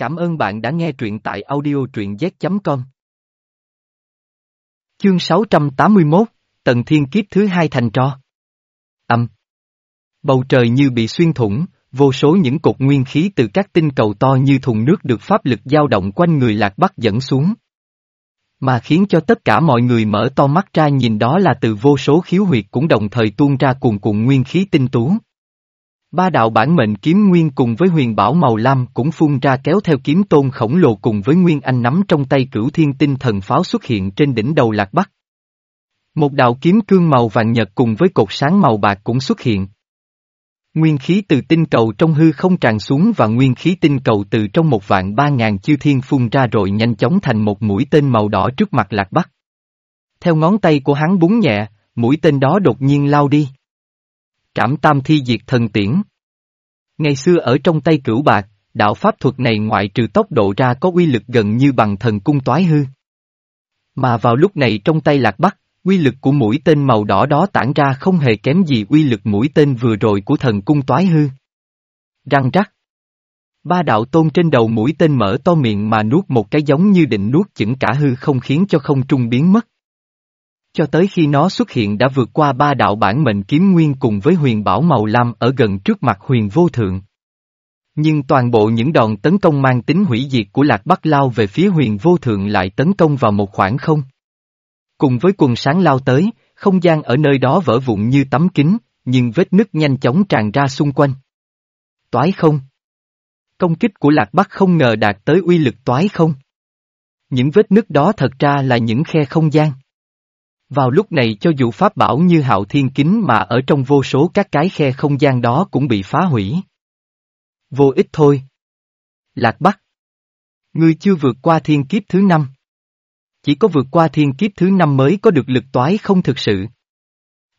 Cảm ơn bạn đã nghe truyện tại audio truyện z.com. Chương 681, Tần Thiên Kiếp thứ hai thành trò Âm. Bầu trời như bị xuyên thủng, vô số những cột nguyên khí từ các tinh cầu to như thùng nước được pháp lực dao động quanh người lạc bắc dẫn xuống. Mà khiến cho tất cả mọi người mở to mắt ra nhìn đó là từ vô số khiếu huyệt cũng đồng thời tuôn ra cuồn cuộn nguyên khí tinh tú. Ba đạo bản mệnh kiếm nguyên cùng với huyền bảo màu lam cũng phun ra kéo theo kiếm tôn khổng lồ cùng với nguyên anh nắm trong tay cửu thiên tinh thần pháo xuất hiện trên đỉnh đầu lạc bắc. Một đạo kiếm cương màu vàng nhật cùng với cột sáng màu bạc cũng xuất hiện. Nguyên khí từ tinh cầu trong hư không tràn xuống và nguyên khí tinh cầu từ trong một vạn ba ngàn chiêu thiên phun ra rồi nhanh chóng thành một mũi tên màu đỏ trước mặt lạc bắc. Theo ngón tay của hắn búng nhẹ, mũi tên đó đột nhiên lao đi. Trảm tam thi diệt thần tiễn. Ngày xưa ở trong tay cửu bạc, đạo pháp thuật này ngoại trừ tốc độ ra có uy lực gần như bằng thần cung toái hư. Mà vào lúc này trong tay lạc bắc, uy lực của mũi tên màu đỏ đó tản ra không hề kém gì uy lực mũi tên vừa rồi của thần cung toái hư. Răng rắc. Ba đạo tôn trên đầu mũi tên mở to miệng mà nuốt một cái giống như định nuốt chửng cả hư không khiến cho không trung biến mất. Cho tới khi nó xuất hiện đã vượt qua ba đạo bản mệnh kiếm nguyên cùng với huyền bảo màu lam ở gần trước mặt huyền vô thượng. Nhưng toàn bộ những đòn tấn công mang tính hủy diệt của Lạc Bắc lao về phía huyền vô thượng lại tấn công vào một khoảng không. Cùng với quần sáng lao tới, không gian ở nơi đó vỡ vụn như tấm kính, nhưng vết nứt nhanh chóng tràn ra xung quanh. Toái không? Công kích của Lạc Bắc không ngờ đạt tới uy lực toái không? Những vết nứt đó thật ra là những khe không gian. Vào lúc này cho dù pháp bảo như hạo thiên kính mà ở trong vô số các cái khe không gian đó cũng bị phá hủy. Vô ích thôi. Lạc Bắc. Ngươi chưa vượt qua thiên kiếp thứ năm. Chỉ có vượt qua thiên kiếp thứ năm mới có được lực toái không thực sự.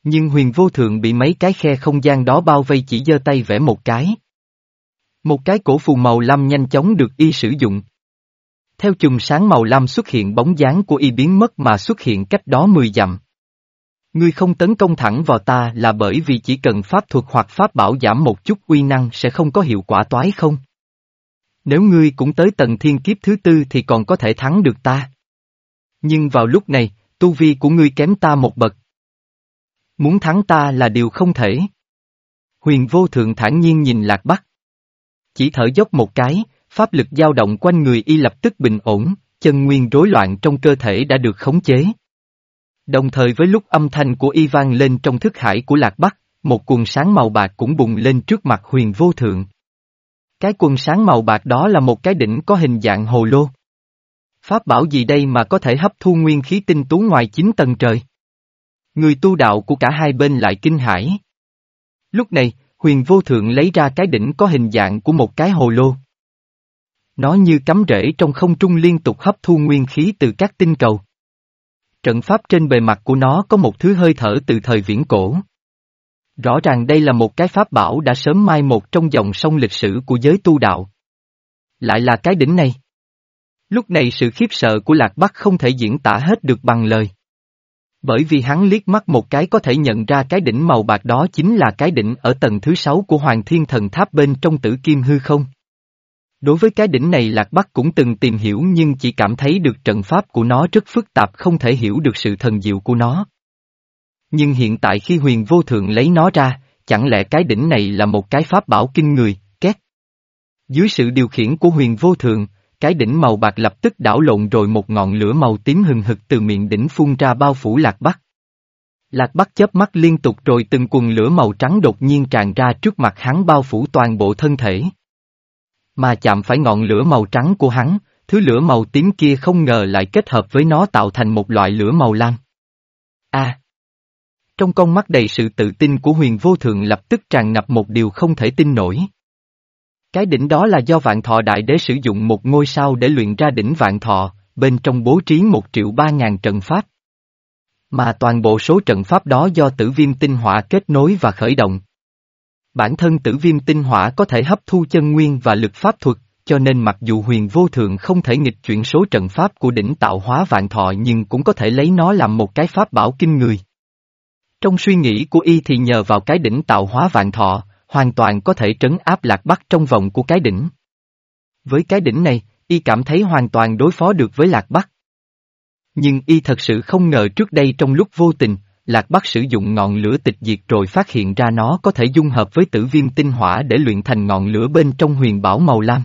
Nhưng huyền vô thượng bị mấy cái khe không gian đó bao vây chỉ giơ tay vẽ một cái. Một cái cổ phù màu lam nhanh chóng được y sử dụng. Theo chùm sáng màu lam xuất hiện bóng dáng của y biến mất mà xuất hiện cách đó 10 dặm. Ngươi không tấn công thẳng vào ta là bởi vì chỉ cần pháp thuật hoặc pháp bảo giảm một chút uy năng sẽ không có hiệu quả toái không? Nếu ngươi cũng tới tầng thiên kiếp thứ tư thì còn có thể thắng được ta. Nhưng vào lúc này, tu vi của ngươi kém ta một bậc. Muốn thắng ta là điều không thể. Huyền vô thượng thản nhiên nhìn lạc bắc. Chỉ thở dốc một cái, pháp lực dao động quanh người y lập tức bình ổn, chân nguyên rối loạn trong cơ thể đã được khống chế. Đồng thời với lúc âm thanh của y vang lên trong thức hải của Lạc Bắc, một quần sáng màu bạc cũng bùng lên trước mặt huyền vô thượng. Cái quần sáng màu bạc đó là một cái đỉnh có hình dạng hồ lô. Pháp bảo gì đây mà có thể hấp thu nguyên khí tinh tú ngoài chín tầng trời? Người tu đạo của cả hai bên lại kinh hãi. Lúc này, huyền vô thượng lấy ra cái đỉnh có hình dạng của một cái hồ lô. Nó như cắm rễ trong không trung liên tục hấp thu nguyên khí từ các tinh cầu. Trận pháp trên bề mặt của nó có một thứ hơi thở từ thời viễn cổ. Rõ ràng đây là một cái pháp bảo đã sớm mai một trong dòng sông lịch sử của giới tu đạo. Lại là cái đỉnh này. Lúc này sự khiếp sợ của Lạc Bắc không thể diễn tả hết được bằng lời. Bởi vì hắn liếc mắt một cái có thể nhận ra cái đỉnh màu bạc đó chính là cái đỉnh ở tầng thứ sáu của Hoàng Thiên Thần Tháp bên trong tử kim hư không. Đối với cái đỉnh này Lạc Bắc cũng từng tìm hiểu nhưng chỉ cảm thấy được trận pháp của nó rất phức tạp không thể hiểu được sự thần diệu của nó. Nhưng hiện tại khi huyền vô thượng lấy nó ra, chẳng lẽ cái đỉnh này là một cái pháp bảo kinh người, két. Dưới sự điều khiển của huyền vô thượng, cái đỉnh màu bạc lập tức đảo lộn rồi một ngọn lửa màu tím hừng hực từ miệng đỉnh phun ra bao phủ Lạc Bắc. Lạc Bắc chớp mắt liên tục rồi từng quần lửa màu trắng đột nhiên tràn ra trước mặt hắn bao phủ toàn bộ thân thể. Mà chạm phải ngọn lửa màu trắng của hắn, thứ lửa màu tím kia không ngờ lại kết hợp với nó tạo thành một loại lửa màu lam. A. Trong con mắt đầy sự tự tin của huyền vô thượng lập tức tràn ngập một điều không thể tin nổi. Cái đỉnh đó là do vạn thọ đại đế sử dụng một ngôi sao để luyện ra đỉnh vạn thọ, bên trong bố trí một triệu ba ngàn trận pháp. Mà toàn bộ số trận pháp đó do tử viêm tinh hỏa kết nối và khởi động. Bản thân tử viêm tinh hỏa có thể hấp thu chân nguyên và lực pháp thuật, cho nên mặc dù huyền vô thượng không thể nghịch chuyển số trận pháp của đỉnh tạo hóa vạn thọ nhưng cũng có thể lấy nó làm một cái pháp bảo kinh người. Trong suy nghĩ của y thì nhờ vào cái đỉnh tạo hóa vạn thọ, hoàn toàn có thể trấn áp lạc bắc trong vòng của cái đỉnh. Với cái đỉnh này, y cảm thấy hoàn toàn đối phó được với Lạc Bắc. Nhưng y thật sự không ngờ trước đây trong lúc vô tình, Lạc Bắc sử dụng ngọn lửa tịch diệt rồi phát hiện ra nó có thể dung hợp với tử viêm tinh hỏa để luyện thành ngọn lửa bên trong huyền bảo màu lam.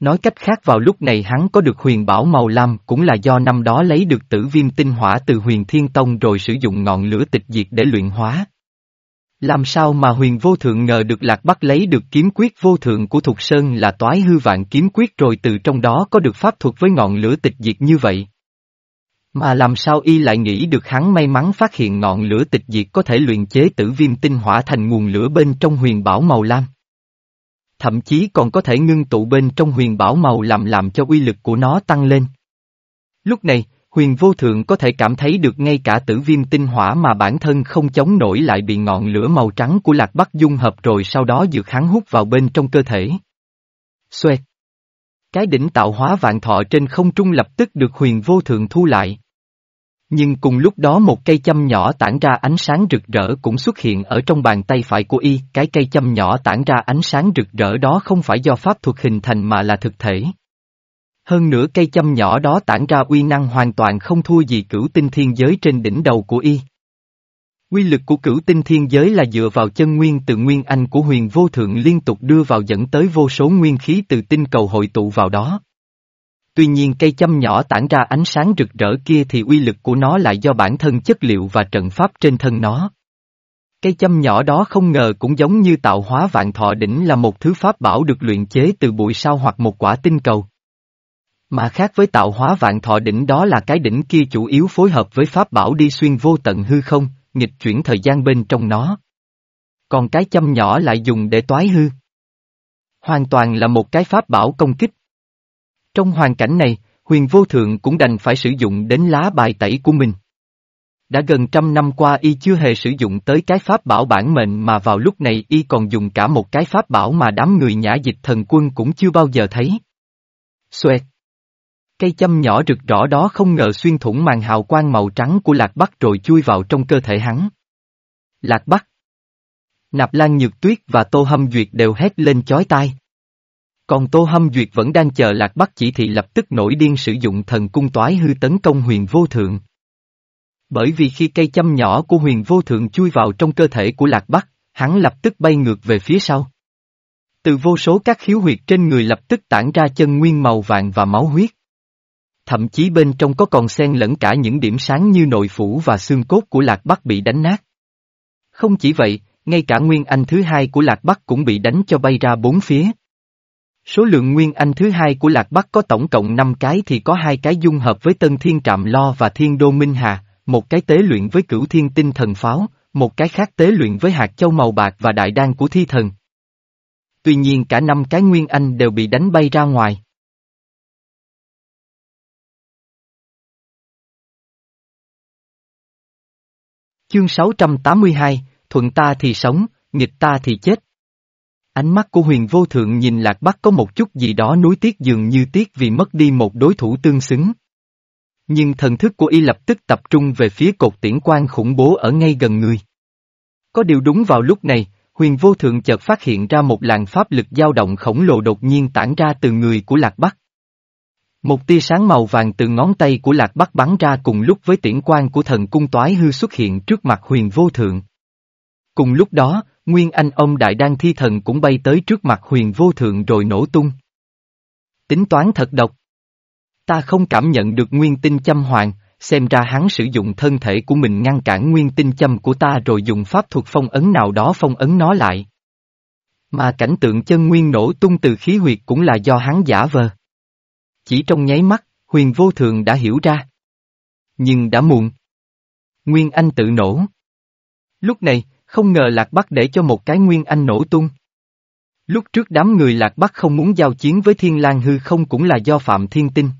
Nói cách khác, vào lúc này hắn có được huyền bảo màu lam cũng là do năm đó lấy được tử viêm tinh hỏa từ huyền thiên tông rồi sử dụng ngọn lửa tịch diệt để luyện hóa. Làm sao mà huyền vô thượng ngờ được lạc bắc lấy được kiếm quyết vô thượng của Thục Sơn là toái hư vạn kiếm quyết rồi từ trong đó có được pháp thuật với ngọn lửa tịch diệt như vậy. Mà làm sao y lại nghĩ được hắn may mắn phát hiện ngọn lửa tịch diệt có thể luyện chế tử viêm tinh hỏa thành nguồn lửa bên trong huyền bảo màu lam. Thậm chí còn có thể ngưng tụ bên trong huyền bảo màu làm làm cho uy lực của nó tăng lên. Lúc này, huyền vô thượng có thể cảm thấy được ngay cả tử viêm tinh hỏa mà bản thân không chống nổi lại bị ngọn lửa màu trắng của lạc bắc dung hợp rồi sau đó dược hắn hút vào bên trong cơ thể. Xoẹt! Cái đỉnh tạo hóa vạn thọ trên không trung lập tức được huyền vô thượng thu lại. Nhưng cùng lúc đó một cây châm nhỏ tản ra ánh sáng rực rỡ cũng xuất hiện ở trong bàn tay phải của y, cái cây châm nhỏ tản ra ánh sáng rực rỡ đó không phải do pháp thuật hình thành mà là thực thể. Hơn nữa cây châm nhỏ đó tản ra uy năng hoàn toàn không thua gì cửu tinh thiên giới trên đỉnh đầu của y. Quy lực của cửu tinh thiên giới là dựa vào chân nguyên từ nguyên anh của huyền vô thượng liên tục đưa vào dẫn tới vô số nguyên khí từ tinh cầu hội tụ vào đó. Tuy nhiên cây châm nhỏ tản ra ánh sáng rực rỡ kia thì uy lực của nó lại do bản thân chất liệu và trận pháp trên thân nó. Cây châm nhỏ đó không ngờ cũng giống như tạo hóa vạn thọ đỉnh là một thứ pháp bảo được luyện chế từ bụi sao hoặc một quả tinh cầu. Mà khác với tạo hóa vạn thọ đỉnh đó là cái đỉnh kia chủ yếu phối hợp với pháp bảo đi xuyên vô tận hư không, nghịch chuyển thời gian bên trong nó. Còn cái châm nhỏ lại dùng để toái hư. Hoàn toàn là một cái pháp bảo công kích. Trong hoàn cảnh này, huyền vô thượng cũng đành phải sử dụng đến lá bài tẩy của mình. Đã gần trăm năm qua y chưa hề sử dụng tới cái pháp bảo bản mệnh mà vào lúc này y còn dùng cả một cái pháp bảo mà đám người nhã dịch thần quân cũng chưa bao giờ thấy. Xoẹt. Cây châm nhỏ rực rõ đó không ngờ xuyên thủng màn hào quang màu trắng của Lạc Bắc rồi chui vào trong cơ thể hắn. Lạc Bắc. Nạp Lan Nhược Tuyết và Tô Hâm Duyệt đều hét lên chói tai. Còn Tô Hâm Duyệt vẫn đang chờ Lạc Bắc chỉ thị lập tức nổi điên sử dụng thần cung toái hư tấn công huyền vô thượng. Bởi vì khi cây châm nhỏ của huyền vô thượng chui vào trong cơ thể của Lạc Bắc, hắn lập tức bay ngược về phía sau. Từ vô số các khiếu huyệt trên người lập tức tản ra chân nguyên màu vàng và máu huyết. Thậm chí bên trong có còn xen lẫn cả những điểm sáng như nội phủ và xương cốt của Lạc Bắc bị đánh nát. Không chỉ vậy, ngay cả nguyên anh thứ hai của Lạc Bắc cũng bị đánh cho bay ra bốn phía. Số lượng nguyên anh thứ hai của Lạc Bắc có tổng cộng 5 cái thì có hai cái dung hợp với Tân Thiên Trạm Lo và Thiên Đô Minh Hà, một cái tế luyện với cửu thiên tinh thần pháo, một cái khác tế luyện với hạt châu màu bạc và đại đan của thi thần. Tuy nhiên cả năm cái nguyên anh đều bị đánh bay ra ngoài. Chương 682, thuận ta thì sống, nghịch ta thì chết. Ánh mắt của huyền vô thượng nhìn lạc bắc có một chút gì đó nuối tiếc dường như tiếc vì mất đi một đối thủ tương xứng. Nhưng thần thức của y lập tức tập trung về phía cột tiễn quan khủng bố ở ngay gần người. Có điều đúng vào lúc này, huyền vô thượng chợt phát hiện ra một làn pháp lực dao động khổng lồ đột nhiên tản ra từ người của lạc bắc. Một tia sáng màu vàng từ ngón tay của lạc bắc bắn ra cùng lúc với tiễn quan của thần cung toái hư xuất hiện trước mặt huyền vô thượng. Cùng lúc đó, Nguyên Anh ông Đại Đan Thi Thần cũng bay tới trước mặt huyền vô thượng rồi nổ tung. Tính toán thật độc. Ta không cảm nhận được nguyên tinh châm hoàng, xem ra hắn sử dụng thân thể của mình ngăn cản nguyên tinh châm của ta rồi dùng pháp thuật phong ấn nào đó phong ấn nó lại. Mà cảnh tượng chân nguyên nổ tung từ khí huyệt cũng là do hắn giả vờ. Chỉ trong nháy mắt, huyền vô thường đã hiểu ra. Nhưng đã muộn. Nguyên Anh tự nổ. Lúc này, không ngờ Lạc Bắc để cho một cái Nguyên Anh nổ tung. Lúc trước đám người Lạc Bắc không muốn giao chiến với Thiên lang hư không cũng là do Phạm Thiên Tinh.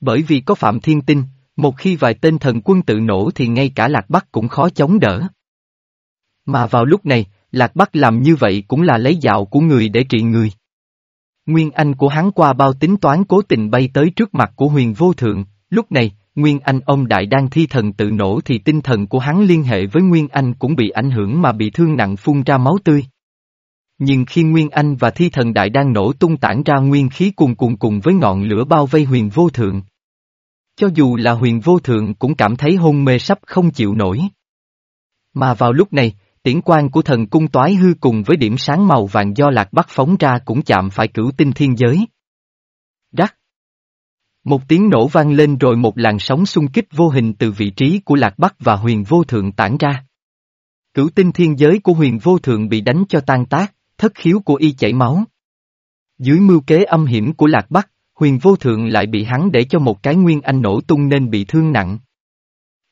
Bởi vì có Phạm Thiên Tinh, một khi vài tên thần quân tự nổ thì ngay cả Lạc Bắc cũng khó chống đỡ. Mà vào lúc này, Lạc Bắc làm như vậy cũng là lấy dạo của người để trị người. Nguyên Anh của hắn qua bao tính toán cố tình bay tới trước mặt của huyền vô thượng, lúc này, Nguyên Anh ông đại đang thi thần tự nổ thì tinh thần của hắn liên hệ với Nguyên Anh cũng bị ảnh hưởng mà bị thương nặng phun ra máu tươi. Nhưng khi Nguyên Anh và Thi Thần Đại đang nổ tung tản ra nguyên khí cùng cùng cùng với ngọn lửa bao vây huyền vô thượng. Cho dù là huyền vô thượng cũng cảm thấy hôn mê sắp không chịu nổi. Mà vào lúc này, tiễn quan của thần cung toái hư cùng với điểm sáng màu vàng do lạc bắc phóng ra cũng chạm phải cửu tinh thiên giới. Rắc. Một tiếng nổ vang lên rồi một làn sóng xung kích vô hình từ vị trí của lạc bắc và huyền vô thượng tản ra. Cửu tinh thiên giới của huyền vô thượng bị đánh cho tan tác, thất khiếu của y chảy máu. Dưới mưu kế âm hiểm của lạc bắc, huyền vô thượng lại bị hắn để cho một cái nguyên anh nổ tung nên bị thương nặng.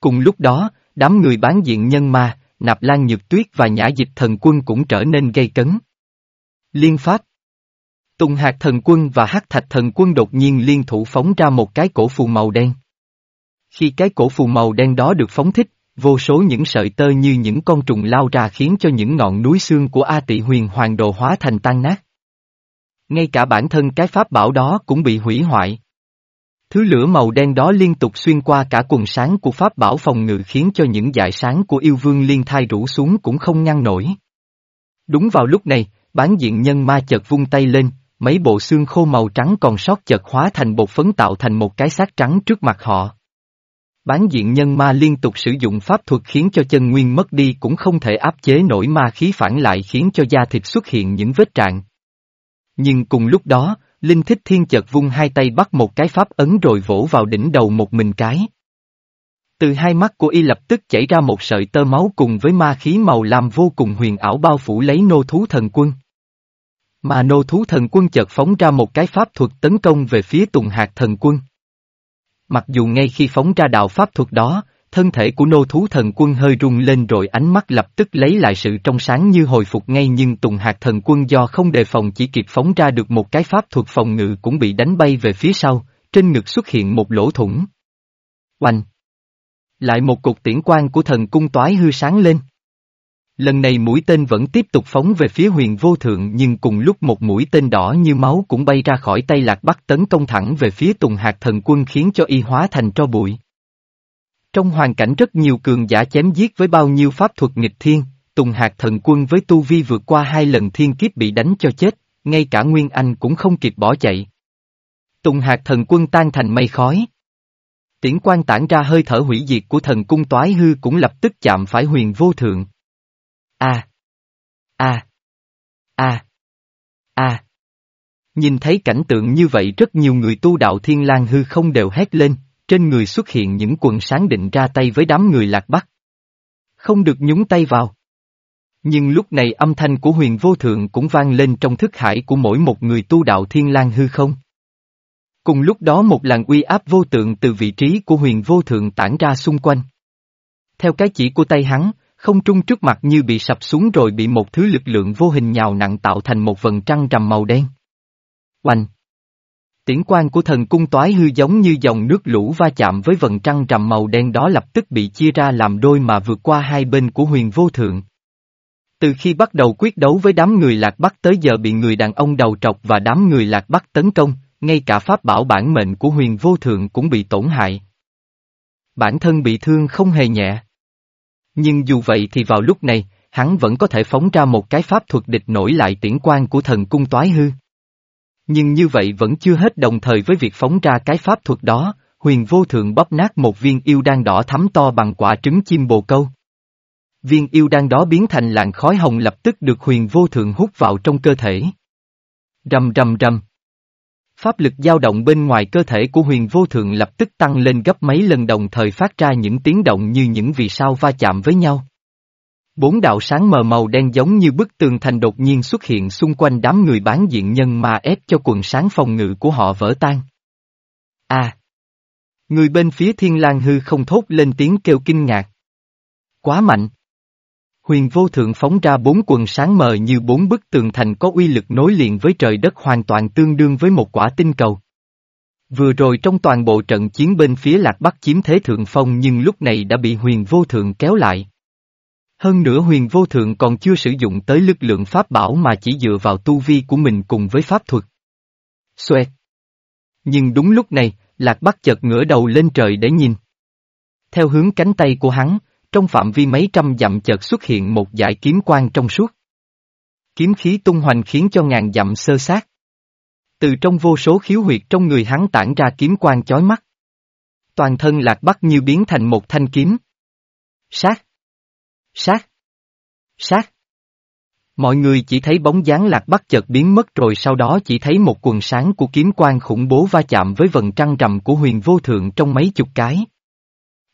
Cùng lúc đó, đám người bán diện nhân ma, nạp lan nhược tuyết và nhã dịch thần quân cũng trở nên gây cấn. Liên Pháp Tùng hạt thần quân và hắc thạch thần quân đột nhiên liên thủ phóng ra một cái cổ phù màu đen. Khi cái cổ phù màu đen đó được phóng thích, vô số những sợi tơ như những con trùng lao ra khiến cho những ngọn núi xương của A tị huyền hoàng đồ hóa thành tan nát. Ngay cả bản thân cái pháp bảo đó cũng bị hủy hoại. Thứ lửa màu đen đó liên tục xuyên qua cả quần sáng của pháp bảo phòng ngự khiến cho những dải sáng của yêu vương liên thai rủ xuống cũng không ngăn nổi. Đúng vào lúc này, bán diện nhân ma chợt vung tay lên, mấy bộ xương khô màu trắng còn sót chợt hóa thành bột phấn tạo thành một cái xác trắng trước mặt họ. Bán diện nhân ma liên tục sử dụng pháp thuật khiến cho chân nguyên mất đi cũng không thể áp chế nổi ma khí phản lại khiến cho da thịt xuất hiện những vết trạng. Nhưng cùng lúc đó, Linh Thích Thiên chợt vung hai tay bắt một cái pháp ấn rồi vỗ vào đỉnh đầu một mình cái. Từ hai mắt của y lập tức chảy ra một sợi tơ máu cùng với ma khí màu lam vô cùng huyền ảo bao phủ lấy nô thú thần quân. Mà nô thú thần quân chợt phóng ra một cái pháp thuật tấn công về phía tùng hạt thần quân. Mặc dù ngay khi phóng ra đạo pháp thuật đó, thân thể của nô thú thần quân hơi rung lên rồi ánh mắt lập tức lấy lại sự trong sáng như hồi phục ngay nhưng Tùng Hạt thần quân do không đề phòng chỉ kịp phóng ra được một cái pháp thuật phòng ngự cũng bị đánh bay về phía sau, trên ngực xuất hiện một lỗ thủng. Oanh! Lại một cục tiễn quang của thần cung toái hư sáng lên. Lần này mũi tên vẫn tiếp tục phóng về phía huyền vô thượng nhưng cùng lúc một mũi tên đỏ như máu cũng bay ra khỏi tay lạc bắc tấn công thẳng về phía Tùng Hạt thần quân khiến cho y hóa thành tro bụi. Trong hoàn cảnh rất nhiều cường giả chém giết với bao nhiêu pháp thuật nghịch thiên, Tùng Hạt thần quân với tu vi vượt qua hai lần thiên kiếp bị đánh cho chết, ngay cả Nguyên Anh cũng không kịp bỏ chạy. Tùng Hạt thần quân tan thành mây khói. Tiễn quan tản ra hơi thở hủy diệt của thần cung toái hư cũng lập tức chạm phải huyền vô thượng. A. A. A. A. Nhìn thấy cảnh tượng như vậy rất nhiều người tu đạo thiên lang hư không đều hét lên, trên người xuất hiện những quần sáng định ra tay với đám người lạc bắc. Không được nhúng tay vào. Nhưng lúc này âm thanh của huyền vô thượng cũng vang lên trong thức hải của mỗi một người tu đạo thiên lang hư không. Cùng lúc đó một làn uy áp vô tượng từ vị trí của huyền vô thượng tản ra xung quanh. Theo cái chỉ của tay hắn, không trung trước mặt như bị sập xuống rồi bị một thứ lực lượng vô hình nhào nặng tạo thành một vần trăng rằm màu đen. Oanh! Tiễn quan của thần cung toái hư giống như dòng nước lũ va chạm với vần trăng rằm màu đen đó lập tức bị chia ra làm đôi mà vượt qua hai bên của huyền vô thượng. Từ khi bắt đầu quyết đấu với đám người lạc bắc tới giờ bị người đàn ông đầu trọc và đám người lạc bắc tấn công, ngay cả pháp bảo bản mệnh của huyền vô thượng cũng bị tổn hại. Bản thân bị thương không hề nhẹ. Nhưng dù vậy thì vào lúc này, hắn vẫn có thể phóng ra một cái pháp thuật địch nổi lại tiễn quan của thần cung toái hư. Nhưng như vậy vẫn chưa hết đồng thời với việc phóng ra cái pháp thuật đó, huyền vô thượng bóp nát một viên yêu đan đỏ thắm to bằng quả trứng chim bồ câu. Viên yêu đan đó biến thành làn khói hồng lập tức được huyền vô thượng hút vào trong cơ thể. Rầm rầm rầm. Pháp lực dao động bên ngoài cơ thể của huyền vô thượng lập tức tăng lên gấp mấy lần đồng thời phát ra những tiếng động như những vì sao va chạm với nhau. Bốn đạo sáng mờ màu đen giống như bức tường thành đột nhiên xuất hiện xung quanh đám người bán diện nhân mà ép cho quần sáng phòng ngự của họ vỡ tan. À! Người bên phía thiên lang hư không thốt lên tiếng kêu kinh ngạc. Quá mạnh! Huyền vô thượng phóng ra bốn quần sáng mờ như bốn bức tường thành có uy lực nối liền với trời đất hoàn toàn tương đương với một quả tinh cầu. Vừa rồi trong toàn bộ trận chiến bên phía lạc bắc chiếm thế thượng phong nhưng lúc này đã bị huyền vô thượng kéo lại. Hơn nữa huyền vô thượng còn chưa sử dụng tới lực lượng pháp bảo mà chỉ dựa vào tu vi của mình cùng với pháp thuật. Xoẹt. Nhưng đúng lúc này, Lạc Bắc chợt ngửa đầu lên trời để nhìn. Theo hướng cánh tay của hắn, trong phạm vi mấy trăm dặm chợt xuất hiện một dải kiếm quang trong suốt. Kiếm khí tung hoành khiến cho ngàn dặm sơ sát. Từ trong vô số khiếu huyệt trong người hắn tản ra kiếm quang chói mắt. Toàn thân lạc bắc như biến thành một thanh kiếm. Sát! Sát! Sát! Mọi người chỉ thấy bóng dáng lạc bắc chợt biến mất rồi sau đó chỉ thấy một quần sáng của kiếm quang khủng bố va chạm với vần trăng rằm của huyền vô thượng trong mấy chục cái.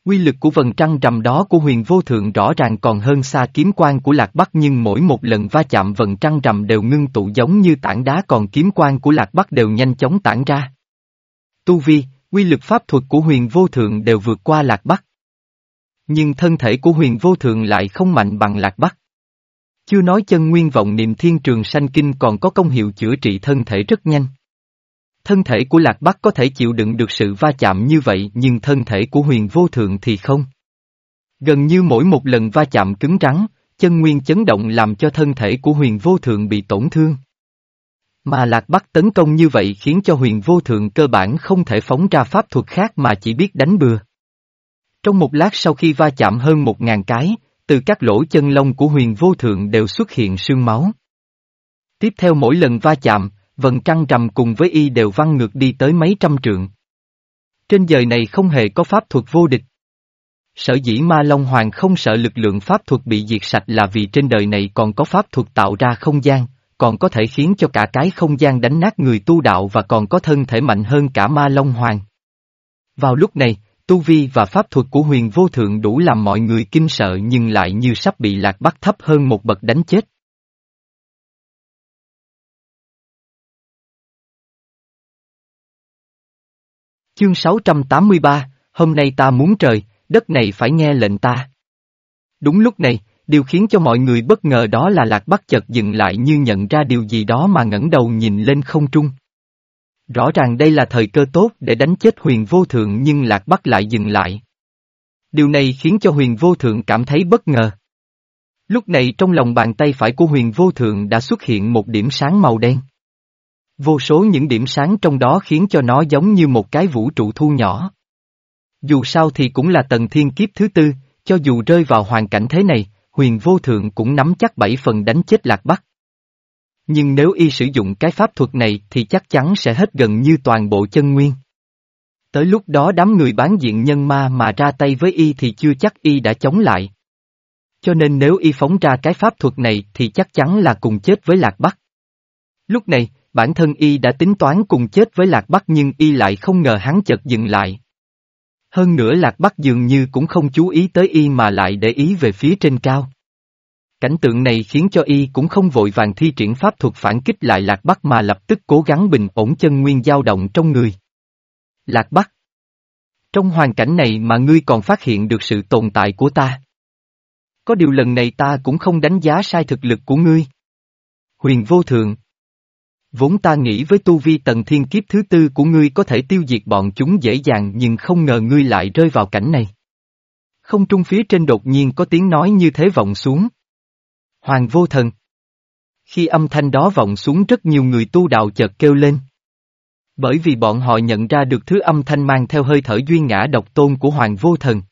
Quy lực của vần trăng rằm đó của huyền vô thượng rõ ràng còn hơn xa kiếm quang của lạc bắc nhưng mỗi một lần va chạm vần trăng rằm đều ngưng tụ giống như tảng đá còn kiếm quang của lạc bắc đều nhanh chóng tản ra. Tu vi, quy lực pháp thuật của huyền vô thượng đều vượt qua lạc bắc. Nhưng thân thể của huyền vô thường lại không mạnh bằng lạc bắc. Chưa nói chân nguyên vọng niệm thiên trường sanh kinh còn có công hiệu chữa trị thân thể rất nhanh. Thân thể của Lạc Bắc có thể chịu đựng được sự va chạm như vậy nhưng thân thể của huyền vô thường thì không. Gần như mỗi một lần va chạm cứng rắn, chân nguyên chấn động làm cho thân thể của huyền vô thường bị tổn thương. Mà Lạc Bắc tấn công như vậy khiến cho huyền vô thượng cơ bản không thể phóng ra pháp thuật khác mà chỉ biết đánh bừa. Trong một lát sau khi va chạm hơn một ngàn cái, từ các lỗ chân lông của huyền vô thượng đều xuất hiện sương máu. Tiếp theo mỗi lần va chạm, vần trăng trầm cùng với y đều văng ngược đi tới mấy trăm trượng. Trên đời này không hề có pháp thuật vô địch. Sở dĩ Ma Long Hoàng không sợ lực lượng pháp thuật bị diệt sạch là vì trên đời này còn có pháp thuật tạo ra không gian, còn có thể khiến cho cả cái không gian đánh nát người tu đạo và còn có thân thể mạnh hơn cả Ma Long Hoàng. Vào lúc này, tu vi và pháp thuật của huyền vô thượng đủ làm mọi người kinh sợ nhưng lại như sắp bị lạc bắt thấp hơn một bậc đánh chết. Chương 683, hôm nay ta muốn trời, đất này phải nghe lệnh ta. Đúng lúc này, điều khiến cho mọi người bất ngờ đó là Lạc Bắc chợt dừng lại như nhận ra điều gì đó mà ngẩng đầu nhìn lên không trung. Rõ ràng đây là thời cơ tốt để đánh chết huyền vô thượng nhưng Lạc Bắc lại dừng lại. Điều này khiến cho huyền vô thượng cảm thấy bất ngờ. Lúc này trong lòng bàn tay phải của huyền vô thượng đã xuất hiện một điểm sáng màu đen. Vô số những điểm sáng trong đó khiến cho nó giống như một cái vũ trụ thu nhỏ. Dù sao thì cũng là tầng thiên kiếp thứ tư, cho dù rơi vào hoàn cảnh thế này, huyền vô thượng cũng nắm chắc bảy phần đánh chết lạc bắc. Nhưng nếu y sử dụng cái pháp thuật này thì chắc chắn sẽ hết gần như toàn bộ chân nguyên. Tới lúc đó đám người bán diện nhân ma mà ra tay với y thì chưa chắc y đã chống lại. Cho nên nếu y phóng ra cái pháp thuật này thì chắc chắn là cùng chết với Lạc Bắc. Lúc này, bản thân y đã tính toán cùng chết với Lạc Bắc nhưng y lại không ngờ hắn chợt dừng lại. Hơn nữa Lạc Bắc dường như cũng không chú ý tới y mà lại để ý về phía trên cao. Cảnh tượng này khiến cho y cũng không vội vàng thi triển pháp thuật phản kích lại Lạc Bắc mà lập tức cố gắng bình ổn chân nguyên dao động trong người. Lạc Bắc, Trong hoàn cảnh này mà ngươi còn phát hiện được sự tồn tại của ta. Có điều lần này ta cũng không đánh giá sai thực lực của ngươi. Huyền vô thượng, Vốn ta nghĩ với tu vi tầng thiên kiếp thứ tư của ngươi có thể tiêu diệt bọn chúng dễ dàng nhưng không ngờ ngươi lại rơi vào cảnh này. Không trung phía trên đột nhiên có tiếng nói như thế vọng xuống. Hoàng vô thần. Khi âm thanh đó vọng xuống rất nhiều người tu đạo chợt kêu lên. Bởi vì bọn họ nhận ra được thứ âm thanh mang theo hơi thở duyên ngã độc tôn của Hoàng vô thần.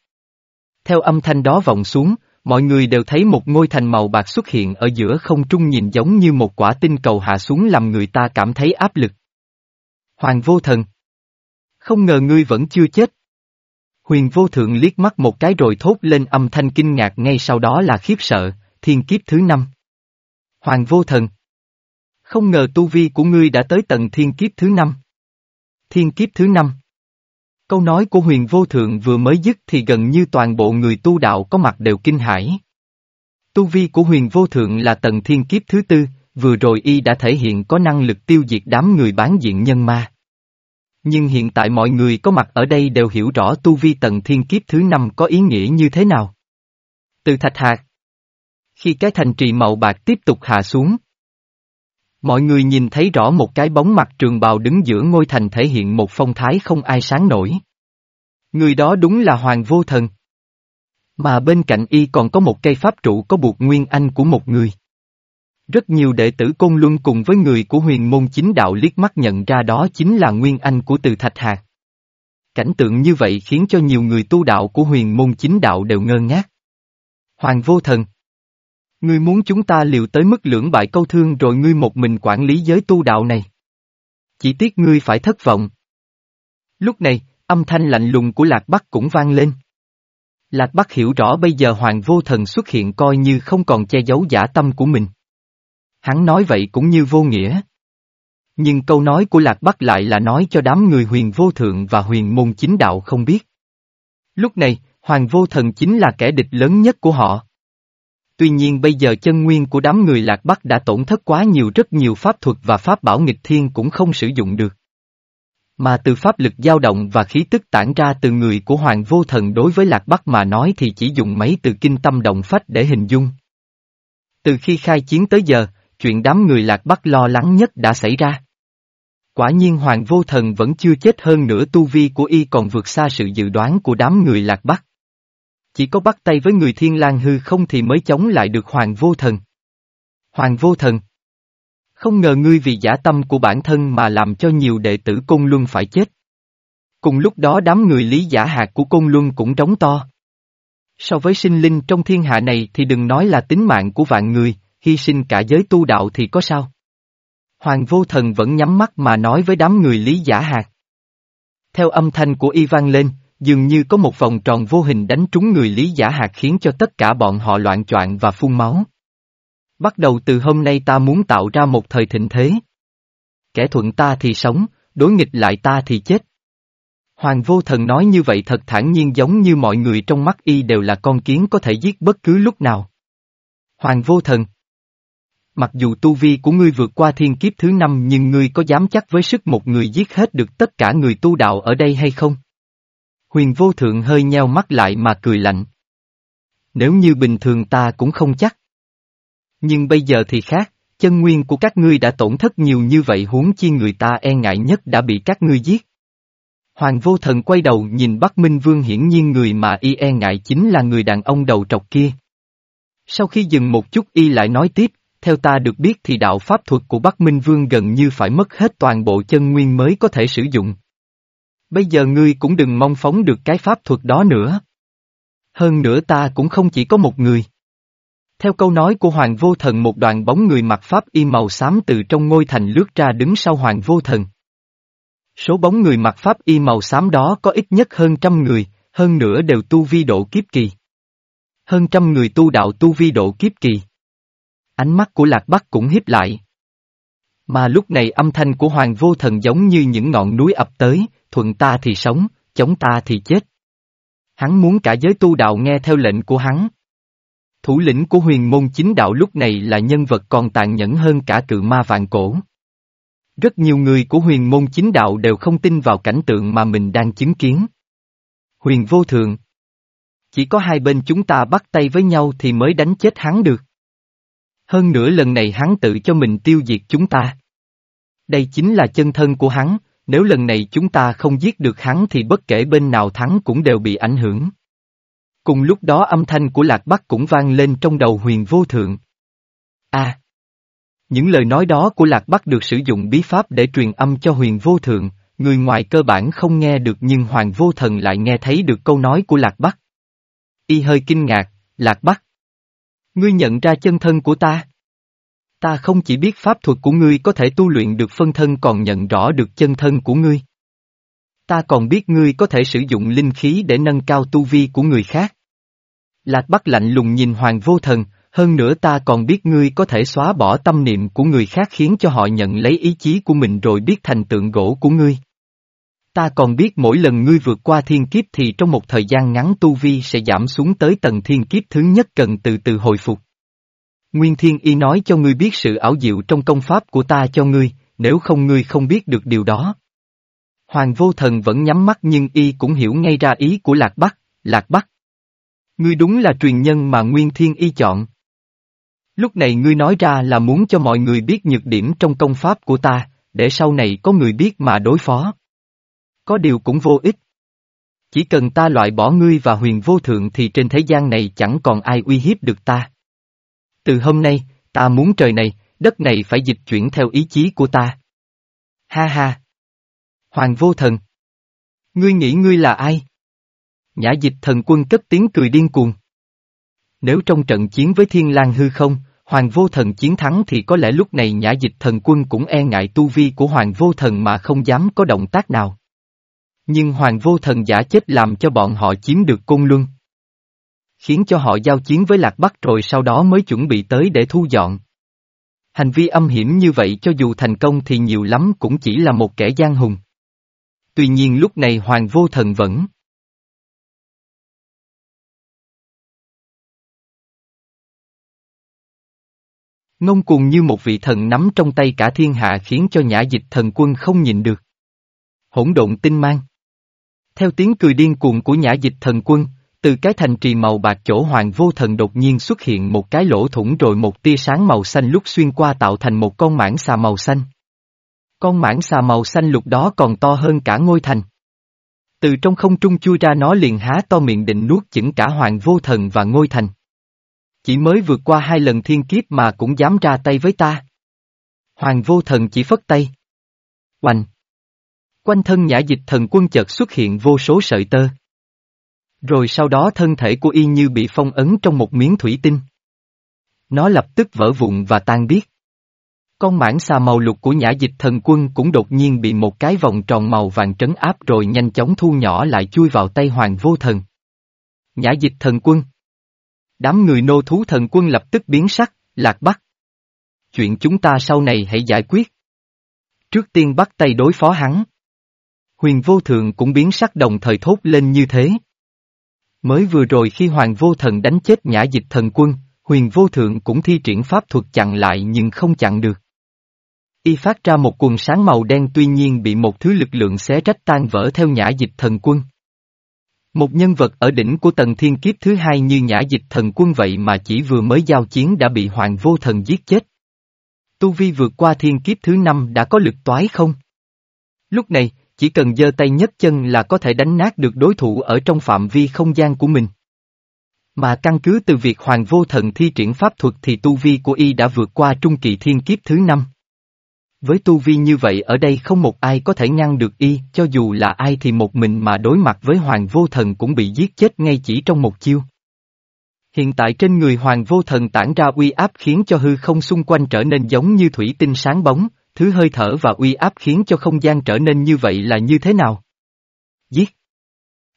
Theo âm thanh đó vọng xuống, mọi người đều thấy một ngôi thành màu bạc xuất hiện ở giữa không trung nhìn giống như một quả tinh cầu hạ xuống làm người ta cảm thấy áp lực. Hoàng vô thần. Không ngờ ngươi vẫn chưa chết. Huyền vô thượng liếc mắt một cái rồi thốt lên âm thanh kinh ngạc ngay sau đó là khiếp sợ, thiên kiếp thứ năm. Hoàng vô thần. Không ngờ tu vi của ngươi đã tới tận thiên kiếp thứ năm. Thiên kiếp thứ năm. Câu nói của huyền vô thượng vừa mới dứt thì gần như toàn bộ người tu đạo có mặt đều kinh hãi. Tu vi của huyền vô thượng là tầng thiên kiếp thứ tư, vừa rồi y đã thể hiện có năng lực tiêu diệt đám người bán diện nhân ma. Nhưng hiện tại mọi người có mặt ở đây đều hiểu rõ tu vi tầng thiên kiếp thứ năm có ý nghĩa như thế nào. Từ thạch hạt. Khi cái thành trì màu bạc tiếp tục hạ xuống. Mọi người nhìn thấy rõ một cái bóng mặt trường bào đứng giữa ngôi thành thể hiện một phong thái không ai sáng nổi. Người đó đúng là Hoàng Vô Thần. Mà bên cạnh y còn có một cây pháp trụ có buộc nguyên anh của một người. Rất nhiều đệ tử Côn Luân cùng với người của huyền môn chính đạo liếc mắt nhận ra đó chính là nguyên anh của từ Thạch Hạc. Cảnh tượng như vậy khiến cho nhiều người tu đạo của huyền môn chính đạo đều ngơ ngác. Hoàng vô thần. Ngươi muốn chúng ta liều tới mức lưỡng bại câu thương rồi ngươi một mình quản lý giới tu đạo này. Chỉ tiếc ngươi phải thất vọng. Lúc này, âm thanh lạnh lùng của Lạc Bắc cũng vang lên. Lạc Bắc hiểu rõ bây giờ Hoàng Vô Thần xuất hiện coi như không còn che giấu giả tâm của mình. Hắn nói vậy cũng như vô nghĩa. Nhưng câu nói của Lạc Bắc lại là nói cho đám người huyền vô thượng và huyền môn chính đạo không biết. Lúc này, Hoàng Vô Thần chính là kẻ địch lớn nhất của họ. Tuy nhiên bây giờ chân nguyên của đám người Lạc Bắc đã tổn thất quá nhiều rất nhiều pháp thuật và pháp bảo nghịch thiên cũng không sử dụng được. Mà từ pháp lực dao động và khí tức tản ra từ người của Hoàng Vô Thần đối với Lạc Bắc mà nói thì chỉ dùng mấy từ kinh tâm động phách để hình dung. Từ khi khai chiến tới giờ, chuyện đám người Lạc Bắc lo lắng nhất đã xảy ra. Quả nhiên Hoàng Vô Thần vẫn chưa chết hơn nữa tu vi của y còn vượt xa sự dự đoán của đám người Lạc Bắc. Chỉ có bắt tay với người Thiên lang hư không thì mới chống lại được Hoàng Vô Thần. Hoàng Vô Thần Không ngờ ngươi vì giả tâm của bản thân mà làm cho nhiều đệ tử Côn Luân phải chết. Cùng lúc đó đám người lý giả hạt của Côn Luân cũng trống to. So với sinh linh trong thiên hạ này thì đừng nói là tính mạng của vạn người, hy sinh cả giới tu đạo thì có sao? Hoàng vô thần vẫn nhắm mắt mà nói với đám người lý giả hạt. Theo âm thanh của y vang lên, dường như có một vòng tròn vô hình đánh trúng người lý giả hạt khiến cho tất cả bọn họ loạn choạng và phun máu. Bắt đầu từ hôm nay ta muốn tạo ra một thời thịnh thế. Kẻ thuận ta thì sống, đối nghịch lại ta thì chết. Hoàng vô thần nói như vậy thật thản nhiên giống như mọi người trong mắt y đều là con kiến có thể giết bất cứ lúc nào. Hoàng vô thần Mặc dù tu vi của ngươi vượt qua thiên kiếp thứ năm nhưng ngươi có dám chắc với sức một người giết hết được tất cả người tu đạo ở đây hay không? Huyền vô thượng hơi nheo mắt lại mà cười lạnh. Nếu như bình thường ta cũng không chắc. Nhưng bây giờ thì khác, chân nguyên của các ngươi đã tổn thất nhiều như vậy huống chi người ta e ngại nhất đã bị các ngươi giết. Hoàng vô thần quay đầu nhìn Bắc Minh Vương hiển nhiên người mà y e ngại chính là người đàn ông đầu trọc kia. Sau khi dừng một chút y lại nói tiếp, theo ta được biết thì đạo pháp thuật của Bắc Minh Vương gần như phải mất hết toàn bộ chân nguyên mới có thể sử dụng. Bây giờ ngươi cũng đừng mong phóng được cái pháp thuật đó nữa. Hơn nữa ta cũng không chỉ có một người. Theo câu nói của Hoàng Vô Thần một đoàn bóng người mặc pháp y màu xám từ trong ngôi thành lướt ra đứng sau Hoàng Vô Thần. Số bóng người mặc pháp y màu xám đó có ít nhất hơn trăm người, hơn nữa đều tu vi độ kiếp kỳ. Hơn trăm người tu đạo tu vi độ kiếp kỳ. Ánh mắt của Lạc Bắc cũng hiếp lại. Mà lúc này âm thanh của Hoàng Vô Thần giống như những ngọn núi ập tới, thuận ta thì sống, chống ta thì chết. Hắn muốn cả giới tu đạo nghe theo lệnh của hắn. Thủ lĩnh của huyền môn chính đạo lúc này là nhân vật còn tàn nhẫn hơn cả cự ma vạn cổ. Rất nhiều người của huyền môn chính đạo đều không tin vào cảnh tượng mà mình đang chứng kiến. Huyền vô thường. Chỉ có hai bên chúng ta bắt tay với nhau thì mới đánh chết hắn được. Hơn nữa lần này hắn tự cho mình tiêu diệt chúng ta. Đây chính là chân thân của hắn, nếu lần này chúng ta không giết được hắn thì bất kể bên nào thắng cũng đều bị ảnh hưởng. Cùng lúc đó âm thanh của Lạc Bắc cũng vang lên trong đầu huyền vô thượng. A. những lời nói đó của Lạc Bắc được sử dụng bí pháp để truyền âm cho huyền vô thượng, người ngoài cơ bản không nghe được nhưng hoàng vô thần lại nghe thấy được câu nói của Lạc Bắc. Y hơi kinh ngạc, Lạc Bắc. Ngươi nhận ra chân thân của ta? Ta không chỉ biết pháp thuật của ngươi có thể tu luyện được phân thân còn nhận rõ được chân thân của ngươi. Ta còn biết ngươi có thể sử dụng linh khí để nâng cao tu vi của người khác. Lạc Bắc lạnh lùng nhìn Hoàng Vô Thần, hơn nữa ta còn biết ngươi có thể xóa bỏ tâm niệm của người khác khiến cho họ nhận lấy ý chí của mình rồi biết thành tượng gỗ của ngươi. Ta còn biết mỗi lần ngươi vượt qua thiên kiếp thì trong một thời gian ngắn tu vi sẽ giảm xuống tới tầng thiên kiếp thứ nhất cần từ từ hồi phục. Nguyên Thiên Y nói cho ngươi biết sự ảo diệu trong công pháp của ta cho ngươi, nếu không ngươi không biết được điều đó. Hoàng vô thần vẫn nhắm mắt nhưng Y cũng hiểu ngay ra ý của Lạc Bắc, Lạc Bắc. Ngươi đúng là truyền nhân mà Nguyên Thiên Y chọn. Lúc này ngươi nói ra là muốn cho mọi người biết nhược điểm trong công pháp của ta, để sau này có người biết mà đối phó. Có điều cũng vô ích. Chỉ cần ta loại bỏ ngươi và huyền vô thượng thì trên thế gian này chẳng còn ai uy hiếp được ta. Từ hôm nay, ta muốn trời này, đất này phải dịch chuyển theo ý chí của ta. Ha ha! Hoàng vô thần! Ngươi nghĩ ngươi là ai? Nhã dịch thần quân cất tiếng cười điên cuồng. Nếu trong trận chiến với Thiên lang hư không, Hoàng Vô Thần chiến thắng thì có lẽ lúc này nhã dịch thần quân cũng e ngại tu vi của Hoàng Vô Thần mà không dám có động tác nào. Nhưng Hoàng Vô Thần giả chết làm cho bọn họ chiếm được cung luân. Khiến cho họ giao chiến với Lạc Bắc rồi sau đó mới chuẩn bị tới để thu dọn. Hành vi âm hiểm như vậy cho dù thành công thì nhiều lắm cũng chỉ là một kẻ gian hùng. Tuy nhiên lúc này Hoàng Vô Thần vẫn Ngông cuồng như một vị thần nắm trong tay cả thiên hạ khiến cho nhã dịch thần quân không nhìn được. Hỗn độn tinh mang. Theo tiếng cười điên cuồng của nhã dịch thần quân, từ cái thành trì màu bạc chỗ hoàng vô thần đột nhiên xuất hiện một cái lỗ thủng rồi một tia sáng màu xanh lúc xuyên qua tạo thành một con mãng xà màu xanh. Con mãng xà màu xanh lục đó còn to hơn cả ngôi thành. Từ trong không trung chui ra nó liền há to miệng định nuốt chửng cả hoàng vô thần và ngôi thành. Chỉ mới vượt qua hai lần thiên kiếp mà cũng dám ra tay với ta. Hoàng vô thần chỉ phất tay. Oanh! Quanh thân nhã dịch thần quân chợt xuất hiện vô số sợi tơ. Rồi sau đó thân thể của y như bị phong ấn trong một miếng thủy tinh. Nó lập tức vỡ vụn và tan biết. Con mãng xà màu lục của nhã dịch thần quân cũng đột nhiên bị một cái vòng tròn màu vàng trấn áp rồi nhanh chóng thu nhỏ lại chui vào tay hoàng vô thần. Nhã dịch thần quân. Đám người nô thú thần quân lập tức biến sắc, lạc bắc. Chuyện chúng ta sau này hãy giải quyết. Trước tiên bắt tay đối phó hắn. Huyền vô thượng cũng biến sắc đồng thời thốt lên như thế. Mới vừa rồi khi Hoàng vô thần đánh chết nhã dịch thần quân, huyền vô thượng cũng thi triển pháp thuật chặn lại nhưng không chặn được. Y phát ra một quần sáng màu đen tuy nhiên bị một thứ lực lượng xé rách tan vỡ theo nhã dịch thần quân. Một nhân vật ở đỉnh của tầng thiên kiếp thứ hai như nhã dịch thần quân vậy mà chỉ vừa mới giao chiến đã bị hoàng vô thần giết chết. Tu Vi vượt qua thiên kiếp thứ năm đã có lực toái không? Lúc này, chỉ cần giơ tay nhấc chân là có thể đánh nát được đối thủ ở trong phạm vi không gian của mình. Mà căn cứ từ việc hoàng vô thần thi triển pháp thuật thì tu vi của y đã vượt qua trung kỳ thiên kiếp thứ năm. Với tu vi như vậy ở đây không một ai có thể ngăn được y, cho dù là ai thì một mình mà đối mặt với hoàng vô thần cũng bị giết chết ngay chỉ trong một chiêu. Hiện tại trên người hoàng vô thần tản ra uy áp khiến cho hư không xung quanh trở nên giống như thủy tinh sáng bóng, thứ hơi thở và uy áp khiến cho không gian trở nên như vậy là như thế nào? Giết!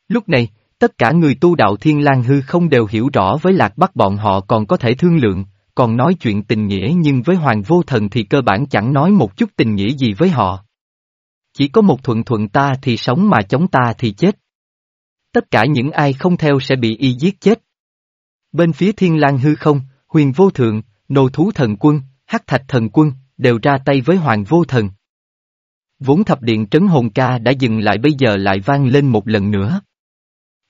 Lúc này, tất cả người tu đạo thiên lang hư không đều hiểu rõ với lạc bắc bọn họ còn có thể thương lượng, còn nói chuyện tình nghĩa nhưng với hoàng vô thần thì cơ bản chẳng nói một chút tình nghĩa gì với họ. Chỉ có một thuận thuận ta thì sống mà chống ta thì chết. Tất cả những ai không theo sẽ bị y giết chết. Bên phía thiên lang hư không, huyền vô thượng, nô thú thần quân, hắc thạch thần quân, đều ra tay với hoàng vô thần. Vốn thập điện trấn hồn ca đã dừng lại bây giờ lại vang lên một lần nữa.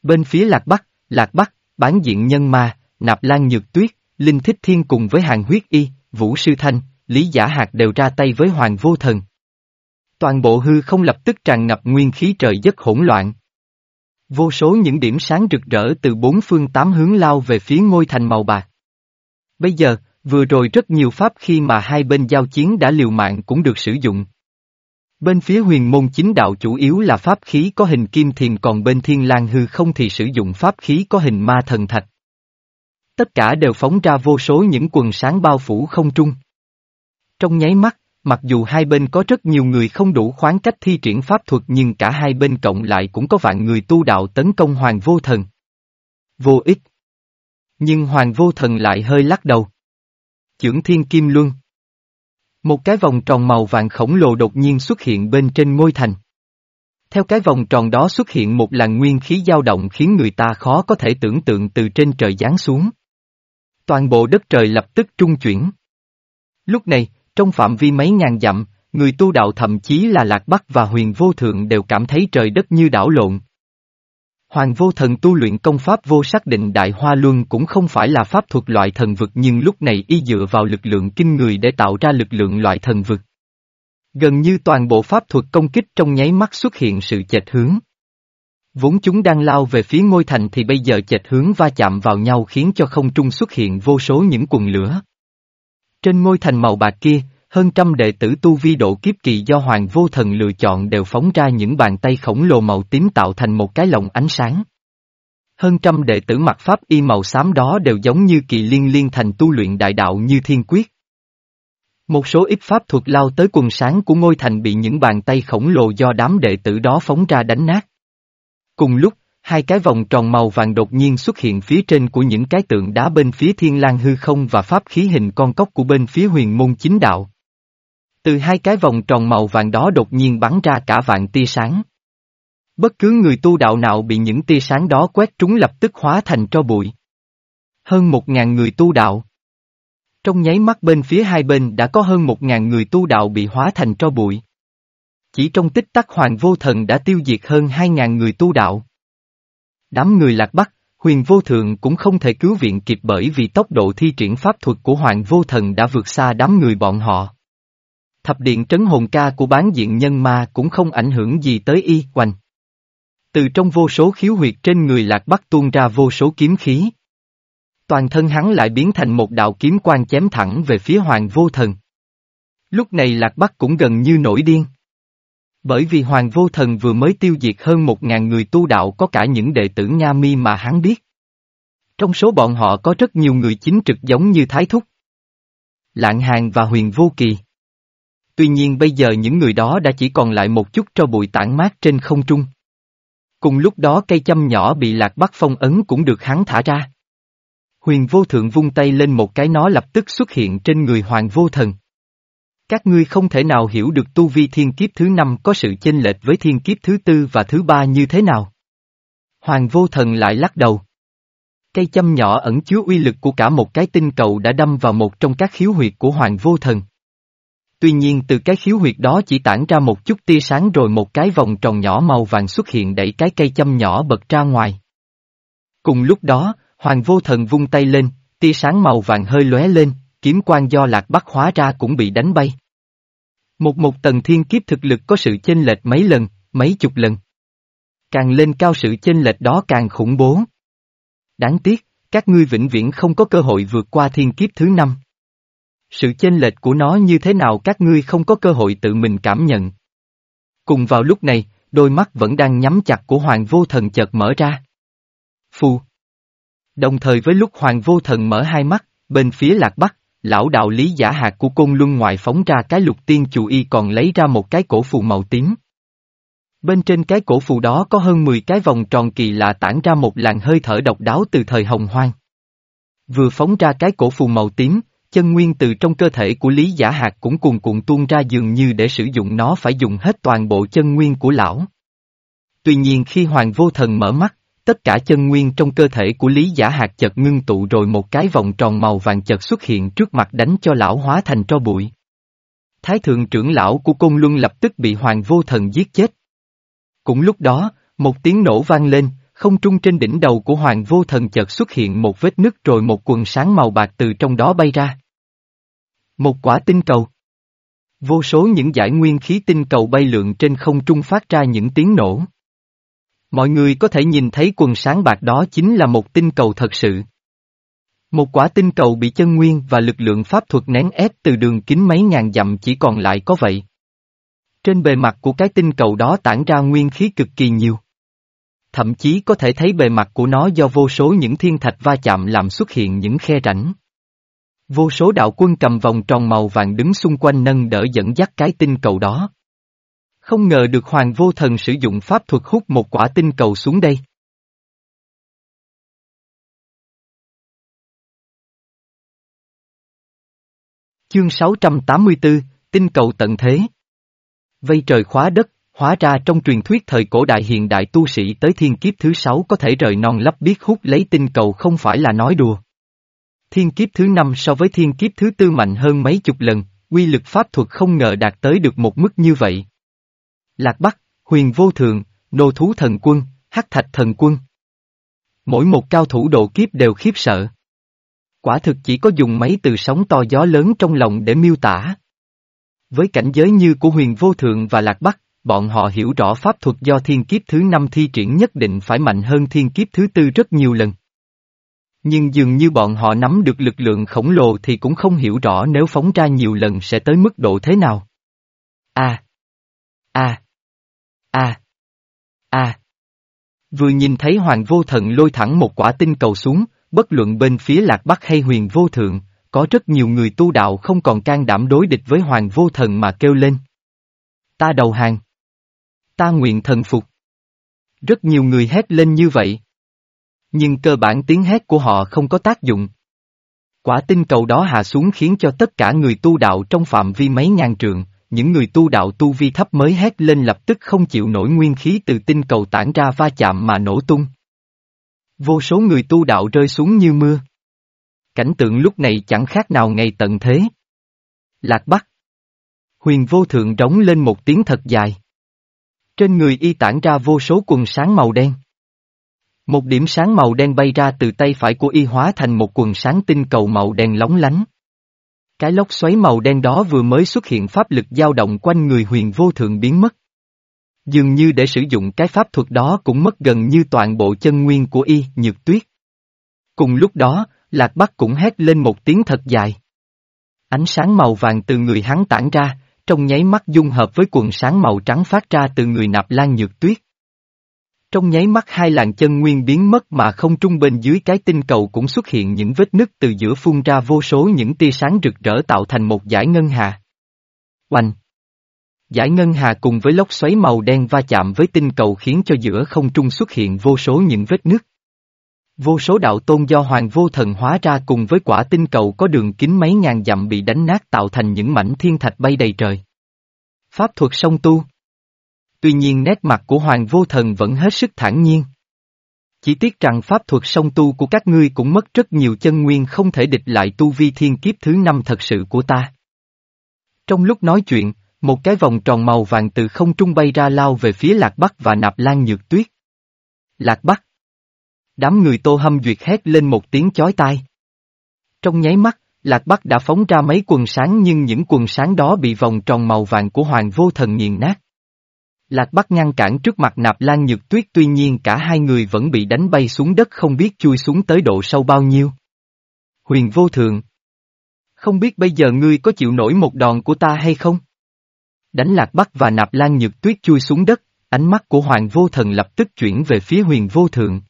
Bên phía lạc bắc, lạc bắc, bán diện nhân ma, nạp lan nhược tuyết, linh thích thiên cùng với hàng huyết y, vũ sư thanh, lý giả hạt đều ra tay với hoàng vô thần. Toàn bộ hư không lập tức tràn ngập nguyên khí trời rất hỗn loạn. Vô số những điểm sáng rực rỡ từ bốn phương tám hướng lao về phía ngôi thành màu bạc. Bây giờ, vừa rồi rất nhiều pháp khi mà hai bên giao chiến đã liều mạng cũng được sử dụng. Bên phía huyền môn chính đạo chủ yếu là pháp khí có hình kim thiền còn bên thiên lang hư không thì sử dụng pháp khí có hình ma thần thạch. Tất cả đều phóng ra vô số những quần sáng bao phủ không trung. Trong nháy mắt, mặc dù hai bên có rất nhiều người không đủ khoáng cách thi triển pháp thuật nhưng cả hai bên cộng lại cũng có vạn người tu đạo tấn công Hoàng Vô Thần. Vô ích. Nhưng Hoàng Vô Thần lại hơi lắc đầu. Chưởng Thiên Kim Luân. Một cái vòng tròn màu vàng khổng lồ đột nhiên xuất hiện bên trên ngôi thành. Theo cái vòng tròn đó xuất hiện một làn nguyên khí dao động khiến người ta khó có thể tưởng tượng từ trên trời giáng xuống. Toàn bộ đất trời lập tức trung chuyển. Lúc này, trong phạm vi mấy ngàn dặm, người tu đạo thậm chí là Lạc Bắc và Huyền Vô Thượng đều cảm thấy trời đất như đảo lộn. Hoàng vô thần tu luyện công pháp vô xác định đại hoa luân cũng không phải là pháp thuật loại thần vực nhưng lúc này y dựa vào lực lượng kinh người để tạo ra lực lượng loại thần vực. Gần như toàn bộ pháp thuật công kích trong nháy mắt xuất hiện sự chệch hướng. Vốn chúng đang lao về phía ngôi thành thì bây giờ chệch hướng va chạm vào nhau khiến cho không trung xuất hiện vô số những quần lửa. Trên ngôi thành màu bạc kia, hơn trăm đệ tử tu vi độ kiếp kỳ do Hoàng Vô Thần lựa chọn đều phóng ra những bàn tay khổng lồ màu tím tạo thành một cái lồng ánh sáng. Hơn trăm đệ tử mặc pháp y màu xám đó đều giống như kỳ liên liên thành tu luyện đại đạo như thiên quyết. Một số ít pháp thuật lao tới quần sáng của ngôi thành bị những bàn tay khổng lồ do đám đệ tử đó phóng ra đánh nát. Cùng lúc, hai cái vòng tròn màu vàng đột nhiên xuất hiện phía trên của những cái tượng đá bên phía thiên lang hư không và pháp khí hình con cốc của bên phía huyền môn chính đạo. Từ hai cái vòng tròn màu vàng đó đột nhiên bắn ra cả vạn tia sáng. Bất cứ người tu đạo nào bị những tia sáng đó quét trúng lập tức hóa thành tro bụi. Hơn một ngàn người tu đạo. Trong nháy mắt bên phía hai bên đã có hơn một ngàn người tu đạo bị hóa thành tro bụi. Chỉ trong tích tắc hoàng vô thần đã tiêu diệt hơn hai ngàn người tu đạo. Đám người lạc bắc, huyền vô thượng cũng không thể cứu viện kịp bởi vì tốc độ thi triển pháp thuật của hoàng vô thần đã vượt xa đám người bọn họ. Thập điện trấn hồn ca của bán diện nhân ma cũng không ảnh hưởng gì tới y quanh. Từ trong vô số khiếu huyệt trên người lạc bắc tuôn ra vô số kiếm khí. Toàn thân hắn lại biến thành một đạo kiếm quang chém thẳng về phía hoàng vô thần. Lúc này lạc bắc cũng gần như nổi điên. Bởi vì hoàng vô thần vừa mới tiêu diệt hơn một ngàn người tu đạo có cả những đệ tử Nga mi mà hắn biết. Trong số bọn họ có rất nhiều người chính trực giống như Thái Thúc. Lạng Hàng và Huyền Vô Kỳ. Tuy nhiên bây giờ những người đó đã chỉ còn lại một chút cho bụi tản mát trên không trung. Cùng lúc đó cây châm nhỏ bị lạc bắc phong ấn cũng được hắn thả ra. Huyền vô thượng vung tay lên một cái nó lập tức xuất hiện trên người hoàng vô thần. Các ngươi không thể nào hiểu được tu vi thiên kiếp thứ năm có sự chênh lệch với thiên kiếp thứ tư và thứ ba như thế nào. Hoàng vô thần lại lắc đầu. Cây châm nhỏ ẩn chứa uy lực của cả một cái tinh cầu đã đâm vào một trong các khiếu huyệt của hoàng vô thần. Tuy nhiên từ cái khiếu huyệt đó chỉ tản ra một chút tia sáng rồi một cái vòng tròn nhỏ màu vàng xuất hiện đẩy cái cây châm nhỏ bật ra ngoài. Cùng lúc đó, Hoàng vô thần vung tay lên, tia sáng màu vàng hơi lóe lên, kiếm quan do lạc bắc hóa ra cũng bị đánh bay. Một một tầng thiên kiếp thực lực có sự chênh lệch mấy lần, mấy chục lần. Càng lên cao sự chênh lệch đó càng khủng bố. Đáng tiếc, các ngươi vĩnh viễn không có cơ hội vượt qua thiên kiếp thứ năm. Sự chênh lệch của nó như thế nào các ngươi không có cơ hội tự mình cảm nhận. Cùng vào lúc này, đôi mắt vẫn đang nhắm chặt của Hoàng Vô Thần chợt mở ra. Phù. Đồng thời với lúc Hoàng Vô Thần mở hai mắt, bên phía lạc bắc, lão đạo lý giả hạt của côn luân ngoại phóng ra cái lục tiên chủ y còn lấy ra một cái cổ phù màu tím. Bên trên cái cổ phù đó có hơn 10 cái vòng tròn kỳ lạ tản ra một làn hơi thở độc đáo từ thời hồng hoang. Vừa phóng ra cái cổ phù màu tím, chân nguyên từ trong cơ thể của Lý Giả Hạt cũng cuồn cuộn tuôn ra dường như để sử dụng nó phải dùng hết toàn bộ chân nguyên của lão. Tuy nhiên khi Hoàng Vô Thần mở mắt, tất cả chân nguyên trong cơ thể của Lý Giả Hạt chợt ngưng tụ rồi một cái vòng tròn màu vàng chợt xuất hiện trước mặt đánh cho lão hóa thành tro bụi. Thái thượng trưởng lão của Côn Luân lập tức bị Hoàng Vô Thần giết chết. Cũng lúc đó, một tiếng nổ vang lên, không trung trên đỉnh đầu của Hoàng Vô Thần chợt xuất hiện một vết nứt rồi một quần sáng màu bạc từ trong đó bay ra. Một quả tinh cầu. Vô số những giải nguyên khí tinh cầu bay lượn trên không trung phát ra những tiếng nổ. Mọi người có thể nhìn thấy quần sáng bạc đó chính là một tinh cầu thật sự. Một quả tinh cầu bị chân nguyên và lực lượng pháp thuật nén ép từ đường kính mấy ngàn dặm chỉ còn lại có vậy. Trên bề mặt của cái tinh cầu đó tản ra nguyên khí cực kỳ nhiều. Thậm chí có thể thấy bề mặt của nó do vô số những thiên thạch va chạm làm xuất hiện những khe rãnh. Vô số đạo quân cầm vòng tròn màu vàng đứng xung quanh nâng đỡ dẫn dắt cái tinh cầu đó. Không ngờ được Hoàng Vô Thần sử dụng pháp thuật hút một quả tinh cầu xuống đây. Chương 684, tinh cầu tận thế. Vây trời khóa đất, hóa ra trong truyền thuyết thời cổ đại hiện đại tu sĩ tới thiên kiếp thứ sáu có thể rời non lấp biết hút lấy tinh cầu không phải là nói đùa. Thiên kiếp thứ năm so với thiên kiếp thứ tư mạnh hơn mấy chục lần, quy lực pháp thuật không ngờ đạt tới được một mức như vậy. Lạc Bắc, Huyền Vô Thường, Nô Thú Thần Quân, Hắc Thạch Thần Quân. Mỗi một cao thủ độ kiếp đều khiếp sợ. Quả thực chỉ có dùng mấy từ sóng to gió lớn trong lòng để miêu tả. Với cảnh giới như của Huyền Vô Thường và Lạc Bắc, bọn họ hiểu rõ pháp thuật do thiên kiếp thứ năm thi triển nhất định phải mạnh hơn thiên kiếp thứ tư rất nhiều lần. Nhưng dường như bọn họ nắm được lực lượng khổng lồ thì cũng không hiểu rõ nếu phóng ra nhiều lần sẽ tới mức độ thế nào. A. A. A. A. Vừa nhìn thấy Hoàng Vô Thần lôi thẳng một quả tinh cầu xuống, bất luận bên phía Lạc Bắc hay huyền vô thượng, có rất nhiều người tu đạo không còn can đảm đối địch với Hoàng Vô Thần mà kêu lên. Ta đầu hàng. Ta nguyện thần phục. Rất nhiều người hét lên như vậy. Nhưng cơ bản tiếng hét của họ không có tác dụng. Quả tinh cầu đó hạ xuống khiến cho tất cả người tu đạo trong phạm vi mấy ngàn trượng, những người tu đạo tu vi thấp mới hét lên lập tức không chịu nổi nguyên khí từ tinh cầu tản ra va chạm mà nổ tung. Vô số người tu đạo rơi xuống như mưa. Cảnh tượng lúc này chẳng khác nào ngày tận thế. Lạc Bắc. Huyền vô thượng rống lên một tiếng thật dài. Trên người y tản ra vô số quần sáng màu đen. Một điểm sáng màu đen bay ra từ tay phải của y hóa thành một quần sáng tinh cầu màu đen lóng lánh. Cái lốc xoáy màu đen đó vừa mới xuất hiện pháp lực dao động quanh người huyền vô thượng biến mất. Dường như để sử dụng cái pháp thuật đó cũng mất gần như toàn bộ chân nguyên của y, nhược tuyết. Cùng lúc đó, Lạc Bắc cũng hét lên một tiếng thật dài. Ánh sáng màu vàng từ người hắn tản ra, trong nháy mắt dung hợp với quần sáng màu trắng phát ra từ người nạp lan nhược tuyết. Trong nháy mắt hai làn chân nguyên biến mất mà không trung bên dưới cái tinh cầu cũng xuất hiện những vết nứt từ giữa phun ra vô số những tia sáng rực rỡ tạo thành một dải ngân hà. Oanh! Giải ngân hà cùng với lốc xoáy màu đen va chạm với tinh cầu khiến cho giữa không trung xuất hiện vô số những vết nứt. Vô số đạo tôn do hoàng vô thần hóa ra cùng với quả tinh cầu có đường kính mấy ngàn dặm bị đánh nát tạo thành những mảnh thiên thạch bay đầy trời. Pháp thuật song tu Tuy nhiên nét mặt của hoàng vô thần vẫn hết sức thản nhiên. Chỉ tiếc rằng pháp thuật song tu của các ngươi cũng mất rất nhiều chân nguyên không thể địch lại tu vi thiên kiếp thứ năm thật sự của ta. Trong lúc nói chuyện, một cái vòng tròn màu vàng từ không trung bay ra lao về phía Lạc Bắc và Nạp Lan Nhược Tuyết. Lạc Bắc. Đám người tô hâm duyệt hét lên một tiếng chói tai. Trong nháy mắt, Lạc Bắc đã phóng ra mấy quần sáng nhưng những quần sáng đó bị vòng tròn màu vàng của Hoàng Vô Thần nghiền nát. Lạc Bắc ngăn cản trước mặt Nạp Lan Nhược Tuyết tuy nhiên cả hai người vẫn bị đánh bay xuống đất không biết chui xuống tới độ sâu bao nhiêu. Huyền Vô Thường. Không biết bây giờ ngươi có chịu nổi một đòn của ta hay không? Đánh lạc bắc và nạp lan nhược tuyết chui xuống đất, ánh mắt của hoàng vô thần lập tức chuyển về phía huyền vô thượng.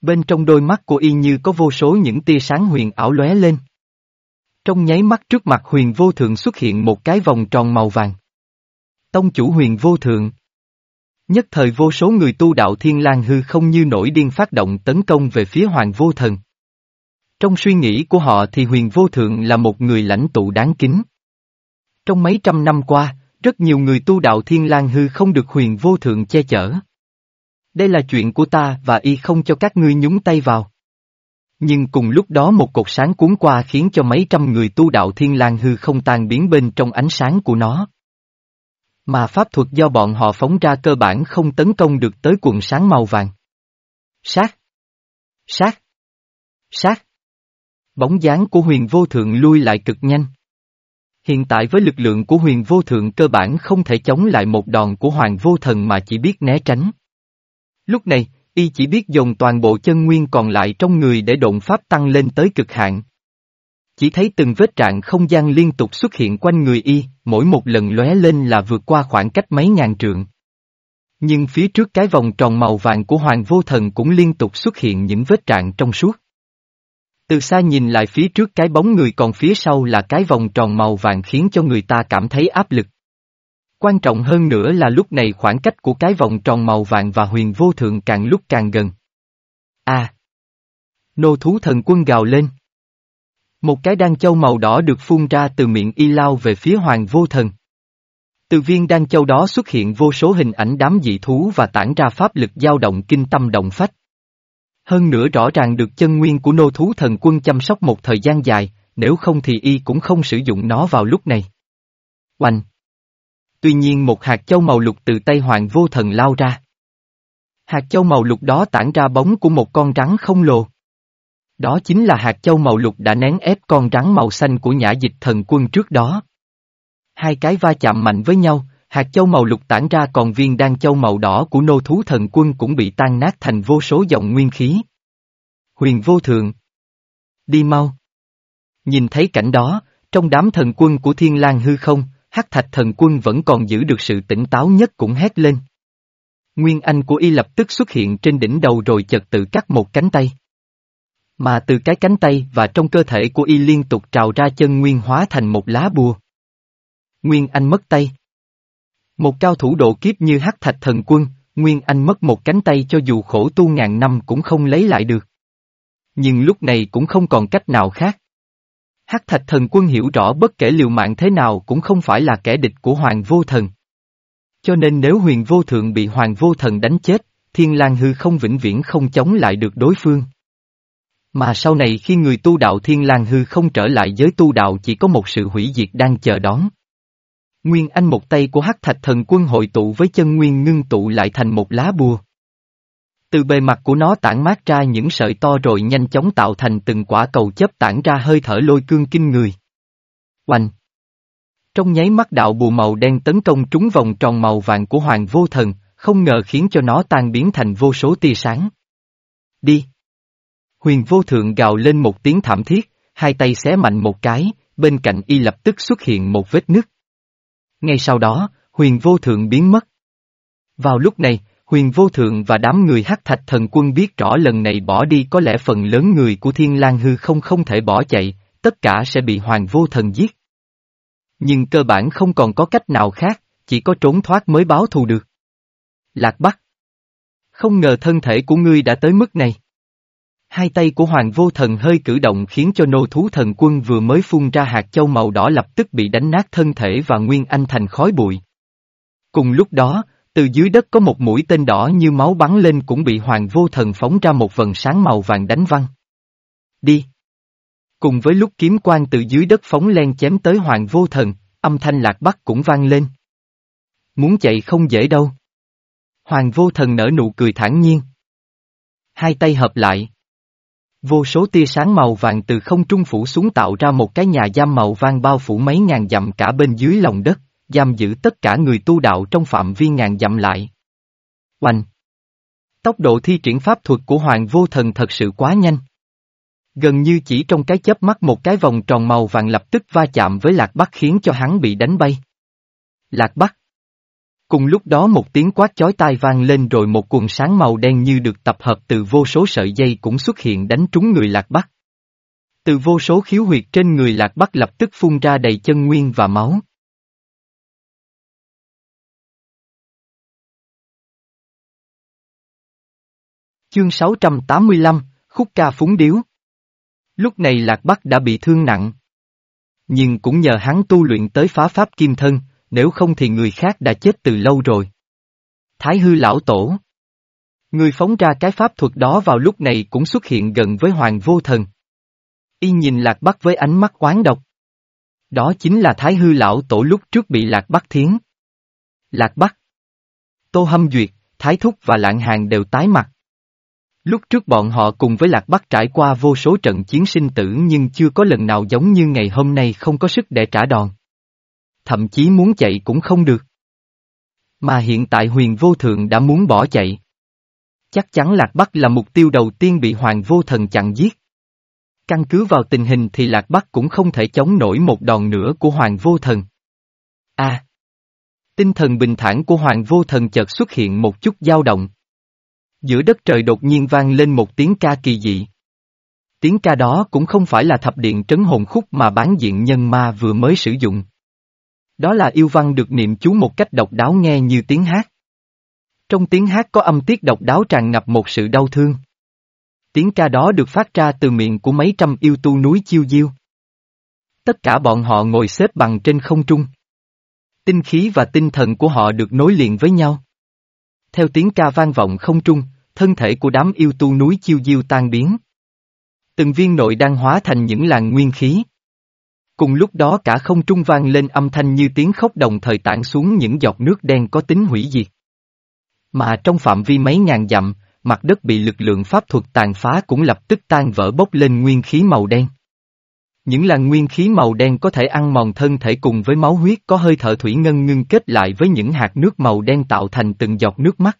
Bên trong đôi mắt của y như có vô số những tia sáng huyền ảo lóe lên. Trong nháy mắt trước mặt huyền vô thượng xuất hiện một cái vòng tròn màu vàng. Tông chủ huyền vô thượng. Nhất thời vô số người tu đạo thiên lang hư không như nổi điên phát động tấn công về phía hoàng vô thần. Trong suy nghĩ của họ thì huyền vô thượng là một người lãnh tụ đáng kính. Trong mấy trăm năm qua, rất nhiều người tu đạo Thiên lang hư không được huyền vô thượng che chở. Đây là chuyện của ta và y không cho các ngươi nhúng tay vào. Nhưng cùng lúc đó một cột sáng cuốn qua khiến cho mấy trăm người tu đạo Thiên lang hư không tan biến bên trong ánh sáng của nó. Mà pháp thuật do bọn họ phóng ra cơ bản không tấn công được tới quần sáng màu vàng. Sát! Sát! Sát! Bóng dáng của huyền vô thượng lui lại cực nhanh. Hiện tại với lực lượng của huyền vô thượng cơ bản không thể chống lại một đòn của hoàng vô thần mà chỉ biết né tránh. Lúc này, y chỉ biết dùng toàn bộ chân nguyên còn lại trong người để độn pháp tăng lên tới cực hạn. Chỉ thấy từng vết trạng không gian liên tục xuất hiện quanh người y, mỗi một lần lóe lên là vượt qua khoảng cách mấy ngàn trượng. Nhưng phía trước cái vòng tròn màu vàng của Hoàng Vô Thần cũng liên tục xuất hiện những vết trạng trong suốt. Từ xa nhìn lại phía trước cái bóng người còn phía sau là cái vòng tròn màu vàng khiến cho người ta cảm thấy áp lực. Quan trọng hơn nữa là lúc này khoảng cách của cái vòng tròn màu vàng và huyền vô thượng càng lúc càng gần. A. À! Nô thú thần quân gào lên. Một cái đan châu màu đỏ được phun ra từ miệng y lao về phía hoàng vô thần. Từ viên đan châu đó xuất hiện vô số hình ảnh đám dị thú và tản ra pháp lực dao động kinh tâm động phách. Hơn nữa rõ ràng được chân nguyên của nô thú thần quân chăm sóc một thời gian dài, nếu không thì y cũng không sử dụng nó vào lúc này. Oanh! Tuy nhiên một hạt châu màu lục từ tay hoàng vô thần lao ra. Hạt châu màu lục đó tản ra bóng của một con rắn không lồ. Đó chính là hạt châu màu lục đã nén ép con rắn màu xanh của nhã dịch thần quân trước đó. Hai cái va chạm mạnh với nhau, Hạt châu màu lục tản ra còn viên đan châu màu đỏ của nô thú thần quân cũng bị tan nát thành vô số dòng nguyên khí. Huyền vô thượng. Đi mau. Nhìn thấy cảnh đó, trong đám thần quân của thiên lang hư không, hắc thạch thần quân vẫn còn giữ được sự tỉnh táo nhất cũng hét lên. Nguyên Anh của y lập tức xuất hiện trên đỉnh đầu rồi chật tự cắt một cánh tay. Mà từ cái cánh tay và trong cơ thể của y liên tục trào ra chân nguyên hóa thành một lá bùa. Nguyên Anh mất tay. Một cao thủ độ kiếp như hắc thạch thần quân, Nguyên Anh mất một cánh tay cho dù khổ tu ngàn năm cũng không lấy lại được. Nhưng lúc này cũng không còn cách nào khác. Hắc thạch thần quân hiểu rõ bất kể liều mạng thế nào cũng không phải là kẻ địch của Hoàng Vô Thần. Cho nên nếu huyền vô thượng bị Hoàng Vô Thần đánh chết, Thiên lang hư không vĩnh viễn không chống lại được đối phương. Mà sau này khi người tu đạo Thiên lang hư không trở lại giới tu đạo chỉ có một sự hủy diệt đang chờ đón. Nguyên Anh một tay của hắc thạch thần quân hội tụ với chân nguyên ngưng tụ lại thành một lá bùa. Từ bề mặt của nó tản mát ra những sợi to rồi nhanh chóng tạo thành từng quả cầu chấp tản ra hơi thở lôi cương kinh người. Oanh! Trong nháy mắt đạo bùa màu đen tấn công trúng vòng tròn màu vàng của Hoàng Vô Thần, không ngờ khiến cho nó tan biến thành vô số tia sáng. Đi! Huyền Vô Thượng gào lên một tiếng thảm thiết, hai tay xé mạnh một cái, bên cạnh y lập tức xuất hiện một vết nứt. Ngay sau đó, huyền vô thượng biến mất. Vào lúc này, huyền vô thượng và đám người hắc thạch thần quân biết rõ lần này bỏ đi có lẽ phần lớn người của thiên lang hư không không thể bỏ chạy, tất cả sẽ bị hoàng vô thần giết. Nhưng cơ bản không còn có cách nào khác, chỉ có trốn thoát mới báo thù được. Lạc Bắc Không ngờ thân thể của ngươi đã tới mức này. Hai tay của Hoàng Vô Thần hơi cử động khiến cho nô thú thần quân vừa mới phun ra hạt châu màu đỏ lập tức bị đánh nát thân thể và Nguyên Anh thành khói bụi. Cùng lúc đó, từ dưới đất có một mũi tên đỏ như máu bắn lên cũng bị Hoàng Vô Thần phóng ra một vần sáng màu vàng đánh văng. Đi! Cùng với lúc kiếm quan từ dưới đất phóng len chém tới Hoàng Vô Thần, âm thanh lạc bắc cũng vang lên. Muốn chạy không dễ đâu. Hoàng Vô Thần nở nụ cười thản nhiên. Hai tay hợp lại. Vô số tia sáng màu vàng từ không trung phủ xuống tạo ra một cái nhà giam màu vàng bao phủ mấy ngàn dặm cả bên dưới lòng đất, giam giữ tất cả người tu đạo trong phạm vi ngàn dặm lại. Oanh! Tốc độ thi triển pháp thuật của Hoàng Vô Thần thật sự quá nhanh. Gần như chỉ trong cái chớp mắt một cái vòng tròn màu vàng lập tức va chạm với Lạc Bắc khiến cho hắn bị đánh bay. Lạc Bắc! Cùng lúc đó một tiếng quát chói tai vang lên rồi một cuồng sáng màu đen như được tập hợp từ vô số sợi dây cũng xuất hiện đánh trúng người lạc bắc. Từ vô số khiếu huyệt trên người lạc bắc lập tức phun ra đầy chân nguyên và máu. Chương 685, Khúc ca phúng điếu Lúc này Lạc Bắc đã bị thương nặng. Nhưng cũng nhờ hắn tu luyện tới phá pháp kim thân, nếu không thì người khác đã chết từ lâu rồi. Thái hư lão tổ. Người phóng ra cái pháp thuật đó vào lúc này cũng xuất hiện gần với hoàng vô thần. Y nhìn lạc bắc với ánh mắt oán độc. Đó chính là thái hư lão tổ lúc trước bị lạc bắc thiến. Lạc bắc. Tô hâm duyệt, thái thúc và lạng hàng đều tái mặt. Lúc trước bọn họ cùng với Lạc Bắc trải qua vô số trận chiến sinh tử nhưng chưa có lần nào giống như ngày hôm nay không có sức để trả đòn thậm chí muốn chạy cũng không được. Mà hiện tại huyền vô thượng đã muốn bỏ chạy. Chắc chắn Lạc Bắc là mục tiêu đầu tiên bị hoàng vô thần chặn giết. Căn cứ vào tình hình thì Lạc Bắc cũng không thể chống nổi một đòn nữa của hoàng vô thần. A. À, tinh thần bình thản của hoàng vô thần chợt xuất hiện một chút dao động. Giữa đất trời đột nhiên vang lên một tiếng ca kỳ dị. Tiếng ca đó cũng không phải là thập điện trấn hồn khúc mà bán diện nhân ma vừa mới sử dụng. Đó là yêu văn được niệm chú một cách độc đáo nghe như tiếng hát. Trong tiếng hát có âm tiết độc đáo tràn ngập một sự đau thương. Tiếng ca đó được phát ra từ miệng của mấy trăm yêu tu núi chiêu diêu. Tất cả bọn họ ngồi xếp bằng trên không trung. Tinh khí và tinh thần của họ được nối liền với nhau. Theo tiếng ca vang vọng không trung, thân thể của đám yêu tu núi chiêu diêu tan biến. Từng viên nội đang hóa thành những làn nguyên khí. Cùng lúc đó cả không trung vang lên âm thanh như tiếng khóc đồng thời tản xuống những giọt nước đen có tính hủy diệt. Mà trong phạm vi mấy ngàn dặm, mặt đất bị lực lượng pháp thuật tàn phá cũng lập tức tan vỡ bốc lên nguyên khí màu đen. Những làn nguyên khí màu đen có thể ăn mòn thân thể cùng với máu huyết có hơi thở thủy ngân ngưng kết lại với những hạt nước màu đen tạo thành từng giọt nước mắt.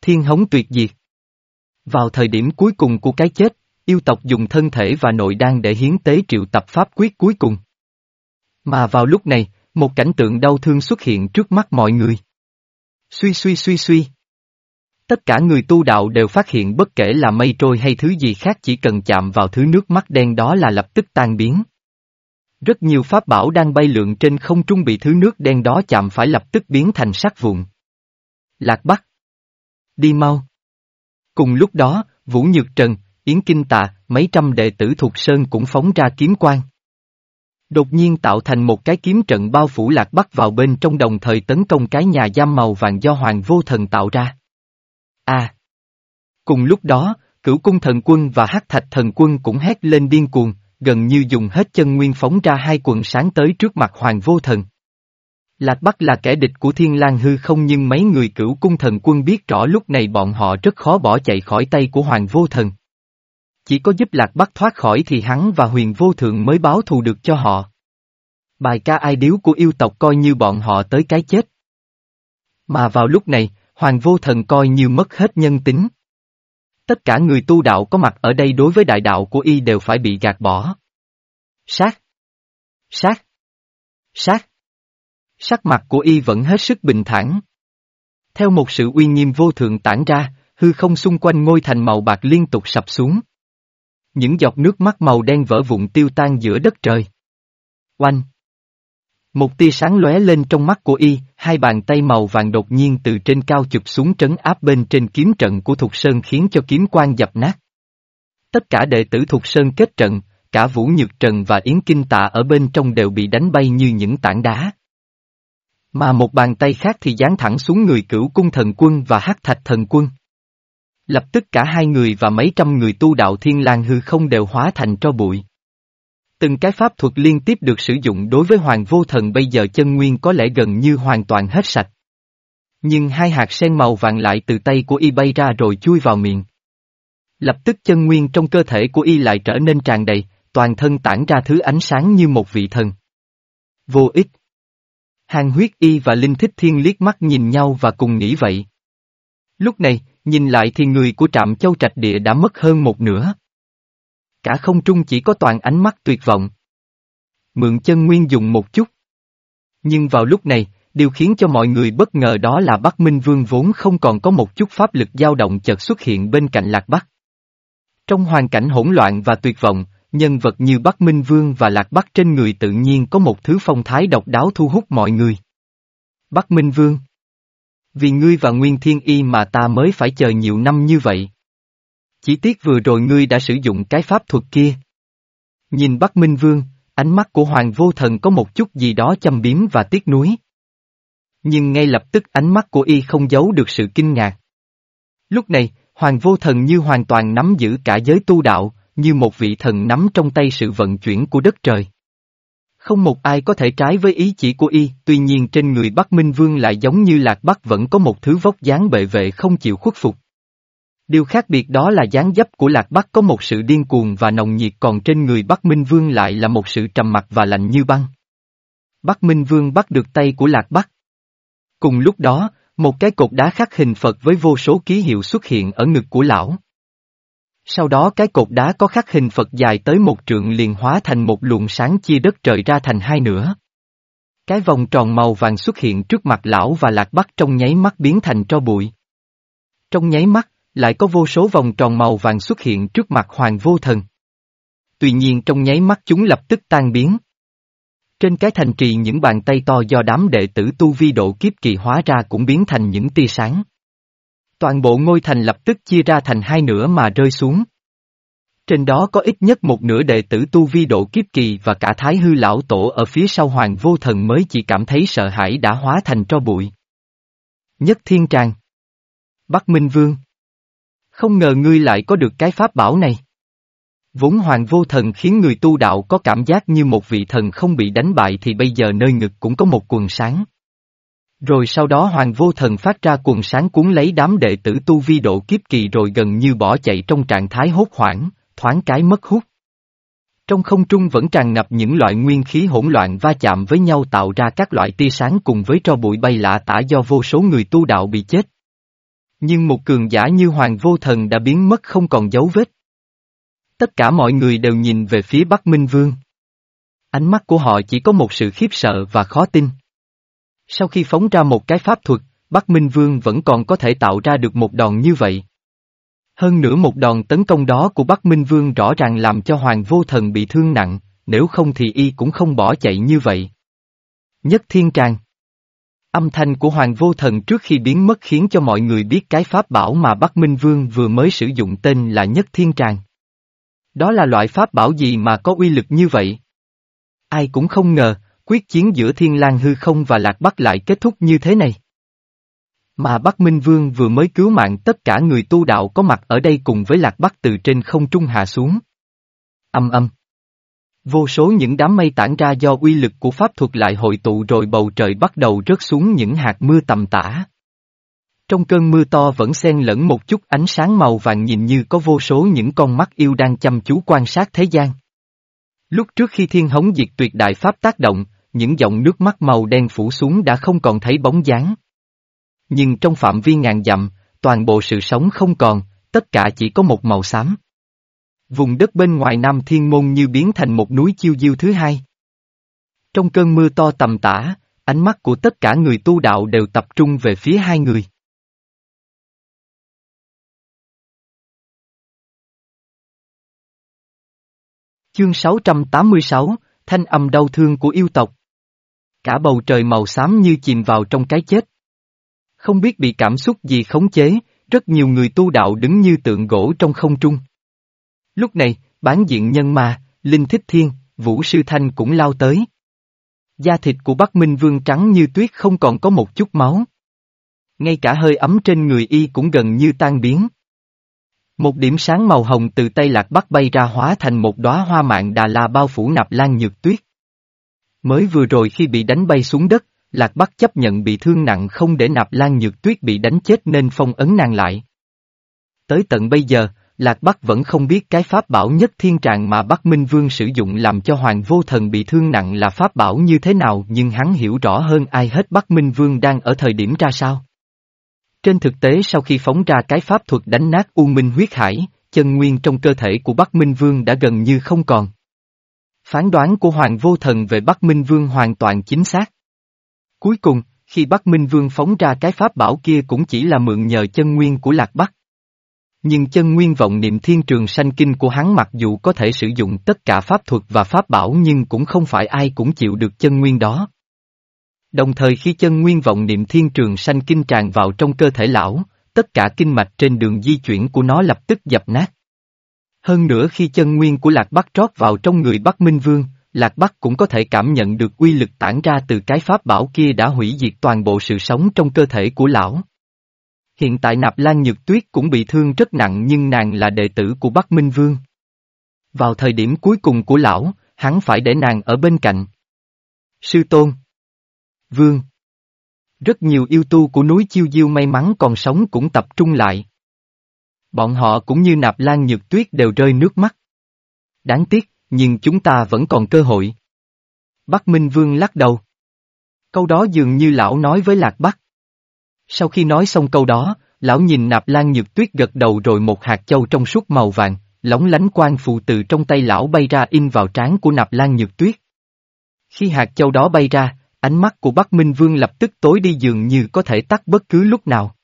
Thiên hống tuyệt diệt. Vào thời điểm cuối cùng của cái chết, yêu tộc dùng thân thể và nội đan để hiến tế triệu tập pháp quyết cuối cùng. Mà vào lúc này, một cảnh tượng đau thương xuất hiện trước mắt mọi người. Suy suy suy suy. Tất cả người tu đạo đều phát hiện bất kể là mây trôi hay thứ gì khác chỉ cần chạm vào thứ nước mắt đen đó là lập tức tan biến. Rất nhiều pháp bảo đang bay lượn trên không trung bị thứ nước đen đó chạm phải lập tức biến thành sắc vụn. Lạc Bắc. Đi mau. Cùng lúc đó, Vũ Nhược Trần, Yến Kinh Tạ, mấy trăm đệ tử thuộc Sơn cũng phóng ra kiếm quang. Đột nhiên tạo thành một cái kiếm trận bao phủ Lạc Bắc vào bên trong đồng thời tấn công cái nhà giam màu vàng do Hoàng Vô Thần tạo ra. À! Cùng lúc đó, cửu cung thần quân và hắc thạch thần quân cũng hét lên điên cuồng, gần như dùng hết chân nguyên phóng ra hai quần sáng tới trước mặt Hoàng Vô Thần. Lạc Bắc là kẻ địch của Thiên lang hư không nhưng mấy người cửu cung thần quân biết rõ lúc này bọn họ rất khó bỏ chạy khỏi tay của Hoàng Vô Thần. Chỉ có giúp Lạc Bắc thoát khỏi thì hắn và huyền vô thượng mới báo thù được cho họ. Bài ca ai điếu của yêu tộc coi như bọn họ tới cái chết. Mà vào lúc này, Hoàng Vô Thần coi như mất hết nhân tính. Tất cả người tu đạo có mặt ở đây đối với đại đạo của y đều phải bị gạt bỏ. Sát! Sát! Sát! Sắc mặt của y vẫn hết sức bình thản. Theo một sự uy nghiêm vô thượng tản ra, hư không xung quanh ngôi thành màu bạc liên tục sập xuống. Những giọt nước mắt màu đen vỡ vụn tiêu tan giữa đất trời. Oanh! Một tia sáng lóe lên trong mắt của y, hai bàn tay màu vàng đột nhiên từ trên cao chụp xuống trấn áp bên trên kiếm trận của Thục Sơn khiến cho kiếm quan dập nát. Tất cả đệ tử Thục Sơn kết trận, cả Vũ Nhược Trần và Yến Kinh Tạ ở bên trong đều bị đánh bay như những tảng đá. Mà một bàn tay khác thì dán thẳng xuống người cửu cung thần quân và hắc thạch thần quân. Lập tức cả hai người và mấy trăm người tu đạo thiên lang hư không đều hóa thành tro bụi. Từng cái pháp thuật liên tiếp được sử dụng đối với hoàng vô thần bây giờ chân nguyên có lẽ gần như hoàn toàn hết sạch. Nhưng hai hạt sen màu vàng lại từ tay của y bay ra rồi chui vào miệng. Lập tức chân nguyên trong cơ thể của y lại trở nên tràn đầy, toàn thân tản ra thứ ánh sáng như một vị thần. Vô ích. Hàng huyết y và linh thích thiên liếc mắt nhìn nhau và cùng nghĩ vậy. Lúc này, nhìn lại thì người của trạm châu trạch địa đã mất hơn một nửa. Cả không trung chỉ có toàn ánh mắt tuyệt vọng. Mượn chân nguyên dùng một chút. Nhưng vào lúc này, điều khiến cho mọi người bất ngờ đó là Bắc Minh Vương vốn không còn có một chút pháp lực dao động chợt xuất hiện bên cạnh Lạc Bắc. Trong hoàn cảnh hỗn loạn và tuyệt vọng, nhân vật như Bắc Minh Vương và Lạc Bắc trên người tự nhiên có một thứ phong thái độc đáo thu hút mọi người. Bắc Minh Vương vì ngươi và Nguyên Thiên Y mà ta mới phải chờ nhiều năm như vậy. Chỉ tiếc vừa rồi ngươi đã sử dụng cái pháp thuật kia. Nhìn Bắc Minh Vương, ánh mắt của Hoàng Vô Thần có một chút gì đó châm biếm và tiếc nuối. Nhưng ngay lập tức ánh mắt của y không giấu được sự kinh ngạc. Lúc này, Hoàng Vô Thần như hoàn toàn nắm giữ cả giới tu đạo, như một vị thần nắm trong tay sự vận chuyển của đất trời. Không một ai có thể trái với ý chỉ của y, tuy nhiên trên người Bắc Minh Vương lại giống như Lạc Bắc vẫn có một thứ vóc dáng bệ vệ không chịu khuất phục. Điều khác biệt đó là dáng dấp của Lạc Bắc có một sự điên cuồng và nồng nhiệt còn trên người Bắc Minh Vương lại là một sự trầm mặc và lạnh như băng. Bắc Minh Vương bắt được tay của Lạc Bắc. Cùng lúc đó, một cái cột đá khắc hình Phật với vô số ký hiệu xuất hiện ở ngực của lão. Sau đó cái cột đá có khắc hình Phật dài tới một trượng liền hóa thành một luồng sáng chia đất trời ra thành hai nửa. Cái vòng tròn màu vàng xuất hiện trước mặt lão và lạc bắc trong nháy mắt biến thành tro bụi. Trong nháy mắt, lại có vô số vòng tròn màu vàng xuất hiện trước mặt hoàng vô thần. Tuy nhiên trong nháy mắt chúng lập tức tan biến. Trên cái thành trì những bàn tay to do đám đệ tử tu vi độ kiếp kỳ hóa ra cũng biến thành những tia sáng. Toàn bộ ngôi thành lập tức chia ra thành hai nửa mà rơi xuống. Trên đó có ít nhất một nửa đệ tử tu vi độ kiếp kỳ và cả thái hư lão tổ ở phía sau hoàng vô thần mới chỉ cảm thấy sợ hãi đã hóa thành tro bụi. Nhất thiên tràng. Bắc Minh Vương. Không ngờ ngươi lại có được cái pháp bảo này. Vốn hoàng vô thần khiến người tu đạo có cảm giác như một vị thần không bị đánh bại thì bây giờ nơi ngực cũng có một quần sáng. Rồi sau đó hoàng vô thần phát ra quần sáng cuốn lấy đám đệ tử tu vi độ kiếp kỳ rồi gần như bỏ chạy trong trạng thái hốt hoảng, thoáng cái mất hút. Trong không trung vẫn tràn ngập những loại nguyên khí hỗn loạn va chạm với nhau tạo ra các loại tia sáng cùng với tro bụi bay lạ tả do vô số người tu đạo bị chết. Nhưng một cường giả như Hoàng Vô Thần đã biến mất không còn dấu vết. Tất cả mọi người đều nhìn về phía Bắc Minh Vương. Ánh mắt của họ chỉ có một sự khiếp sợ và khó tin. Sau khi phóng ra một cái pháp thuật, Bắc Minh Vương vẫn còn có thể tạo ra được một đòn như vậy. Hơn nữa một đòn tấn công đó của Bắc Minh Vương rõ ràng làm cho Hoàng Vô Thần bị thương nặng, nếu không thì y cũng không bỏ chạy như vậy. Nhất Thiên Tràng Âm thanh của Hoàng Vô Thần trước khi biến mất khiến cho mọi người biết cái pháp bảo mà Bắc Minh Vương vừa mới sử dụng tên là Nhất Thiên Tràng. Đó là loại pháp bảo gì mà có uy lực như vậy? Ai cũng không ngờ, quyết chiến giữa Thiên lang hư không và Lạc Bắc lại kết thúc như thế này. Mà Bắc Minh Vương vừa mới cứu mạng tất cả người tu đạo có mặt ở đây cùng với Lạc Bắc từ trên không trung hạ xuống. Âm âm. Vô số những đám mây tản ra do uy lực của pháp thuật lại hội tụ rồi bầu trời bắt đầu rớt xuống những hạt mưa tầm tã. Trong cơn mưa to vẫn xen lẫn một chút ánh sáng màu vàng nhìn như có vô số những con mắt yêu đang chăm chú quan sát thế gian. Lúc trước khi thiên hống diệt tuyệt đại pháp tác động, những dòng nước mắt màu đen phủ xuống đã không còn thấy bóng dáng. Nhưng trong phạm vi ngàn dặm, toàn bộ sự sống không còn, tất cả chỉ có một màu xám. Vùng đất bên ngoài Nam Thiên Môn như biến thành một núi chiêu diêu thứ hai. Trong cơn mưa to tầm tã, ánh mắt của tất cả người tu đạo đều tập trung về phía hai người. Chương 686, Thanh âm đau thương của yêu tộc. Cả bầu trời màu xám như chìm vào trong cái chết. Không biết bị cảm xúc gì khống chế, rất nhiều người tu đạo đứng như tượng gỗ trong không trung. Lúc này, bán diện nhân ma, Linh Thích Thiên, Vũ Sư Thanh cũng lao tới. Da thịt của Bắc Minh Vương trắng như tuyết không còn có một chút máu. Ngay cả hơi ấm trên người y cũng gần như tan biến. Một điểm sáng màu hồng từ tay lạc bắc bay ra hóa thành một đóa hoa mạng đà la bao phủ nạp lan nhược tuyết. Mới vừa rồi khi bị đánh bay xuống đất, lạc bắc chấp nhận bị thương nặng không để nạp lan nhược tuyết bị đánh chết nên phong ấn nàng lại. Tới tận bây giờ, Lạc Bắc vẫn không biết cái pháp bảo nhất thiên trạng mà Bắc Minh Vương sử dụng làm cho Hoàng Vô Thần bị thương nặng là pháp bảo như thế nào nhưng hắn hiểu rõ hơn ai hết Bắc Minh Vương đang ở thời điểm ra sao. Trên thực tế sau khi phóng ra cái pháp thuật đánh nát U Minh huyết hải, chân nguyên trong cơ thể của Bắc Minh Vương đã gần như không còn. Phán đoán của Hoàng Vô Thần về Bắc Minh Vương hoàn toàn chính xác. Cuối cùng, khi Bắc Minh Vương phóng ra cái pháp bảo kia cũng chỉ là mượn nhờ chân nguyên của Lạc Bắc. Nhưng chân nguyên vọng niệm thiên trường sanh kinh của hắn mặc dù có thể sử dụng tất cả pháp thuật và pháp bảo nhưng cũng không phải ai cũng chịu được chân nguyên đó. Đồng thời khi chân nguyên vọng niệm thiên trường sanh kinh tràn vào trong cơ thể lão, tất cả kinh mạch trên đường di chuyển của nó lập tức dập nát. Hơn nữa khi chân nguyên của Lạc Bắc trót vào trong người Bắc Minh Vương, Lạc Bắc cũng có thể cảm nhận được quy lực tản ra từ cái pháp bảo kia đã hủy diệt toàn bộ sự sống trong cơ thể của lão. Hiện tại Nạp Lan Nhược Tuyết cũng bị thương rất nặng nhưng nàng là đệ tử của Bắc Minh Vương. Vào thời điểm cuối cùng của lão, hắn phải để nàng ở bên cạnh. Sư Tôn Vương Rất nhiều yêu tu của núi Chiêu Diêu may mắn còn sống cũng tập trung lại. Bọn họ cũng như Nạp Lan Nhược Tuyết đều rơi nước mắt. Đáng tiếc, nhưng chúng ta vẫn còn cơ hội. Bắc Minh Vương lắc đầu. Câu đó dường như lão nói với Lạc Bắc. Sau khi nói xong câu đó, lão nhìn nạp lan nhược tuyết gật đầu rồi một hạt châu trong suốt màu vàng, lóng lánh quang phù từ trong tay lão bay ra in vào trán của nạp lan nhược tuyết. Khi hạt châu đó bay ra, ánh mắt của Bắc Minh Vương lập tức tối đi dường như có thể tắt bất cứ lúc nào.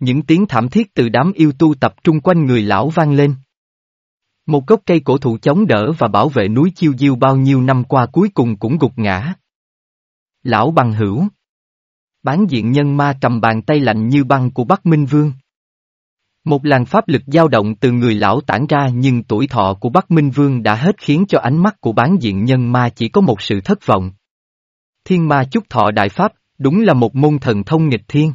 Những tiếng thảm thiết từ đám yêu tu tập trung quanh người lão vang lên. Một gốc cây cổ thụ chống đỡ và bảo vệ núi chiêu diêu bao nhiêu năm qua cuối cùng cũng gục ngã. Lão bằng hữu Bán diện nhân ma cầm bàn tay lạnh như băng của Bắc Minh Vương. Một làn pháp lực dao động từ người lão tản ra nhưng tuổi thọ của Bắc Minh Vương đã hết khiến cho ánh mắt của bán diện nhân ma chỉ có một sự thất vọng. Thiên ma chúc thọ đại pháp, đúng là một môn thần thông nghịch thiên.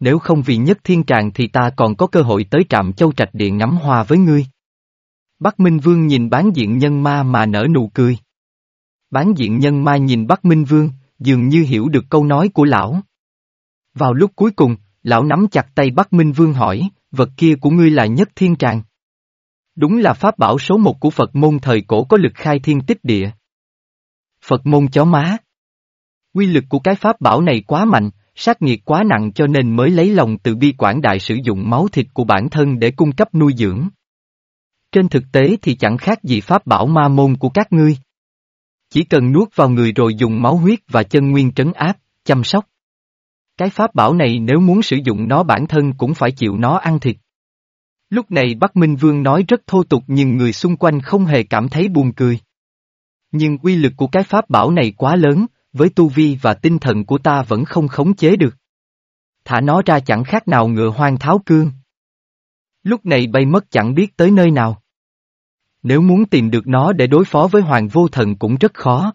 Nếu không vì nhất thiên tràng thì ta còn có cơ hội tới trạm châu trạch điện ngắm hoa với ngươi. Bắc Minh Vương nhìn bán diện nhân ma mà nở nụ cười. Bán diện nhân ma nhìn Bắc Minh Vương, dường như hiểu được câu nói của lão. Vào lúc cuối cùng, lão nắm chặt tay Bắc Minh Vương hỏi, vật kia của ngươi là nhất thiên tràng. Đúng là pháp bảo số một của Phật môn thời cổ có lực khai thiên tích địa. Phật môn chó má. Quy lực của cái pháp bảo này quá mạnh, sát nghiệt quá nặng cho nên mới lấy lòng từ bi quảng đại sử dụng máu thịt của bản thân để cung cấp nuôi dưỡng. Trên thực tế thì chẳng khác gì pháp bảo ma môn của các ngươi. Chỉ cần nuốt vào người rồi dùng máu huyết và chân nguyên trấn áp, chăm sóc. Cái pháp bảo này nếu muốn sử dụng nó bản thân cũng phải chịu nó ăn thịt. Lúc này Bắc Minh Vương nói rất thô tục nhưng người xung quanh không hề cảm thấy buồn cười. Nhưng uy lực của cái pháp bảo này quá lớn, với tu vi và tinh thần của ta vẫn không khống chế được. Thả nó ra chẳng khác nào ngựa hoang tháo cương. Lúc này bay mất chẳng biết tới nơi nào. Nếu muốn tìm được nó để đối phó với Hoàng Vô Thần cũng rất khó.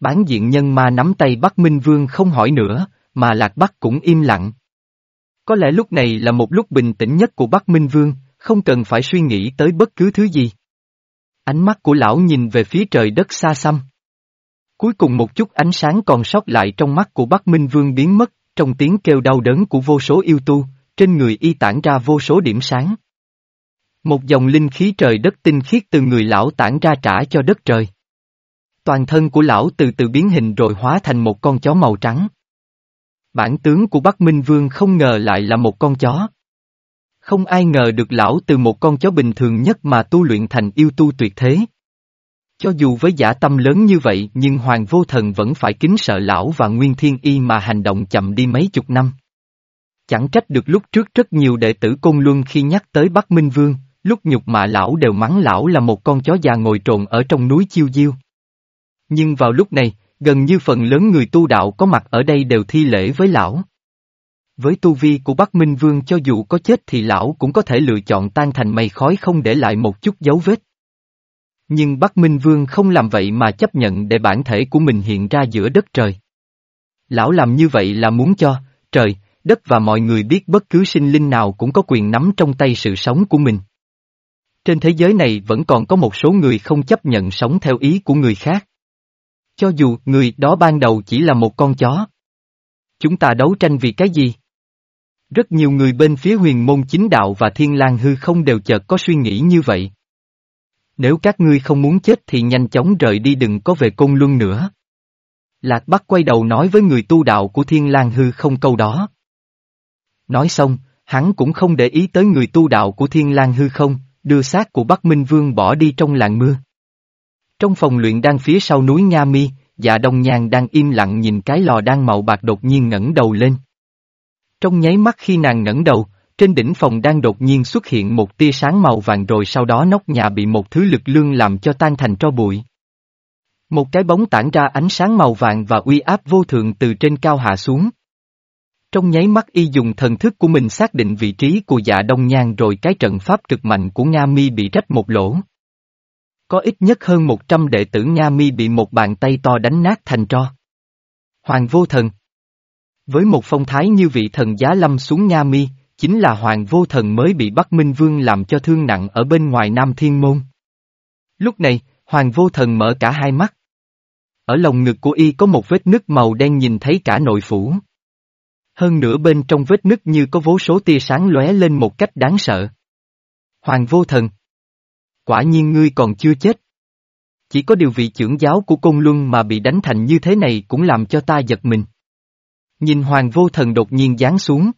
Bán diện nhân ma nắm tay Bắc Minh Vương không hỏi nữa, mà Lạc Bắc cũng im lặng. Có lẽ lúc này là một lúc bình tĩnh nhất của Bắc Minh Vương, không cần phải suy nghĩ tới bất cứ thứ gì. Ánh mắt của lão nhìn về phía trời đất xa xăm. Cuối cùng một chút ánh sáng còn sót lại trong mắt của Bắc Minh Vương biến mất, trong tiếng kêu đau đớn của vô số yêu tu, trên người y tản ra vô số điểm sáng. Một dòng linh khí trời đất tinh khiết từ người lão tản ra trả cho đất trời. Toàn thân của lão từ từ biến hình rồi hóa thành một con chó màu trắng. Bản tướng của Bắc Minh Vương không ngờ lại là một con chó. Không ai ngờ được lão từ một con chó bình thường nhất mà tu luyện thành yêu tu tuyệt thế. Cho dù với giả tâm lớn như vậy nhưng Hoàng Vô Thần vẫn phải kính sợ lão và Nguyên Thiên Y mà hành động chậm đi mấy chục năm. Chẳng trách được lúc trước rất nhiều đệ tử Côn Luân khi nhắc tới Bắc Minh Vương, lúc nhục mạ lão đều mắng lão là một con chó già ngồi trồn ở trong núi chiêu diêu. Nhưng vào lúc này, gần như phần lớn người tu đạo có mặt ở đây đều thi lễ với lão. Với tu vi của Bắc Minh Vương cho dù có chết thì lão cũng có thể lựa chọn tan thành mây khói không để lại một chút dấu vết. Nhưng Bắc Minh Vương không làm vậy mà chấp nhận để bản thể của mình hiện ra giữa đất trời. Lão làm như vậy là muốn cho, trời, đất và mọi người biết bất cứ sinh linh nào cũng có quyền nắm trong tay sự sống của mình. Trên thế giới này vẫn còn có một số người không chấp nhận sống theo ý của người khác. Cho dù người đó ban đầu chỉ là một con chó. Chúng ta đấu tranh vì cái gì? Rất nhiều người bên phía huyền môn chính đạo và thiên lang hư không đều chợt có suy nghĩ như vậy. Nếu các ngươi không muốn chết thì nhanh chóng rời đi đừng có về côn luân nữa. Lạc Bắc quay đầu nói với người tu đạo của thiên lang hư không câu đó. Nói xong, hắn cũng không để ý tới người tu đạo của thiên lang hư không, đưa xác của Bắc Minh Vương bỏ đi trong làng mưa. Trong phòng luyện đang phía sau núi Nga Mi, dạ đông nhàn đang im lặng nhìn cái lò đang màu bạc đột nhiên ngẩng đầu lên. Trong nháy mắt khi nàng ngẩng đầu, trên đỉnh phòng đang đột nhiên xuất hiện một tia sáng màu vàng rồi sau đó nóc nhà bị một thứ lực lương làm cho tan thành tro bụi. Một cái bóng tản ra ánh sáng màu vàng và uy áp vô thường từ trên cao hạ xuống. Trong nháy mắt y dùng thần thức của mình xác định vị trí của dạ đông nhan rồi cái trận pháp cực mạnh của Nga Mi bị rách một lỗ. Có ít nhất hơn 100 đệ tử Nga Mi bị một bàn tay to đánh nát thành tro. Hoàng vô thần Với một phong thái như vị thần giá lâm xuống Nga Mi, chính là Hoàng vô thần mới bị Bắc Minh Vương làm cho thương nặng ở bên ngoài Nam Thiên Môn. Lúc này, Hoàng vô thần mở cả hai mắt. Ở lồng ngực của y có một vết nứt màu đen nhìn thấy cả nội phủ. Hơn nữa bên trong vết nứt như có vô số tia sáng lóe lên một cách đáng sợ. Hoàng vô thần. Quả nhiên ngươi còn chưa chết. Chỉ có điều vị trưởng giáo của công Luân mà bị đánh thành như thế này cũng làm cho ta giật mình. Nhìn Hoàng vô thần đột nhiên giáng xuống.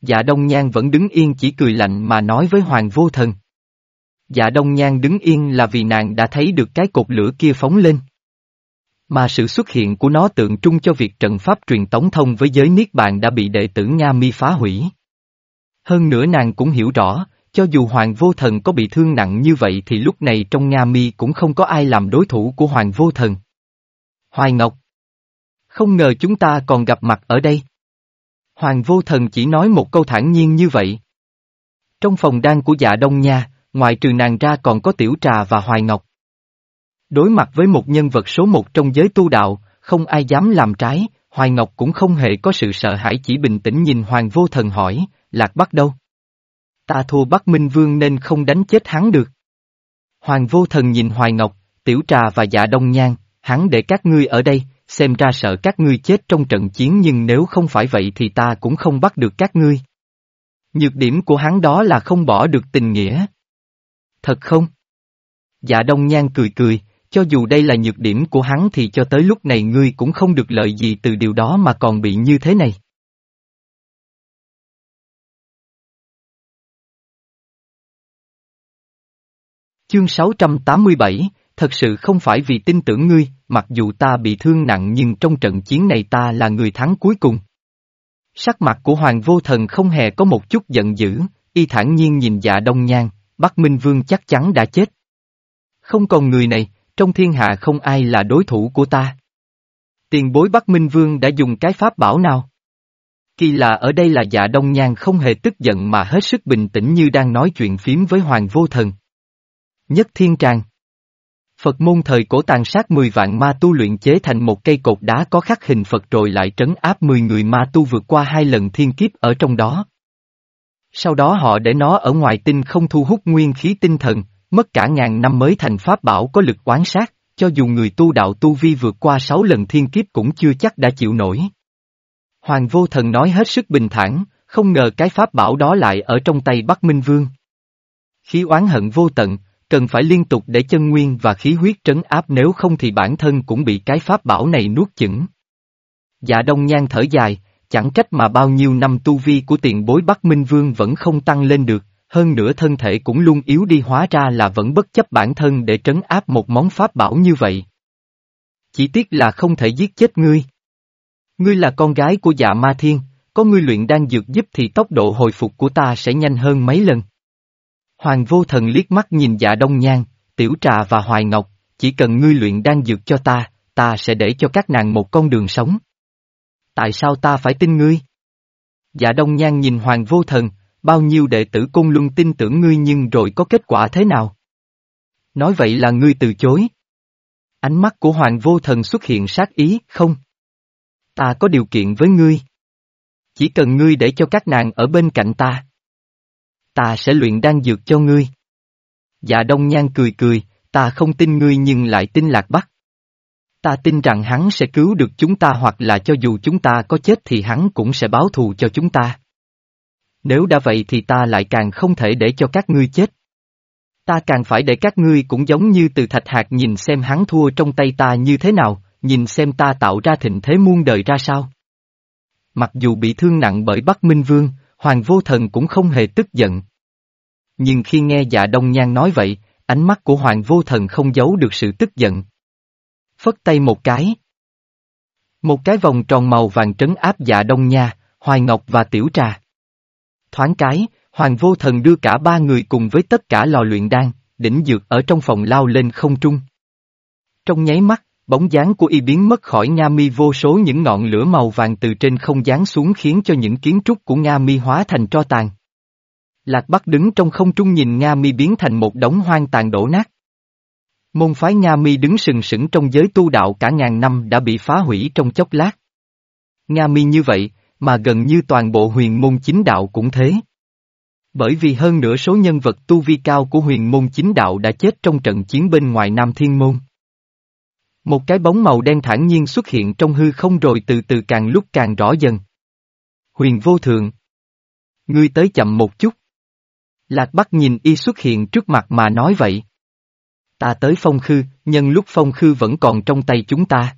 Dạ Đông Nhan vẫn đứng yên chỉ cười lạnh mà nói với Hoàng vô thần. Dạ Đông Nhan đứng yên là vì nàng đã thấy được cái cột lửa kia phóng lên. Mà sự xuất hiện của nó tượng trưng cho việc trận pháp truyền tống thông với giới Niết Bàn đã bị đệ tử Nga Mi phá hủy. Hơn nữa nàng cũng hiểu rõ, cho dù Hoàng Vô Thần có bị thương nặng như vậy thì lúc này trong Nga Mi cũng không có ai làm đối thủ của Hoàng Vô Thần. Hoài Ngọc Không ngờ chúng ta còn gặp mặt ở đây. Hoàng Vô Thần chỉ nói một câu thản nhiên như vậy. Trong phòng đan của dạ đông nha, ngoài trừ nàng ra còn có Tiểu Trà và Hoài Ngọc. Đối mặt với một nhân vật số một trong giới tu đạo, không ai dám làm trái, Hoài Ngọc cũng không hề có sự sợ hãi chỉ bình tĩnh nhìn Hoàng Vô Thần hỏi, Lạc Bắc đâu? Ta thua Bắc Minh Vương nên không đánh chết hắn được. Hoàng Vô Thần nhìn Hoài Ngọc, Tiểu Trà và Dạ Đông Nhan, hắn để các ngươi ở đây, xem ra sợ các ngươi chết trong trận chiến nhưng nếu không phải vậy thì ta cũng không bắt được các ngươi. Nhược điểm của hắn đó là không bỏ được tình nghĩa. Thật không? Dạ Đông Nhan cười cười, cho dù đây là nhược điểm của hắn thì cho tới lúc này ngươi cũng không được lợi gì từ điều đó mà còn bị như thế này. Chương 687, thật sự không phải vì tin tưởng ngươi, mặc dù ta bị thương nặng nhưng trong trận chiến này ta là người thắng cuối cùng. Sắc mặt của Hoàng Vô Thần không hề có một chút giận dữ, y thản nhiên nhìn dạ đông nhan, Bắc Minh Vương chắc chắn đã chết. Không còn người này, trong thiên hạ không ai là đối thủ của ta. Tiền bối Bắc Minh Vương đã dùng cái pháp bảo nào? Kỳ lạ ở đây là dạ đông nhan không hề tức giận mà hết sức bình tĩnh như đang nói chuyện phím với Hoàng Vô Thần. Nhất Thiên Tràng Phật môn thời cổ tàn sát 10 vạn ma tu luyện chế thành một cây cột đá có khắc hình Phật rồi lại trấn áp 10 người ma tu vượt qua hai lần thiên kiếp ở trong đó. Sau đó họ để nó ở ngoài tinh không thu hút nguyên khí tinh thần, mất cả ngàn năm mới thành pháp bảo có lực quán sát, cho dù người tu đạo tu vi vượt qua 6 lần thiên kiếp cũng chưa chắc đã chịu nổi. Hoàng vô thần nói hết sức bình thản, không ngờ cái pháp bảo đó lại ở trong tay Bắc Minh Vương. Khí oán hận vô tận, cần phải liên tục để chân nguyên và khí huyết trấn áp nếu không thì bản thân cũng bị cái pháp bảo này nuốt chửng. Dạ đông nhan thở dài, chẳng trách mà bao nhiêu năm tu vi của tiền bối Bắc Minh Vương vẫn không tăng lên được, hơn nữa thân thể cũng luôn yếu đi hóa ra là vẫn bất chấp bản thân để trấn áp một món pháp bảo như vậy. Chỉ tiếc là không thể giết chết ngươi. Ngươi là con gái của dạ ma thiên, có ngươi luyện đang dược giúp thì tốc độ hồi phục của ta sẽ nhanh hơn mấy lần. Hoàng vô thần liếc mắt nhìn dạ đông nhan, tiểu trà và hoài ngọc, chỉ cần ngươi luyện đang dược cho ta, ta sẽ để cho các nàng một con đường sống. Tại sao ta phải tin ngươi? Dạ đông nhan nhìn hoàng vô thần, bao nhiêu đệ tử cung luân tin tưởng ngươi nhưng rồi có kết quả thế nào? Nói vậy là ngươi từ chối. Ánh mắt của hoàng vô thần xuất hiện sát ý, không? Ta có điều kiện với ngươi. Chỉ cần ngươi để cho các nàng ở bên cạnh ta ta sẽ luyện đan dược cho ngươi. Dạ đông nhan cười cười, ta không tin ngươi nhưng lại tin lạc bắc. Ta tin rằng hắn sẽ cứu được chúng ta hoặc là cho dù chúng ta có chết thì hắn cũng sẽ báo thù cho chúng ta. Nếu đã vậy thì ta lại càng không thể để cho các ngươi chết. Ta càng phải để các ngươi cũng giống như từ thạch hạt nhìn xem hắn thua trong tay ta như thế nào, nhìn xem ta tạo ra thịnh thế muôn đời ra sao. Mặc dù bị thương nặng bởi Bắc Minh Vương, Hoàng Vô Thần cũng không hề tức giận. Nhưng khi nghe dạ đông nhan nói vậy, ánh mắt của Hoàng Vô Thần không giấu được sự tức giận. Phất tay một cái. Một cái vòng tròn màu vàng trấn áp dạ đông nha, Hoài Ngọc và Tiểu Trà. Thoáng cái, Hoàng Vô Thần đưa cả ba người cùng với tất cả lò luyện đan, đỉnh dược ở trong phòng lao lên không trung. Trong nháy mắt, bóng dáng của y biến mất khỏi Nga mi vô số những ngọn lửa màu vàng từ trên không giáng xuống khiến cho những kiến trúc của Nga mi hóa thành tro tàn. Lạc Bắc đứng trong không trung nhìn Nga mi biến thành một đống hoang tàn đổ nát. Môn phái Nga mi đứng sừng sững trong giới tu đạo cả ngàn năm đã bị phá hủy trong chốc lát. Nga mi như vậy, mà gần như toàn bộ huyền môn chính đạo cũng thế. Bởi vì hơn nửa số nhân vật tu vi cao của huyền môn chính đạo đã chết trong trận chiến bên ngoài Nam Thiên Môn. Một cái bóng màu đen thản nhiên xuất hiện trong hư không rồi từ từ càng lúc càng rõ dần. Huyền vô thượng. Ngươi tới chậm một chút. Lạc Bắc nhìn y xuất hiện trước mặt mà nói vậy. Ta tới phong khư, nhân lúc phong khư vẫn còn trong tay chúng ta.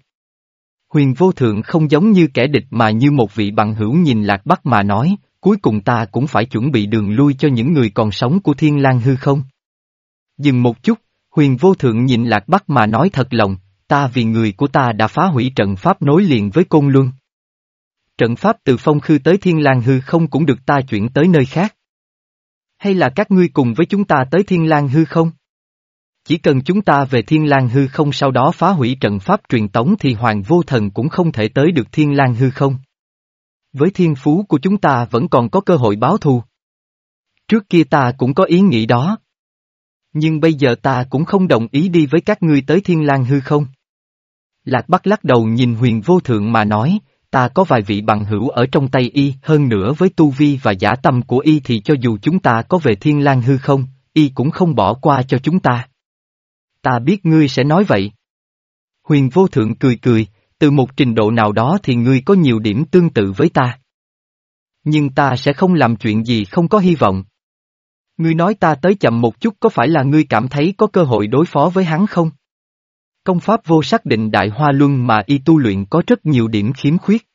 Huyền vô thượng không giống như kẻ địch mà như một vị bằng hữu nhìn Lạc Bắc mà nói, cuối cùng ta cũng phải chuẩn bị đường lui cho những người còn sống của thiên lang hư không. Dừng một chút, huyền vô thượng nhìn Lạc Bắc mà nói thật lòng, ta vì người của ta đã phá hủy trận pháp nối liền với Côn Luân. Trận pháp từ phong khư tới thiên lang hư không cũng được ta chuyển tới nơi khác. Hay là các ngươi cùng với chúng ta tới thiên lang hư không? Chỉ cần chúng ta về thiên lang hư không sau đó phá hủy trận pháp truyền tống thì hoàng vô thần cũng không thể tới được thiên lang hư không. Với thiên phú của chúng ta vẫn còn có cơ hội báo thù. Trước kia ta cũng có ý nghĩ đó. Nhưng bây giờ ta cũng không đồng ý đi với các ngươi tới thiên lang hư không. Lạc Bắc lắc đầu nhìn huyền vô thượng mà nói, ta có vài vị bằng hữu ở trong tay y, hơn nữa với tu vi và giả tâm của y thì cho dù chúng ta có về thiên lang hư không, y cũng không bỏ qua cho chúng ta. Ta biết ngươi sẽ nói vậy. Huyền vô thượng cười cười, từ một trình độ nào đó thì ngươi có nhiều điểm tương tự với ta. Nhưng ta sẽ không làm chuyện gì không có hy vọng. Ngươi nói ta tới chậm một chút có phải là ngươi cảm thấy có cơ hội đối phó với hắn không? Công pháp vô xác định đại hoa luân mà y tu luyện có rất nhiều điểm khiếm khuyết.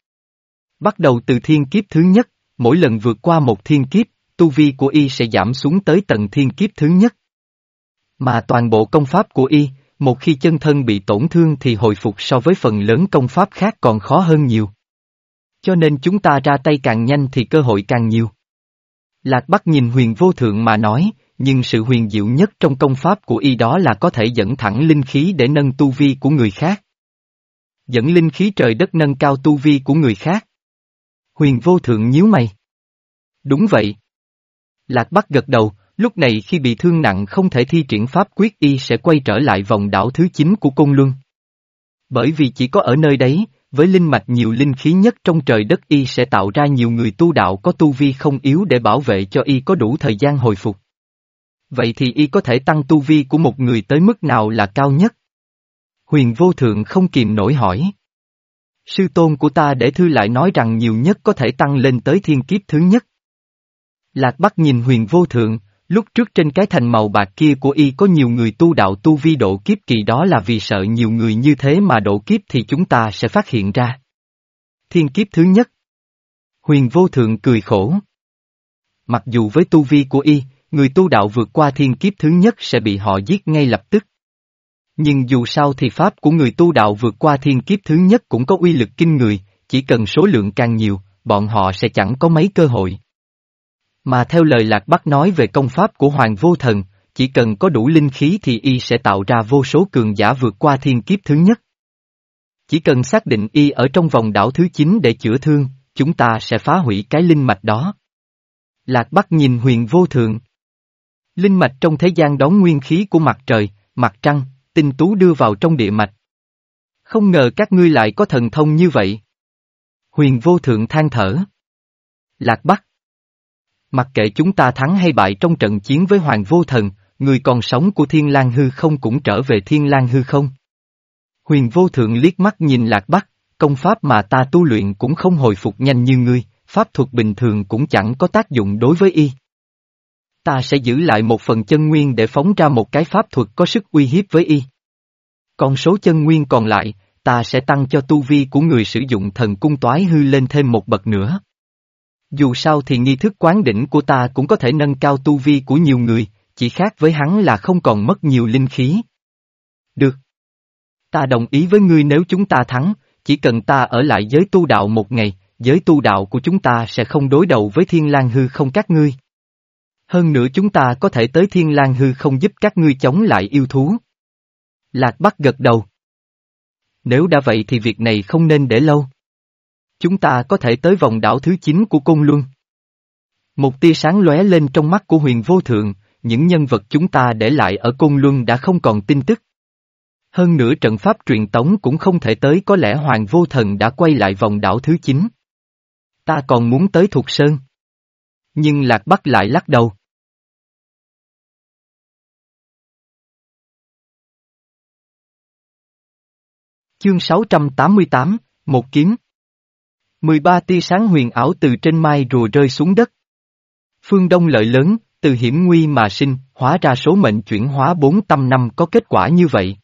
Bắt đầu từ thiên kiếp thứ nhất, mỗi lần vượt qua một thiên kiếp, tu vi của y sẽ giảm xuống tới tầng thiên kiếp thứ nhất. Mà toàn bộ công pháp của y, một khi chân thân bị tổn thương thì hồi phục so với phần lớn công pháp khác còn khó hơn nhiều. Cho nên chúng ta ra tay càng nhanh thì cơ hội càng nhiều. Lạc Bắc nhìn huyền vô thượng mà nói, nhưng sự huyền diệu nhất trong công pháp của y đó là có thể dẫn thẳng linh khí để nâng tu vi của người khác. Dẫn linh khí trời đất nâng cao tu vi của người khác. Huyền vô thượng nhíu mày. Đúng vậy. Lạc Bắc gật đầu, lúc này khi bị thương nặng không thể thi triển pháp quyết y sẽ quay trở lại vòng đảo thứ 9 của Côn Luân. Bởi vì chỉ có ở nơi đấy, với linh mạch nhiều linh khí nhất trong trời đất y sẽ tạo ra nhiều người tu đạo có tu vi không yếu để bảo vệ cho y có đủ thời gian hồi phục. Vậy thì y có thể tăng tu vi của một người tới mức nào là cao nhất? Huyền vô thượng không kìm nổi hỏi. Sư tôn của ta để thư lại nói rằng nhiều nhất có thể tăng lên tới thiên kiếp thứ nhất. Lạc Bắc nhìn huyền vô thượng, lúc trước trên cái thành màu bạc kia của y có nhiều người tu đạo tu vi độ kiếp kỳ đó là vì sợ nhiều người như thế mà độ kiếp thì chúng ta sẽ phát hiện ra. Thiên kiếp thứ nhất. Huyền vô thượng cười khổ. Mặc dù với tu vi của y, người tu đạo vượt qua thiên kiếp thứ nhất sẽ bị họ giết ngay lập tức. Nhưng dù sao thì pháp của người tu đạo vượt qua thiên kiếp thứ nhất cũng có uy lực kinh người, chỉ cần số lượng càng nhiều, bọn họ sẽ chẳng có mấy cơ hội. Mà theo lời Lạc Bắc nói về công pháp của Hoàng Vô Thần, chỉ cần có đủ linh khí thì y sẽ tạo ra vô số cường giả vượt qua thiên kiếp thứ nhất. Chỉ cần xác định y ở trong vòng đảo thứ 9 để chữa thương, chúng ta sẽ phá hủy cái linh mạch đó. Lạc Bắc nhìn huyền vô thường. Linh mạch trong thế gian đón nguyên khí của mặt trời, mặt trăng, tinh tú đưa vào trong địa mạch. Không ngờ các ngươi lại có thần thông như vậy. Huyền vô thượng than thở. Lạc Bắc. Mặc kệ chúng ta thắng hay bại trong trận chiến với Hoàng vô thần, người còn sống của Thiên lang hư không cũng trở về Thiên lang hư không. Huyền vô thượng liếc mắt nhìn Lạc Bắc, công pháp mà ta tu luyện cũng không hồi phục nhanh như ngươi, pháp thuật bình thường cũng chẳng có tác dụng đối với y. Ta sẽ giữ lại một phần chân nguyên để phóng ra một cái pháp thuật có sức uy hiếp với y. Còn số chân nguyên còn lại, ta sẽ tăng cho tu vi của người sử dụng thần cung toái hư lên thêm một bậc nữa. Dù sao thì nghi thức quán đỉnh của ta cũng có thể nâng cao tu vi của nhiều người, chỉ khác với hắn là không còn mất nhiều linh khí. Được. Ta đồng ý với ngươi nếu chúng ta thắng, chỉ cần ta ở lại giới tu đạo một ngày, giới tu đạo của chúng ta sẽ không đối đầu với thiên lang hư không các ngươi. Hơn nữa chúng ta có thể tới thiên lang hư không giúp các ngươi chống lại yêu thú. Lạc Bắc gật đầu. Nếu đã vậy thì việc này không nên để lâu. Chúng ta có thể tới vòng đảo thứ 9 của Côn Luân. Một tia sáng lóe lên trong mắt của huyền vô thượng, những nhân vật chúng ta để lại ở Côn Luân đã không còn tin tức. Hơn nữa trận pháp truyền tống cũng không thể tới có lẽ Hoàng Vô Thần đã quay lại vòng đảo thứ 9. Ta còn muốn tới Thục Sơn. Nhưng Lạc Bắc lại lắc đầu. Chương 688, Một kiếm 13 tia sáng huyền ảo từ trên mai rùa rơi xuống đất. Phương Đông lợi lớn, từ hiểm nguy mà sinh, hóa ra số mệnh chuyển hóa bốn tâm năm có kết quả như vậy.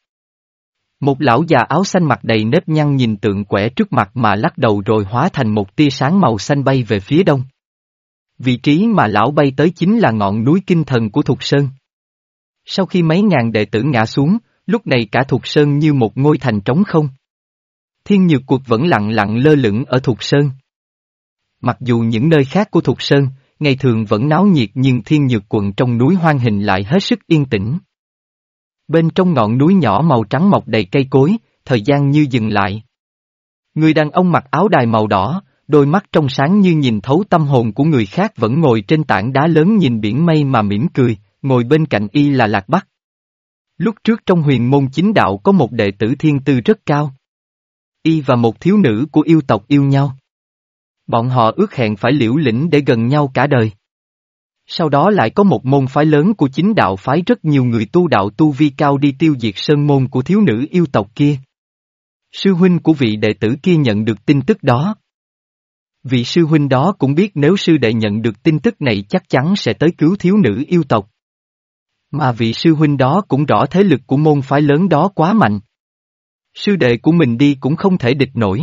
Một lão già áo xanh mặt đầy nếp nhăn nhìn tượng quẻ trước mặt mà lắc đầu rồi hóa thành một tia sáng màu xanh bay về phía đông. Vị trí mà lão bay tới chính là ngọn núi kinh thần của Thục Sơn. Sau khi mấy ngàn đệ tử ngã xuống, lúc này cả Thục Sơn như một ngôi thành trống không. Thiên nhược cuộc vẫn lặng lặng lơ lửng ở Thục Sơn. Mặc dù những nơi khác của Thục Sơn, ngày thường vẫn náo nhiệt nhưng thiên nhược quận trong núi hoang hình lại hết sức yên tĩnh. Bên trong ngọn núi nhỏ màu trắng mọc đầy cây cối, thời gian như dừng lại. Người đàn ông mặc áo đài màu đỏ, đôi mắt trong sáng như nhìn thấu tâm hồn của người khác vẫn ngồi trên tảng đá lớn nhìn biển mây mà mỉm cười, ngồi bên cạnh y là Lạc Bắc. Lúc trước trong huyền môn chính đạo có một đệ tử thiên tư rất cao. Y và một thiếu nữ của yêu tộc yêu nhau. Bọn họ ước hẹn phải liễu lĩnh để gần nhau cả đời. Sau đó lại có một môn phái lớn của chính đạo phái rất nhiều người tu đạo tu vi cao đi tiêu diệt sơn môn của thiếu nữ yêu tộc kia. Sư huynh của vị đệ tử kia nhận được tin tức đó. Vị sư huynh đó cũng biết nếu sư đệ nhận được tin tức này chắc chắn sẽ tới cứu thiếu nữ yêu tộc. Mà vị sư huynh đó cũng rõ thế lực của môn phái lớn đó quá mạnh. Sư đệ của mình đi cũng không thể địch nổi.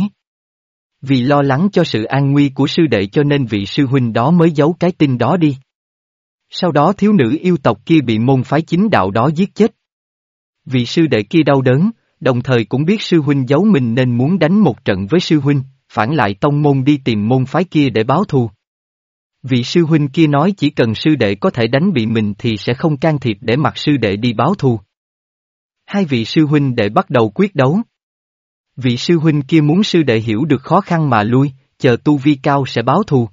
Vì lo lắng cho sự an nguy của sư đệ cho nên vị sư huynh đó mới giấu cái tin đó đi. Sau đó thiếu nữ yêu tộc kia bị môn phái chính đạo đó giết chết. Vị sư đệ kia đau đớn, đồng thời cũng biết sư huynh giấu mình nên muốn đánh một trận với sư huynh, phản lại tông môn đi tìm môn phái kia để báo thù. Vị sư huynh kia nói chỉ cần sư đệ có thể đánh bị mình thì sẽ không can thiệp để mặc sư đệ đi báo thù. Hai vị sư huynh đệ bắt đầu quyết đấu. Vị sư huynh kia muốn sư đệ hiểu được khó khăn mà lui, chờ tu vi cao sẽ báo thù.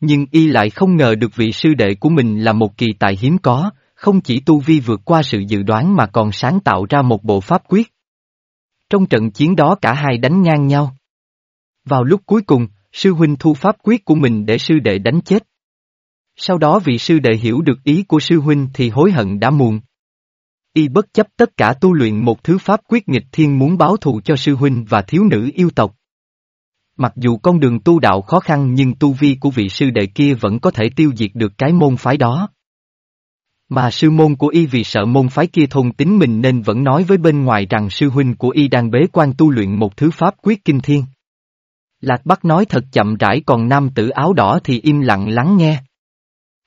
Nhưng y lại không ngờ được vị sư đệ của mình là một kỳ tài hiếm có, không chỉ tu vi vượt qua sự dự đoán mà còn sáng tạo ra một bộ pháp quyết. Trong trận chiến đó cả hai đánh ngang nhau. Vào lúc cuối cùng, sư huynh thu pháp quyết của mình để sư đệ đánh chết. Sau đó vị sư đệ hiểu được ý của sư huynh thì hối hận đã muộn. Y bất chấp tất cả tu luyện một thứ pháp quyết nghịch thiên muốn báo thù cho sư huynh và thiếu nữ yêu tộc. Mặc dù con đường tu đạo khó khăn nhưng tu vi của vị sư đệ kia vẫn có thể tiêu diệt được cái môn phái đó. Mà sư môn của y vì sợ môn phái kia thôn tính mình nên vẫn nói với bên ngoài rằng sư huynh của y đang bế quan tu luyện một thứ pháp quyết kinh thiên. Lạc Bắc nói thật chậm rãi còn nam tử áo đỏ thì im lặng lắng nghe.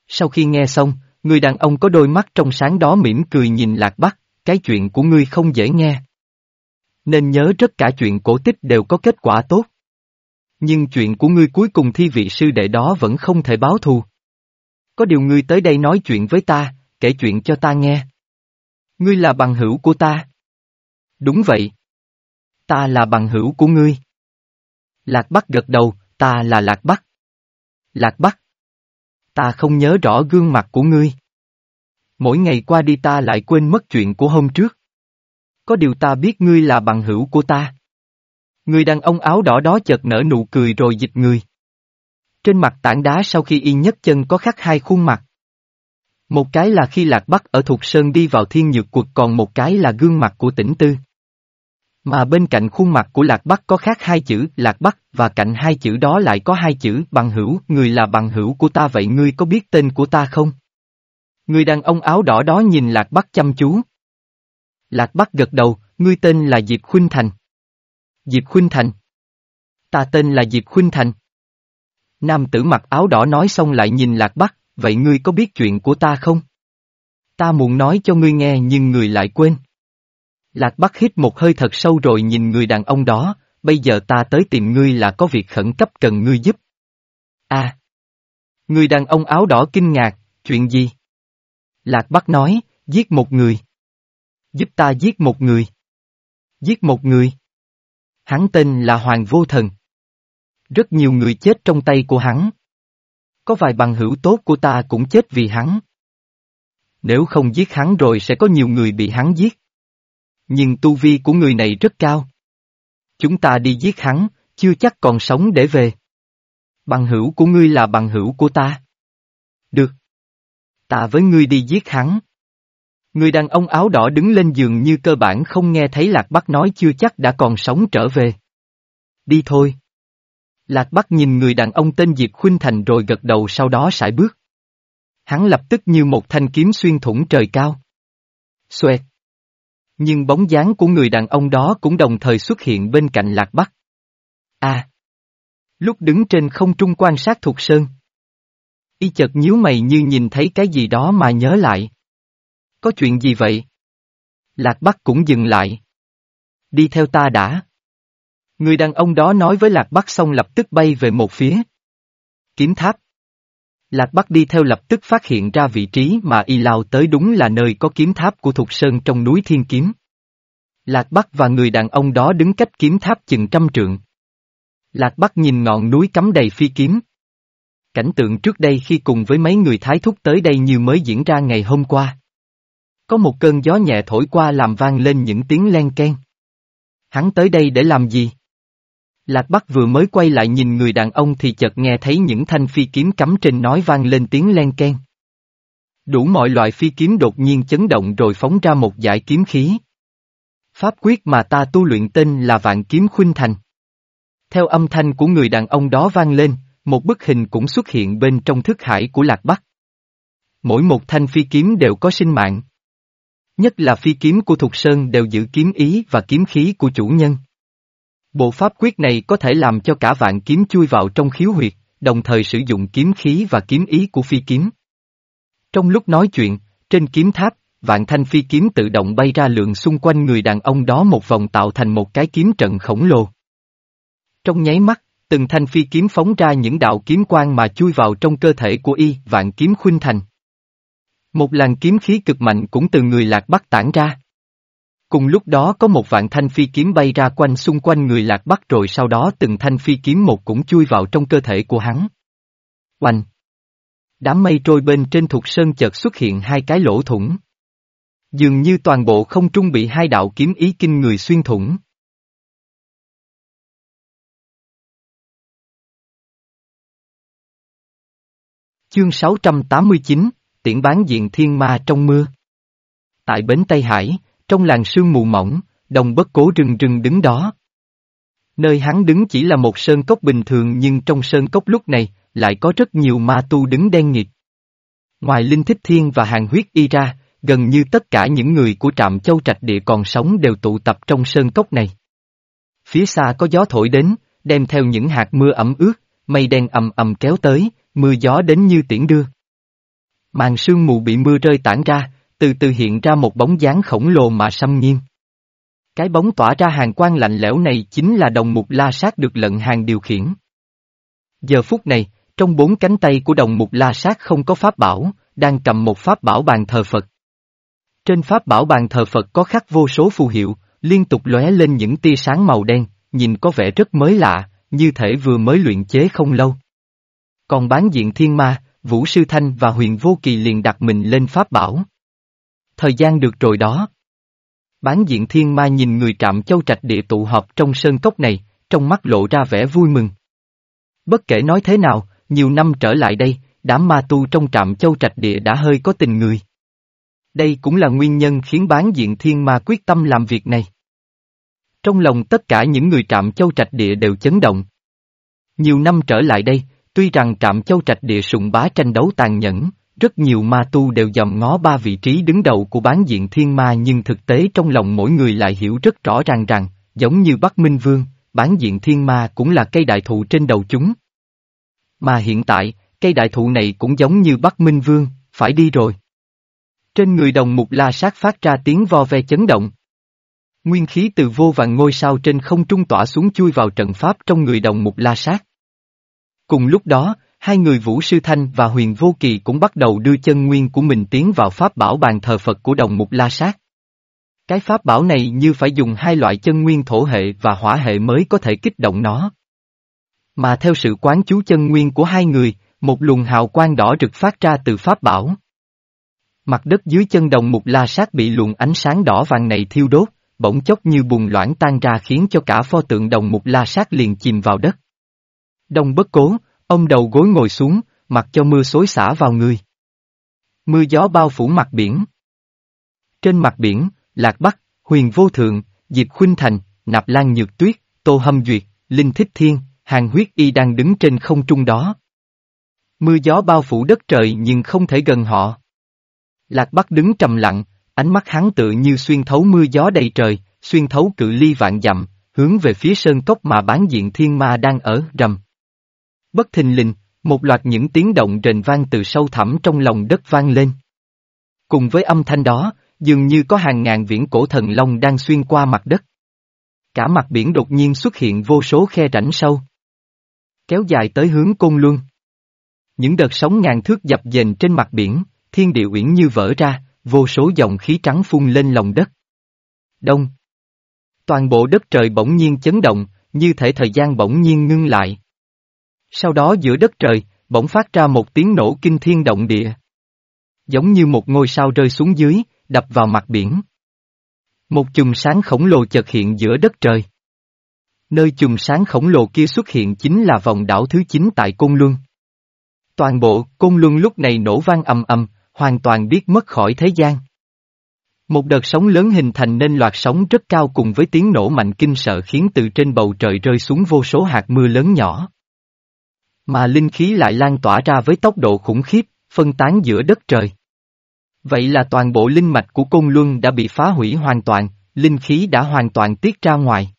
Sau khi nghe xong, người đàn ông có đôi mắt trong sáng đó mỉm cười nhìn Lạc Bắc, cái chuyện của ngươi không dễ nghe. Nên nhớ rất cả chuyện cổ tích đều có kết quả tốt. Nhưng chuyện của ngươi cuối cùng thi vị sư đệ đó vẫn không thể báo thù. Có điều ngươi tới đây nói chuyện với ta, kể chuyện cho ta nghe. Ngươi là bằng hữu của ta. Đúng vậy. Ta là bằng hữu của ngươi. Lạc Bắc gật đầu, ta là Lạc Bắc. Lạc Bắc. Ta không nhớ rõ gương mặt của ngươi. Mỗi ngày qua đi ta lại quên mất chuyện của hôm trước. Có điều ta biết ngươi là bằng hữu của ta. Người đàn ông áo đỏ đó chợt nở nụ cười rồi dịch người. Trên mặt tảng đá sau khi y nhất chân có khắc hai khuôn mặt. Một cái là khi Lạc Bắc ở Thục Sơn đi vào thiên nhược quật còn một cái là gương mặt của tỉnh tư. Mà bên cạnh khuôn mặt của Lạc Bắc có khác hai chữ Lạc Bắc và cạnh hai chữ đó lại có hai chữ bằng hữu, người là bằng hữu của ta vậy ngươi có biết tên của ta không? Người đàn ông áo đỏ đó nhìn Lạc Bắc chăm chú. Lạc Bắc gật đầu, ngươi tên là Diệp Khuynh Thành. Diệp Khuynh Thành. Ta tên là Diệp Khuynh Thành. Nam tử mặc áo đỏ nói xong lại nhìn Lạc Bắc, vậy ngươi có biết chuyện của ta không? Ta muốn nói cho ngươi nghe nhưng người lại quên. Lạc Bắc hít một hơi thật sâu rồi nhìn người đàn ông đó, bây giờ ta tới tìm ngươi là có việc khẩn cấp cần ngươi giúp. À! Người đàn ông áo đỏ kinh ngạc, chuyện gì? Lạc Bắc nói, giết một người. Giúp ta giết một người. Giết một người. Hắn tên là Hoàng Vô Thần. Rất nhiều người chết trong tay của hắn. Có vài bằng hữu tốt của ta cũng chết vì hắn. Nếu không giết hắn rồi sẽ có nhiều người bị hắn giết. Nhưng tu vi của người này rất cao. Chúng ta đi giết hắn, chưa chắc còn sống để về. Bằng hữu của ngươi là bằng hữu của ta. Được. Ta với ngươi đi giết hắn. Người đàn ông áo đỏ đứng lên giường như cơ bản không nghe thấy Lạc Bắc nói chưa chắc đã còn sống trở về. Đi thôi. Lạc Bắc nhìn người đàn ông tên Diệp Khuynh Thành rồi gật đầu sau đó sải bước. Hắn lập tức như một thanh kiếm xuyên thủng trời cao. Xoẹt. Nhưng bóng dáng của người đàn ông đó cũng đồng thời xuất hiện bên cạnh Lạc Bắc. À! Lúc đứng trên không trung quan sát thuộc sơn. Y chợt nhíu mày như nhìn thấy cái gì đó mà nhớ lại. Có chuyện gì vậy? Lạc Bắc cũng dừng lại. Đi theo ta đã. Người đàn ông đó nói với Lạc Bắc xong lập tức bay về một phía. Kiếm tháp. Lạc Bắc đi theo lập tức phát hiện ra vị trí mà y lao tới đúng là nơi có kiếm tháp của Thục Sơn trong núi Thiên Kiếm. Lạc Bắc và người đàn ông đó đứng cách kiếm tháp chừng trăm trượng. Lạc Bắc nhìn ngọn núi cắm đầy phi kiếm. Cảnh tượng trước đây khi cùng với mấy người thái thúc tới đây như mới diễn ra ngày hôm qua. Có một cơn gió nhẹ thổi qua làm vang lên những tiếng len ken. Hắn tới đây để làm gì? Lạc Bắc vừa mới quay lại nhìn người đàn ông thì chợt nghe thấy những thanh phi kiếm cắm trên nói vang lên tiếng len ken. Đủ mọi loại phi kiếm đột nhiên chấn động rồi phóng ra một dải kiếm khí. Pháp quyết mà ta tu luyện tên là Vạn Kiếm Khuynh Thành. Theo âm thanh của người đàn ông đó vang lên, một bức hình cũng xuất hiện bên trong thức hải của Lạc Bắc. Mỗi một thanh phi kiếm đều có sinh mạng. Nhất là phi kiếm của Thục Sơn đều giữ kiếm ý và kiếm khí của chủ nhân. Bộ pháp quyết này có thể làm cho cả vạn kiếm chui vào trong khiếu huyệt, đồng thời sử dụng kiếm khí và kiếm ý của phi kiếm. Trong lúc nói chuyện, trên kiếm tháp, vạn thanh phi kiếm tự động bay ra lượng xung quanh người đàn ông đó một vòng tạo thành một cái kiếm trận khổng lồ. Trong nháy mắt, từng thanh phi kiếm phóng ra những đạo kiếm quang mà chui vào trong cơ thể của y vạn kiếm khuynh thành. Một làn kiếm khí cực mạnh cũng từ người lạc bắc tản ra. Cùng lúc đó có một vạn thanh phi kiếm bay ra quanh xung quanh người lạc bắc rồi sau đó từng thanh phi kiếm một cũng chui vào trong cơ thể của hắn. Oanh! Đám mây trôi bên trên thuộc sơn chợt xuất hiện hai cái lỗ thủng. Dường như toàn bộ không trung bị hai đạo kiếm ý kinh người xuyên thủng. Chương 689, tiễn bán diện thiên ma trong mưa. Tại bến Tây Hải, trong làng sương mù mỏng, đồng bất cố rừng rừng đứng đó. Nơi hắn đứng chỉ là một sơn cốc bình thường nhưng trong sơn cốc lúc này, lại có rất nhiều ma tu đứng đen nghịt. Ngoài Linh Thích Thiên và Hàng Huyết Y ra, gần như tất cả những người của trạm châu trạch địa còn sống đều tụ tập trong sơn cốc này. Phía xa có gió thổi đến, đem theo những hạt mưa ẩm ướt, mây đen ầm ầm kéo tới, mưa gió đến như tiễn đưa. Màn sương mù bị mưa rơi tản ra, từ từ hiện ra một bóng dáng khổng lồ mà xăm nghiêm. Cái bóng tỏa ra hàng quang lạnh lẽo này chính là đồng mục la sát được lận hàng điều khiển. Giờ phút này, trong bốn cánh tay của đồng mục la sát không có pháp bảo, đang cầm một pháp bảo bàn thờ Phật. Trên pháp bảo bàn thờ Phật có khắc vô số phù hiệu, liên tục lóe lên những tia sáng màu đen, nhìn có vẻ rất mới lạ, như thể vừa mới luyện chế không lâu. Còn bán diện thiên ma, Vũ Sư Thanh và huyền vô kỳ liền đặt mình lên pháp bảo. Thời gian được rồi đó. Bán diện thiên ma nhìn người trạm châu trạch địa tụ họp trong sơn cốc này, trong mắt lộ ra vẻ vui mừng. Bất kể nói thế nào, nhiều năm trở lại đây, đám ma tu trong trạm châu trạch địa đã hơi có tình người. Đây cũng là nguyên nhân khiến bán diện thiên ma quyết tâm làm việc này. Trong lòng tất cả những người trạm châu trạch địa đều chấn động. Nhiều năm trở lại đây, tuy rằng trạm châu trạch địa sùng bá tranh đấu tàn nhẫn, rất nhiều ma tu đều dòm ngó ba vị trí đứng đầu của bán diện thiên ma nhưng thực tế trong lòng mỗi người lại hiểu rất rõ ràng rằng, giống như Bắc Minh Vương, bán diện thiên ma cũng là cây đại thụ trên đầu chúng. Mà hiện tại, cây đại thụ này cũng giống như Bắc Minh Vương, phải đi rồi. Trên người đồng mục la sát phát ra tiếng vo ve chấn động. Nguyên khí từ vô vàng ngôi sao trên không trung tỏa xuống chui vào trận pháp trong người đồng mục la sát. Cùng lúc đó, hai người Vũ Sư Thanh và Huyền Vô Kỳ cũng bắt đầu đưa chân nguyên của mình tiến vào pháp bảo bàn thờ Phật của đồng mục la sát. Cái pháp bảo này như phải dùng hai loại chân nguyên thổ hệ và hỏa hệ mới có thể kích động nó. Mà theo sự quán chú chân nguyên của hai người, một luồng hào quang đỏ rực phát ra từ pháp bảo. Mặt đất dưới chân đồng mục la sát bị luồng ánh sáng đỏ vàng này thiêu đốt, bỗng chốc như bùng loãng tan ra khiến cho cả pho tượng đồng mục la sát liền chìm vào đất. Đông bất cố, ông đầu gối ngồi xuống, mặc cho mưa xối xả vào người. Mưa gió bao phủ mặt biển. Trên mặt biển, Lạc Bắc, Huyền Vô Thượng, Diệp Khuynh Thành, Nạp Lan Nhược Tuyết, Tô Hâm Duyệt, Linh Thích Thiên, Hàng Huyết Y đang đứng trên không trung đó. Mưa gió bao phủ đất trời nhưng không thể gần họ. Lạc Bắc đứng trầm lặng, ánh mắt hắn tự như xuyên thấu mưa gió đầy trời, xuyên thấu cự ly vạn dặm, hướng về phía sơn cốc mà bán diện thiên ma đang ở rầm. Bất thình lình, một loạt những tiếng động rền vang từ sâu thẳm trong lòng đất vang lên. Cùng với âm thanh đó, dường như có hàng ngàn viễn cổ thần long đang xuyên qua mặt đất. Cả mặt biển đột nhiên xuất hiện vô số khe rãnh sâu. Kéo dài tới hướng Côn Luân. Những đợt sóng ngàn thước dập dềnh trên mặt biển, thiên địa uyển như vỡ ra, vô số dòng khí trắng phun lên lòng đất. Đông. Toàn bộ đất trời bỗng nhiên chấn động, như thể thời gian bỗng nhiên ngưng lại. Sau đó giữa đất trời, bỗng phát ra một tiếng nổ kinh thiên động địa. Giống như một ngôi sao rơi xuống dưới, đập vào mặt biển. Một chùm sáng khổng lồ chợt hiện giữa đất trời. Nơi chùm sáng khổng lồ kia xuất hiện chính là vòng đảo thứ 9 tại Côn Luân. Toàn bộ Côn Luân lúc này nổ vang ầm ầm, hoàn toàn biết mất khỏi thế gian. Một đợt sóng lớn hình thành nên loạt sóng rất cao cùng với tiếng nổ mạnh kinh sợ khiến từ trên bầu trời rơi xuống vô số hạt mưa lớn nhỏ. Mà linh khí lại lan tỏa ra với tốc độ khủng khiếp, phân tán giữa đất trời. Vậy là toàn bộ linh mạch của Côn Luân đã bị phá hủy hoàn toàn, linh khí đã hoàn toàn tiết ra ngoài.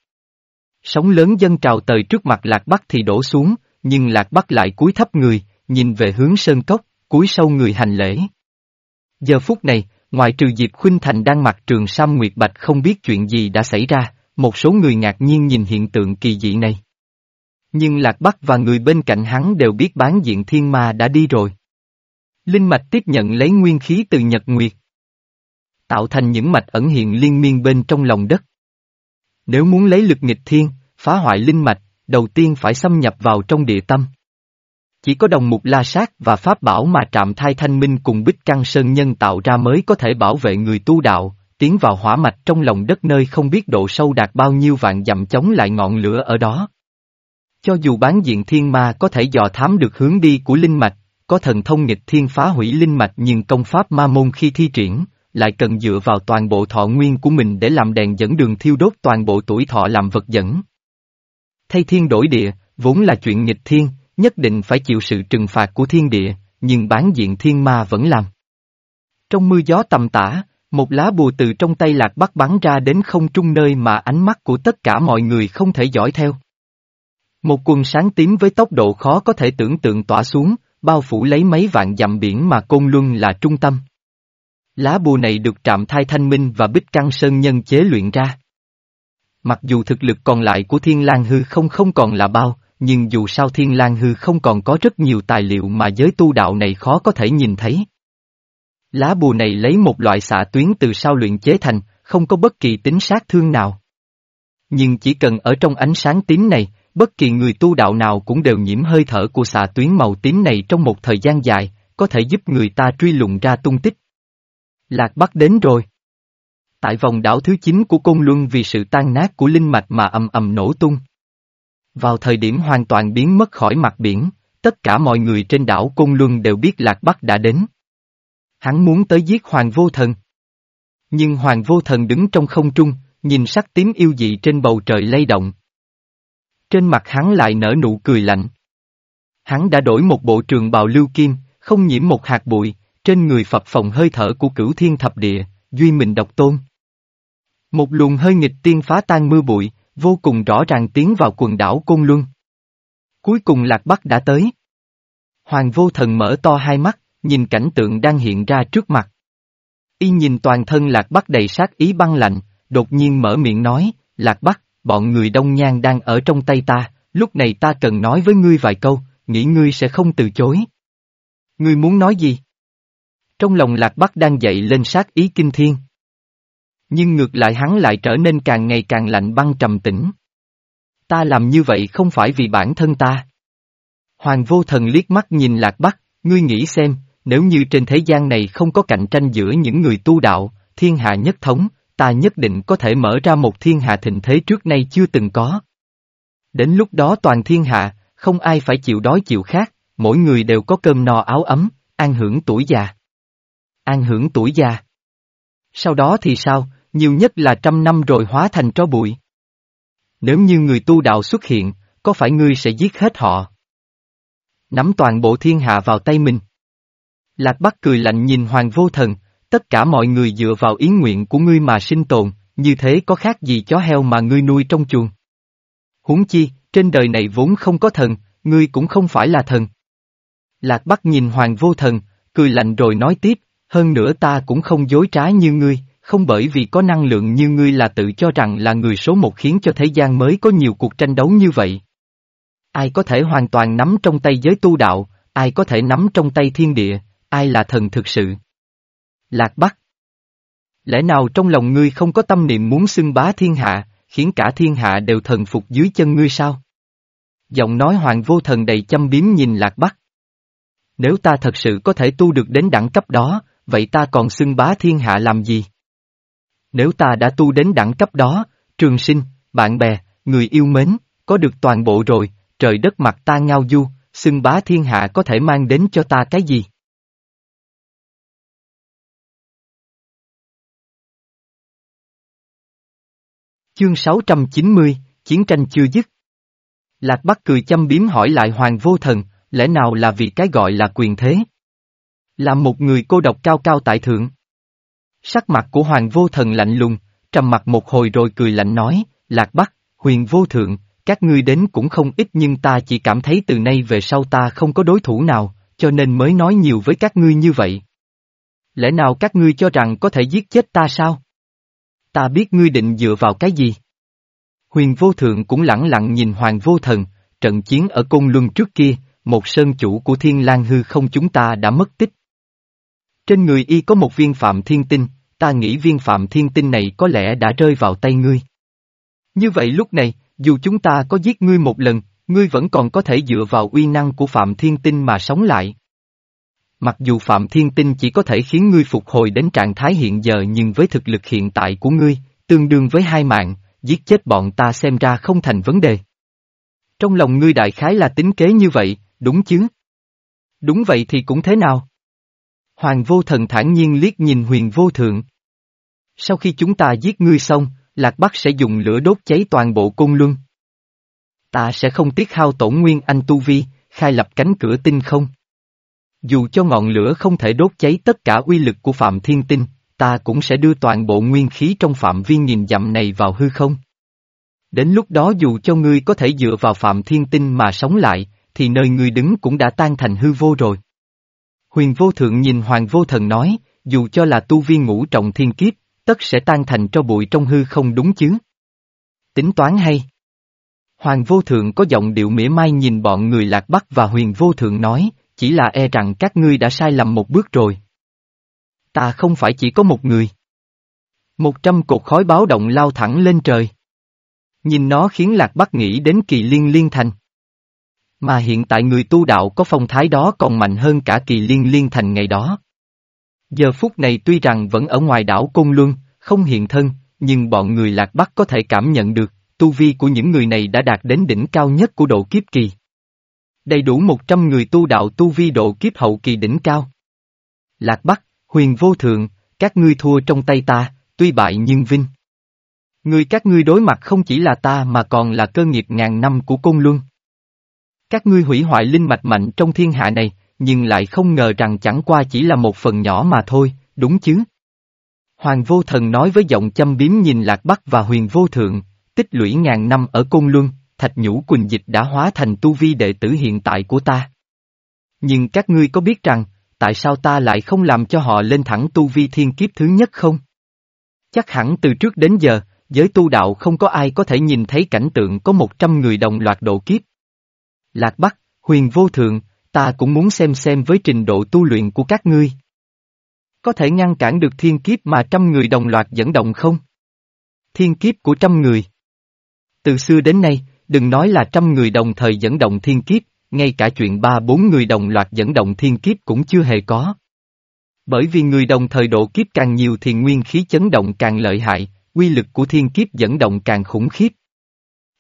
Sóng lớn dân trào tời trước mặt Lạc Bắc thì đổ xuống, nhưng Lạc Bắc lại cúi thấp người, nhìn về hướng sơn cốc, cúi sâu người hành lễ. Giờ phút này, ngoại trừ Diệp Khuynh Thành đang mặc trường Sam Nguyệt Bạch không biết chuyện gì đã xảy ra, một số người ngạc nhiên nhìn hiện tượng kỳ dị này. Nhưng Lạc Bắc và người bên cạnh hắn đều biết bán diện thiên ma đã đi rồi. Linh mạch tiếp nhận lấy nguyên khí từ Nhật Nguyệt. Tạo thành những mạch ẩn hiện liên miên bên trong lòng đất. Nếu muốn lấy lực nghịch thiên, phá hoại linh mạch, đầu tiên phải xâm nhập vào trong địa tâm. Chỉ có đồng mục la sát và pháp bảo mà trạm thai thanh minh cùng bích căng sơn nhân tạo ra mới có thể bảo vệ người tu đạo, tiến vào hỏa mạch trong lòng đất nơi không biết độ sâu đạt bao nhiêu vạn dặm chống lại ngọn lửa ở đó. Cho dù bán diện thiên ma có thể dò thám được hướng đi của linh mạch, có thần thông nghịch thiên phá hủy linh mạch nhưng công pháp ma môn khi thi triển, lại cần dựa vào toàn bộ thọ nguyên của mình để làm đèn dẫn đường thiêu đốt toàn bộ tuổi thọ làm vật dẫn. Thay thiên đổi địa, vốn là chuyện nghịch thiên, nhất định phải chịu sự trừng phạt của thiên địa, nhưng bán diện thiên ma vẫn làm. Trong mưa gió tầm tã, một lá bùa từ trong tay lạc bắt bắn ra đến không trung nơi mà ánh mắt của tất cả mọi người không thể dõi theo. Một quần sáng tím với tốc độ khó có thể tưởng tượng tỏa xuống, bao phủ lấy mấy vạn dặm biển mà Côn Luân là trung tâm. Lá bùa này được trạm thai thanh minh và bích căng sơn nhân chế luyện ra. Mặc dù thực lực còn lại của Thiên lang Hư không không còn là bao, nhưng dù sao Thiên lang Hư không còn có rất nhiều tài liệu mà giới tu đạo này khó có thể nhìn thấy. Lá bùa này lấy một loại xạ tuyến từ sao luyện chế thành, không có bất kỳ tính sát thương nào. Nhưng chỉ cần ở trong ánh sáng tím này, bất kỳ người tu đạo nào cũng đều nhiễm hơi thở của xà tuyến màu tím này trong một thời gian dài, có thể giúp người ta truy lùng ra tung tích. Lạc Bắc đến rồi. Tại vòng đảo thứ 9 của Côn Luân vì sự tan nát của linh mạch mà ầm ầm nổ tung. Vào thời điểm hoàn toàn biến mất khỏi mặt biển, tất cả mọi người trên đảo Côn Luân đều biết Lạc Bắc đã đến. Hắn muốn tới giết Hoàng Vô Thần. Nhưng Hoàng Vô Thần đứng trong không trung, nhìn sắc tím yêu dị trên bầu trời lay động. Trên mặt hắn lại nở nụ cười lạnh. Hắn đã đổi một bộ trường bào lưu kim, không nhiễm một hạt bụi, trên người phập phồng hơi thở của cửu thiên thập địa, duy mình độc tôn. Một luồng hơi nghịch tiên phá tan mưa bụi, vô cùng rõ ràng tiến vào quần đảo Côn Luân. Cuối cùng Lạc Bắc đã tới. Hoàng vô thần mở to hai mắt, nhìn cảnh tượng đang hiện ra trước mặt. Y nhìn toàn thân Lạc Bắc đầy sát ý băng lạnh, đột nhiên mở miệng nói, Lạc Bắc, bọn người đông nhan đang ở trong tay ta, lúc này ta cần nói với ngươi vài câu, nghĩ ngươi sẽ không từ chối. Ngươi muốn nói gì? Trong lòng Lạc Bắc đang dậy lên sát ý kinh thiên. Nhưng ngược lại hắn lại trở nên càng ngày càng lạnh băng trầm tĩnh. Ta làm như vậy không phải vì bản thân ta. Hoàng vô thần liếc mắt nhìn Lạc Bắc, ngươi nghĩ xem, nếu như trên thế gian này không có cạnh tranh giữa những người tu đạo, thiên hạ nhất thống, ta nhất định có thể mở ra một thiên hạ thịnh thế trước nay chưa từng có. Đến lúc đó toàn thiên hạ, không ai phải chịu đói chịu khát, mỗi người đều có cơm no áo ấm, an hưởng tuổi già. An hưởng tuổi già. Sau đó thì sao, nhiều nhất là trăm năm rồi hóa thành tro bụi. Nếu như người tu đạo xuất hiện, có phải ngươi sẽ giết hết họ? Nắm toàn bộ thiên hạ vào tay mình. Lạc Bắc cười lạnh nhìn Hoàng Vô Thần, tất cả mọi người dựa vào ý nguyện của ngươi mà sinh tồn, như thế có khác gì chó heo mà ngươi nuôi trong chuồng. Huống chi, trên đời này vốn không có thần, ngươi cũng không phải là thần. Lạc Bắc nhìn Hoàng Vô Thần, cười lạnh rồi nói tiếp, hơn nữa ta cũng không dối trá như ngươi, không bởi vì có năng lượng như ngươi là tự cho rằng là người số một khiến cho thế gian mới có nhiều cuộc tranh đấu như vậy. Ai có thể hoàn toàn nắm trong tay giới tu đạo, ai có thể nắm trong tay thiên địa, ai là thần thực sự? Lạc Bắc. Lẽ nào trong lòng ngươi không có tâm niệm muốn xưng bá thiên hạ, khiến cả thiên hạ đều thần phục dưới chân ngươi sao? Giọng nói hoàng vô thần đầy châm biếm nhìn Lạc Bắc. Nếu ta thật sự có thể tu được đến đẳng cấp đó, vậy ta còn xưng bá thiên hạ làm gì? Nếu ta đã tu đến đẳng cấp đó, trường sinh, bạn bè, người yêu mến, có được toàn bộ rồi, trời đất mặt ta ngao du, xưng bá thiên hạ có thể mang đến cho ta cái gì? Chương 690, Chiến tranh chưa dứt. Lạc Bắc cười châm biếm hỏi lại Hoàng Vô Thần, lẽ nào là vì cái gọi là quyền thế? Là một người cô độc cao cao tại thượng. Sắc mặt của Hoàng Vô Thần lạnh lùng, trầm mặt một hồi rồi cười lạnh nói, Lạc Bắc, huyền vô thượng, các ngươi đến cũng không ít nhưng ta chỉ cảm thấy từ nay về sau ta không có đối thủ nào, cho nên mới nói nhiều với các ngươi như vậy. Lẽ nào các ngươi cho rằng có thể giết chết ta sao? Ta biết ngươi định dựa vào cái gì? Huyền vô thượng cũng lẳng lặng nhìn hoàng vô thần, trận chiến ở Côn Luân trước kia, một sơn chủ của thiên lang hư không chúng ta đã mất tích. Trên người y có một viên phạm thiên tinh, ta nghĩ viên phạm thiên tinh này có lẽ đã rơi vào tay ngươi. Như vậy lúc này, dù chúng ta có giết ngươi một lần, ngươi vẫn còn có thể dựa vào uy năng của phạm thiên tinh mà sống lại. Mặc dù phạm thiên tinh chỉ có thể khiến ngươi phục hồi đến trạng thái hiện giờ nhưng với thực lực hiện tại của ngươi, tương đương với hai mạng, giết chết bọn ta xem ra không thành vấn đề. Trong lòng ngươi đại khái là tính kế như vậy, đúng chứ? Đúng vậy thì cũng thế nào? Hoàng vô thần thản nhiên liếc nhìn huyền vô thượng. Sau khi chúng ta giết ngươi xong, Lạc Bắc sẽ dùng lửa đốt cháy toàn bộ cung luân. Ta sẽ không tiếc hao tổn nguyên anh tu vi, khai lập cánh cửa tinh không. Dù cho ngọn lửa không thể đốt cháy tất cả uy lực của Phạm Thiên Tinh, ta cũng sẽ đưa toàn bộ nguyên khí trong phạm vi nghìn dặm này vào hư không. Đến lúc đó dù cho ngươi có thể dựa vào Phạm Thiên Tinh mà sống lại, thì nơi ngươi đứng cũng đã tan thành hư vô rồi. Huyền vô thượng nhìn Hoàng vô thần nói, dù cho là tu viên ngũ trọng thiên kiếp, tất sẽ tan thành cho bụi trong hư không đúng chứ. Tính toán hay. Hoàng vô thượng có giọng điệu mỉa mai nhìn bọn người lạc bắc và huyền vô thượng nói, chỉ là e rằng các ngươi đã sai lầm một bước rồi. Ta không phải chỉ có một người. Một trăm cột khói báo động lao thẳng lên trời. Nhìn nó khiến lạc bắc nghĩ đến kỳ liên liên thành. Mà hiện tại người tu đạo có phong thái đó còn mạnh hơn cả kỳ liên liên thành ngày đó. Giờ phút này tuy rằng vẫn ở ngoài đảo Côn Luân, không hiện thân, nhưng bọn người lạc bắc có thể cảm nhận được, tu vi của những người này đã đạt đến đỉnh cao nhất của độ kiếp kỳ. Đầy đủ 100 người tu đạo tu vi độ kiếp hậu kỳ đỉnh cao. Lạc Bắc, huyền vô thượng, các ngươi thua trong tay ta, tuy bại nhưng vinh. Người các ngươi đối mặt không chỉ là ta mà còn là cơ nghiệp ngàn năm của Côn Luân. Các ngươi hủy hoại linh mạch mạnh trong thiên hạ này, nhưng lại không ngờ rằng chẳng qua chỉ là một phần nhỏ mà thôi, đúng chứ? Hoàng vô thần nói với giọng châm biếm nhìn Lạc Bắc và huyền vô thượng, tích lũy ngàn năm ở Côn Luân, thạch nhũ quỳnh dịch đã hóa thành tu vi đệ tử hiện tại của ta. Nhưng các ngươi có biết rằng, tại sao ta lại không làm cho họ lên thẳng tu vi thiên kiếp thứ nhất không? Chắc hẳn từ trước đến giờ, giới tu đạo không có ai có thể nhìn thấy cảnh tượng có một trăm người đồng loạt độ kiếp. Lạc Bắc, huyền vô thượng, ta cũng muốn xem xem với trình độ tu luyện của các ngươi. Có thể ngăn cản được thiên kiếp mà trăm người đồng loạt dẫn động không? Thiên kiếp của trăm người. Từ xưa đến nay, đừng nói là trăm người đồng thời dẫn động thiên kiếp, ngay cả chuyện ba bốn người đồng loạt dẫn động thiên kiếp cũng chưa hề có. Bởi vì người đồng thời độ kiếp càng nhiều thì nguyên khí chấn động càng lợi hại, quy lực của thiên kiếp dẫn động càng khủng khiếp.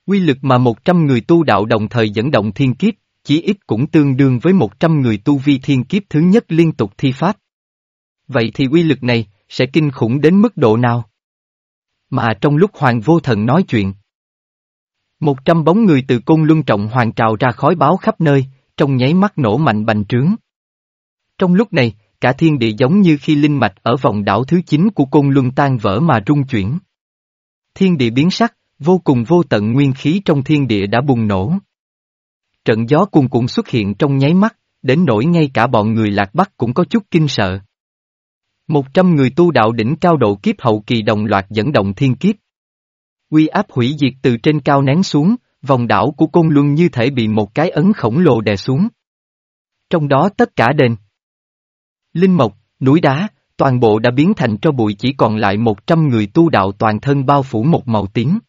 Quy lực mà một trăm người tu đạo đồng thời dẫn động thiên kiếp, chỉ ít cũng tương đương với một trăm người tu vi thiên kiếp thứ nhất liên tục thi pháp. Vậy thì quy lực này, sẽ kinh khủng đến mức độ nào? Mà trong lúc Hoàng Vô Thần nói chuyện, một trăm bóng người từ cung luân trọng hoàng trào ra khói báo khắp nơi, trong nháy mắt nổ mạnh bành trướng. Trong lúc này, cả thiên địa giống như khi linh mạch ở vòng đảo thứ chín của cung luân tan vỡ mà rung chuyển. Thiên địa biến sắc, vô cùng vô tận nguyên khí trong thiên địa đã bùng nổ. Trận gió cuồn cuộn xuất hiện trong nháy mắt, đến nỗi ngay cả bọn người lạc bắc cũng có chút kinh sợ. Một trăm người tu đạo đỉnh cao độ kiếp hậu kỳ đồng loạt dẫn động thiên kiếp. Uy áp hủy diệt từ trên cao nén xuống, vòng đảo của Côn Luân như thể bị một cái ấn khổng lồ đè xuống. Trong đó tất cả đền. Linh mộc, núi đá, toàn bộ đã biến thành cho bụi chỉ còn lại một trăm người tu đạo toàn thân bao phủ một màu tím.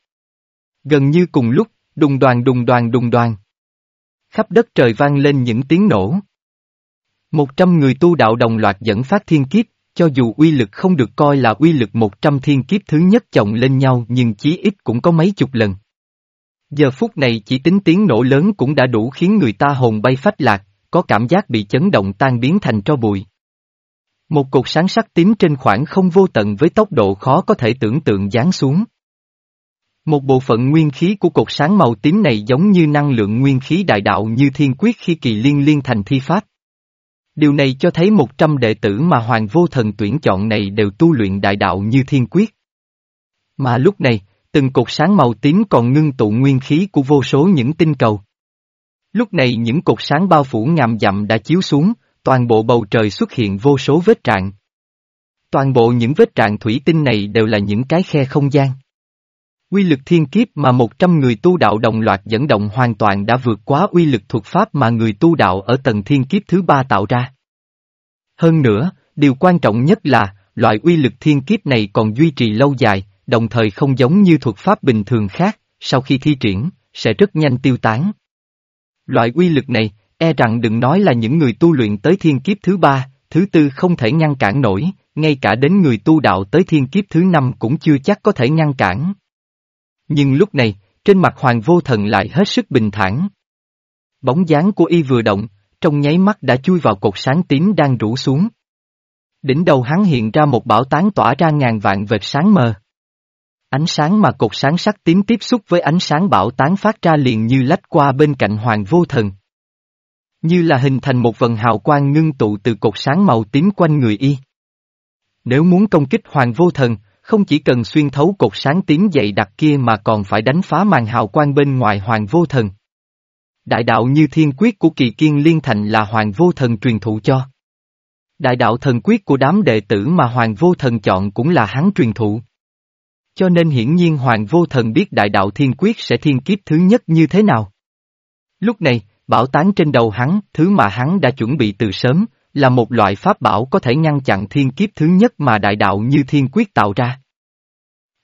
Gần như cùng lúc, đùng đoàn đùng đoàn đùng đoàn. Khắp đất trời vang lên những tiếng nổ. Một trăm người tu đạo đồng loạt dẫn phát thiên kiếp, cho dù uy lực không được coi là uy lực một trăm thiên kiếp thứ nhất chồng lên nhau nhưng chí ít cũng có mấy chục lần. Giờ phút này chỉ tính tiếng nổ lớn cũng đã đủ khiến người ta hồn bay phách lạc, có cảm giác bị chấn động tan biến thành tro bụi. Một cột sáng sắc tím trên khoảng không vô tận với tốc độ khó có thể tưởng tượng giáng xuống. Một bộ phận nguyên khí của cột sáng màu tím này giống như năng lượng nguyên khí đại đạo như thiên quyết khi kỳ liên liên thành thi pháp. Điều này cho thấy một trăm đệ tử mà Hoàng Vô Thần tuyển chọn này đều tu luyện đại đạo như thiên quyết. Mà lúc này, từng cột sáng màu tím còn ngưng tụ nguyên khí của vô số những tinh cầu. Lúc này những cột sáng bao phủ ngàm dặm đã chiếu xuống, toàn bộ bầu trời xuất hiện vô số vết trạng. Toàn bộ những vết trạng thủy tinh này đều là những cái khe không gian. Quy lực thiên kiếp mà 100 người tu đạo đồng loạt dẫn động hoàn toàn đã vượt quá uy lực thuật pháp mà người tu đạo ở tầng thiên kiếp thứ ba tạo ra. Hơn nữa, điều quan trọng nhất là, loại uy lực thiên kiếp này còn duy trì lâu dài, đồng thời không giống như thuật pháp bình thường khác, sau khi thi triển, sẽ rất nhanh tiêu tán. Loại uy lực này, e rằng đừng nói là những người tu luyện tới thiên kiếp thứ ba, thứ tư không thể ngăn cản nổi, ngay cả đến người tu đạo tới thiên kiếp thứ năm cũng chưa chắc có thể ngăn cản. Nhưng lúc này, trên mặt Hoàng Vô Thần lại hết sức bình thản. Bóng dáng của y vừa động, trong nháy mắt đã chui vào cột sáng tím đang rủ xuống. Đỉnh đầu hắn hiện ra một bảo tán tỏa ra ngàn vạn vệt sáng mờ. Ánh sáng mà cột sáng sắc tím tiếp xúc với ánh sáng bảo tán phát ra liền như lách qua bên cạnh Hoàng Vô Thần. Như là hình thành một vần hào quang ngưng tụ từ cột sáng màu tím quanh người y. Nếu muốn công kích Hoàng Vô Thần, không chỉ cần xuyên thấu cột sáng tím dậy đặc kia mà còn phải đánh phá màn hào quang bên ngoài Hoàng Vô Thần. Đại đạo như thiên quyết của kỳ kiên liên thành là Hoàng Vô Thần truyền thụ cho. Đại đạo thần quyết của đám đệ tử mà Hoàng Vô Thần chọn cũng là hắn truyền thụ. Cho nên hiển nhiên Hoàng Vô Thần biết đại đạo thiên quyết sẽ thiên kiếp thứ nhất như thế nào. Lúc này, bảo tán trên đầu hắn, thứ mà hắn đã chuẩn bị từ sớm, là một loại pháp bảo có thể ngăn chặn thiên kiếp thứ nhất mà đại đạo như thiên quyết tạo ra.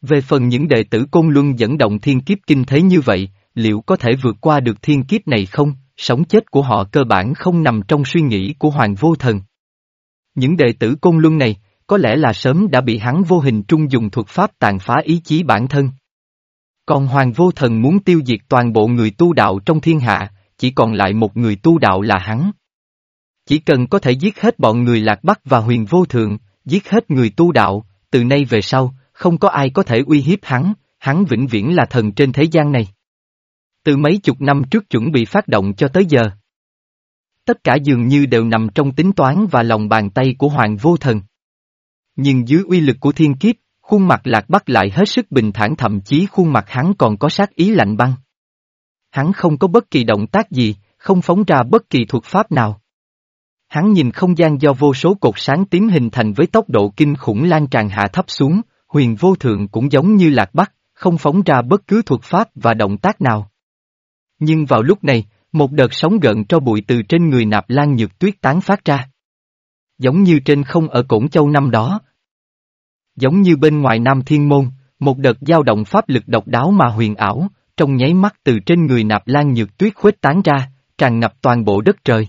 Về phần những đệ tử Côn Luân dẫn động thiên kiếp kinh thế như vậy, liệu có thể vượt qua được thiên kiếp này không, sống chết của họ cơ bản không nằm trong suy nghĩ của Hoàng Vô Thần. Những đệ tử Côn Luân này, có lẽ là sớm đã bị hắn vô hình trung dùng thuật pháp tàn phá ý chí bản thân. Còn Hoàng Vô Thần muốn tiêu diệt toàn bộ người tu đạo trong thiên hạ, chỉ còn lại một người tu đạo là hắn. Chỉ cần có thể giết hết bọn người lạc bắc và huyền vô thượng, giết hết người tu đạo, từ nay về sau, không có ai có thể uy hiếp hắn, hắn vĩnh viễn là thần trên thế gian này. Từ mấy chục năm trước chuẩn bị phát động cho tới giờ. Tất cả dường như đều nằm trong tính toán và lòng bàn tay của Hoàng Vô Thần. Nhưng dưới uy lực của thiên kiếp, khuôn mặt lạc bắc lại hết sức bình thản thậm chí khuôn mặt hắn còn có sát ý lạnh băng. Hắn không có bất kỳ động tác gì, không phóng ra bất kỳ thuật pháp nào. Hắn nhìn không gian do vô số cột sáng tím hình thành với tốc độ kinh khủng lan tràn hạ thấp xuống, huyền vô thượng cũng giống như lạc bắc, không phóng ra bất cứ thuật pháp và động tác nào. Nhưng vào lúc này, một đợt sóng gợn cho bụi từ trên người nạp lan nhược tuyết tán phát ra. Giống như trên không ở Cổng Châu năm đó. Giống như bên ngoài Nam Thiên Môn, một đợt dao động pháp lực độc đáo mà huyền ảo, trong nháy mắt từ trên người nạp lan nhược tuyết khuếch tán ra, tràn ngập toàn bộ đất trời.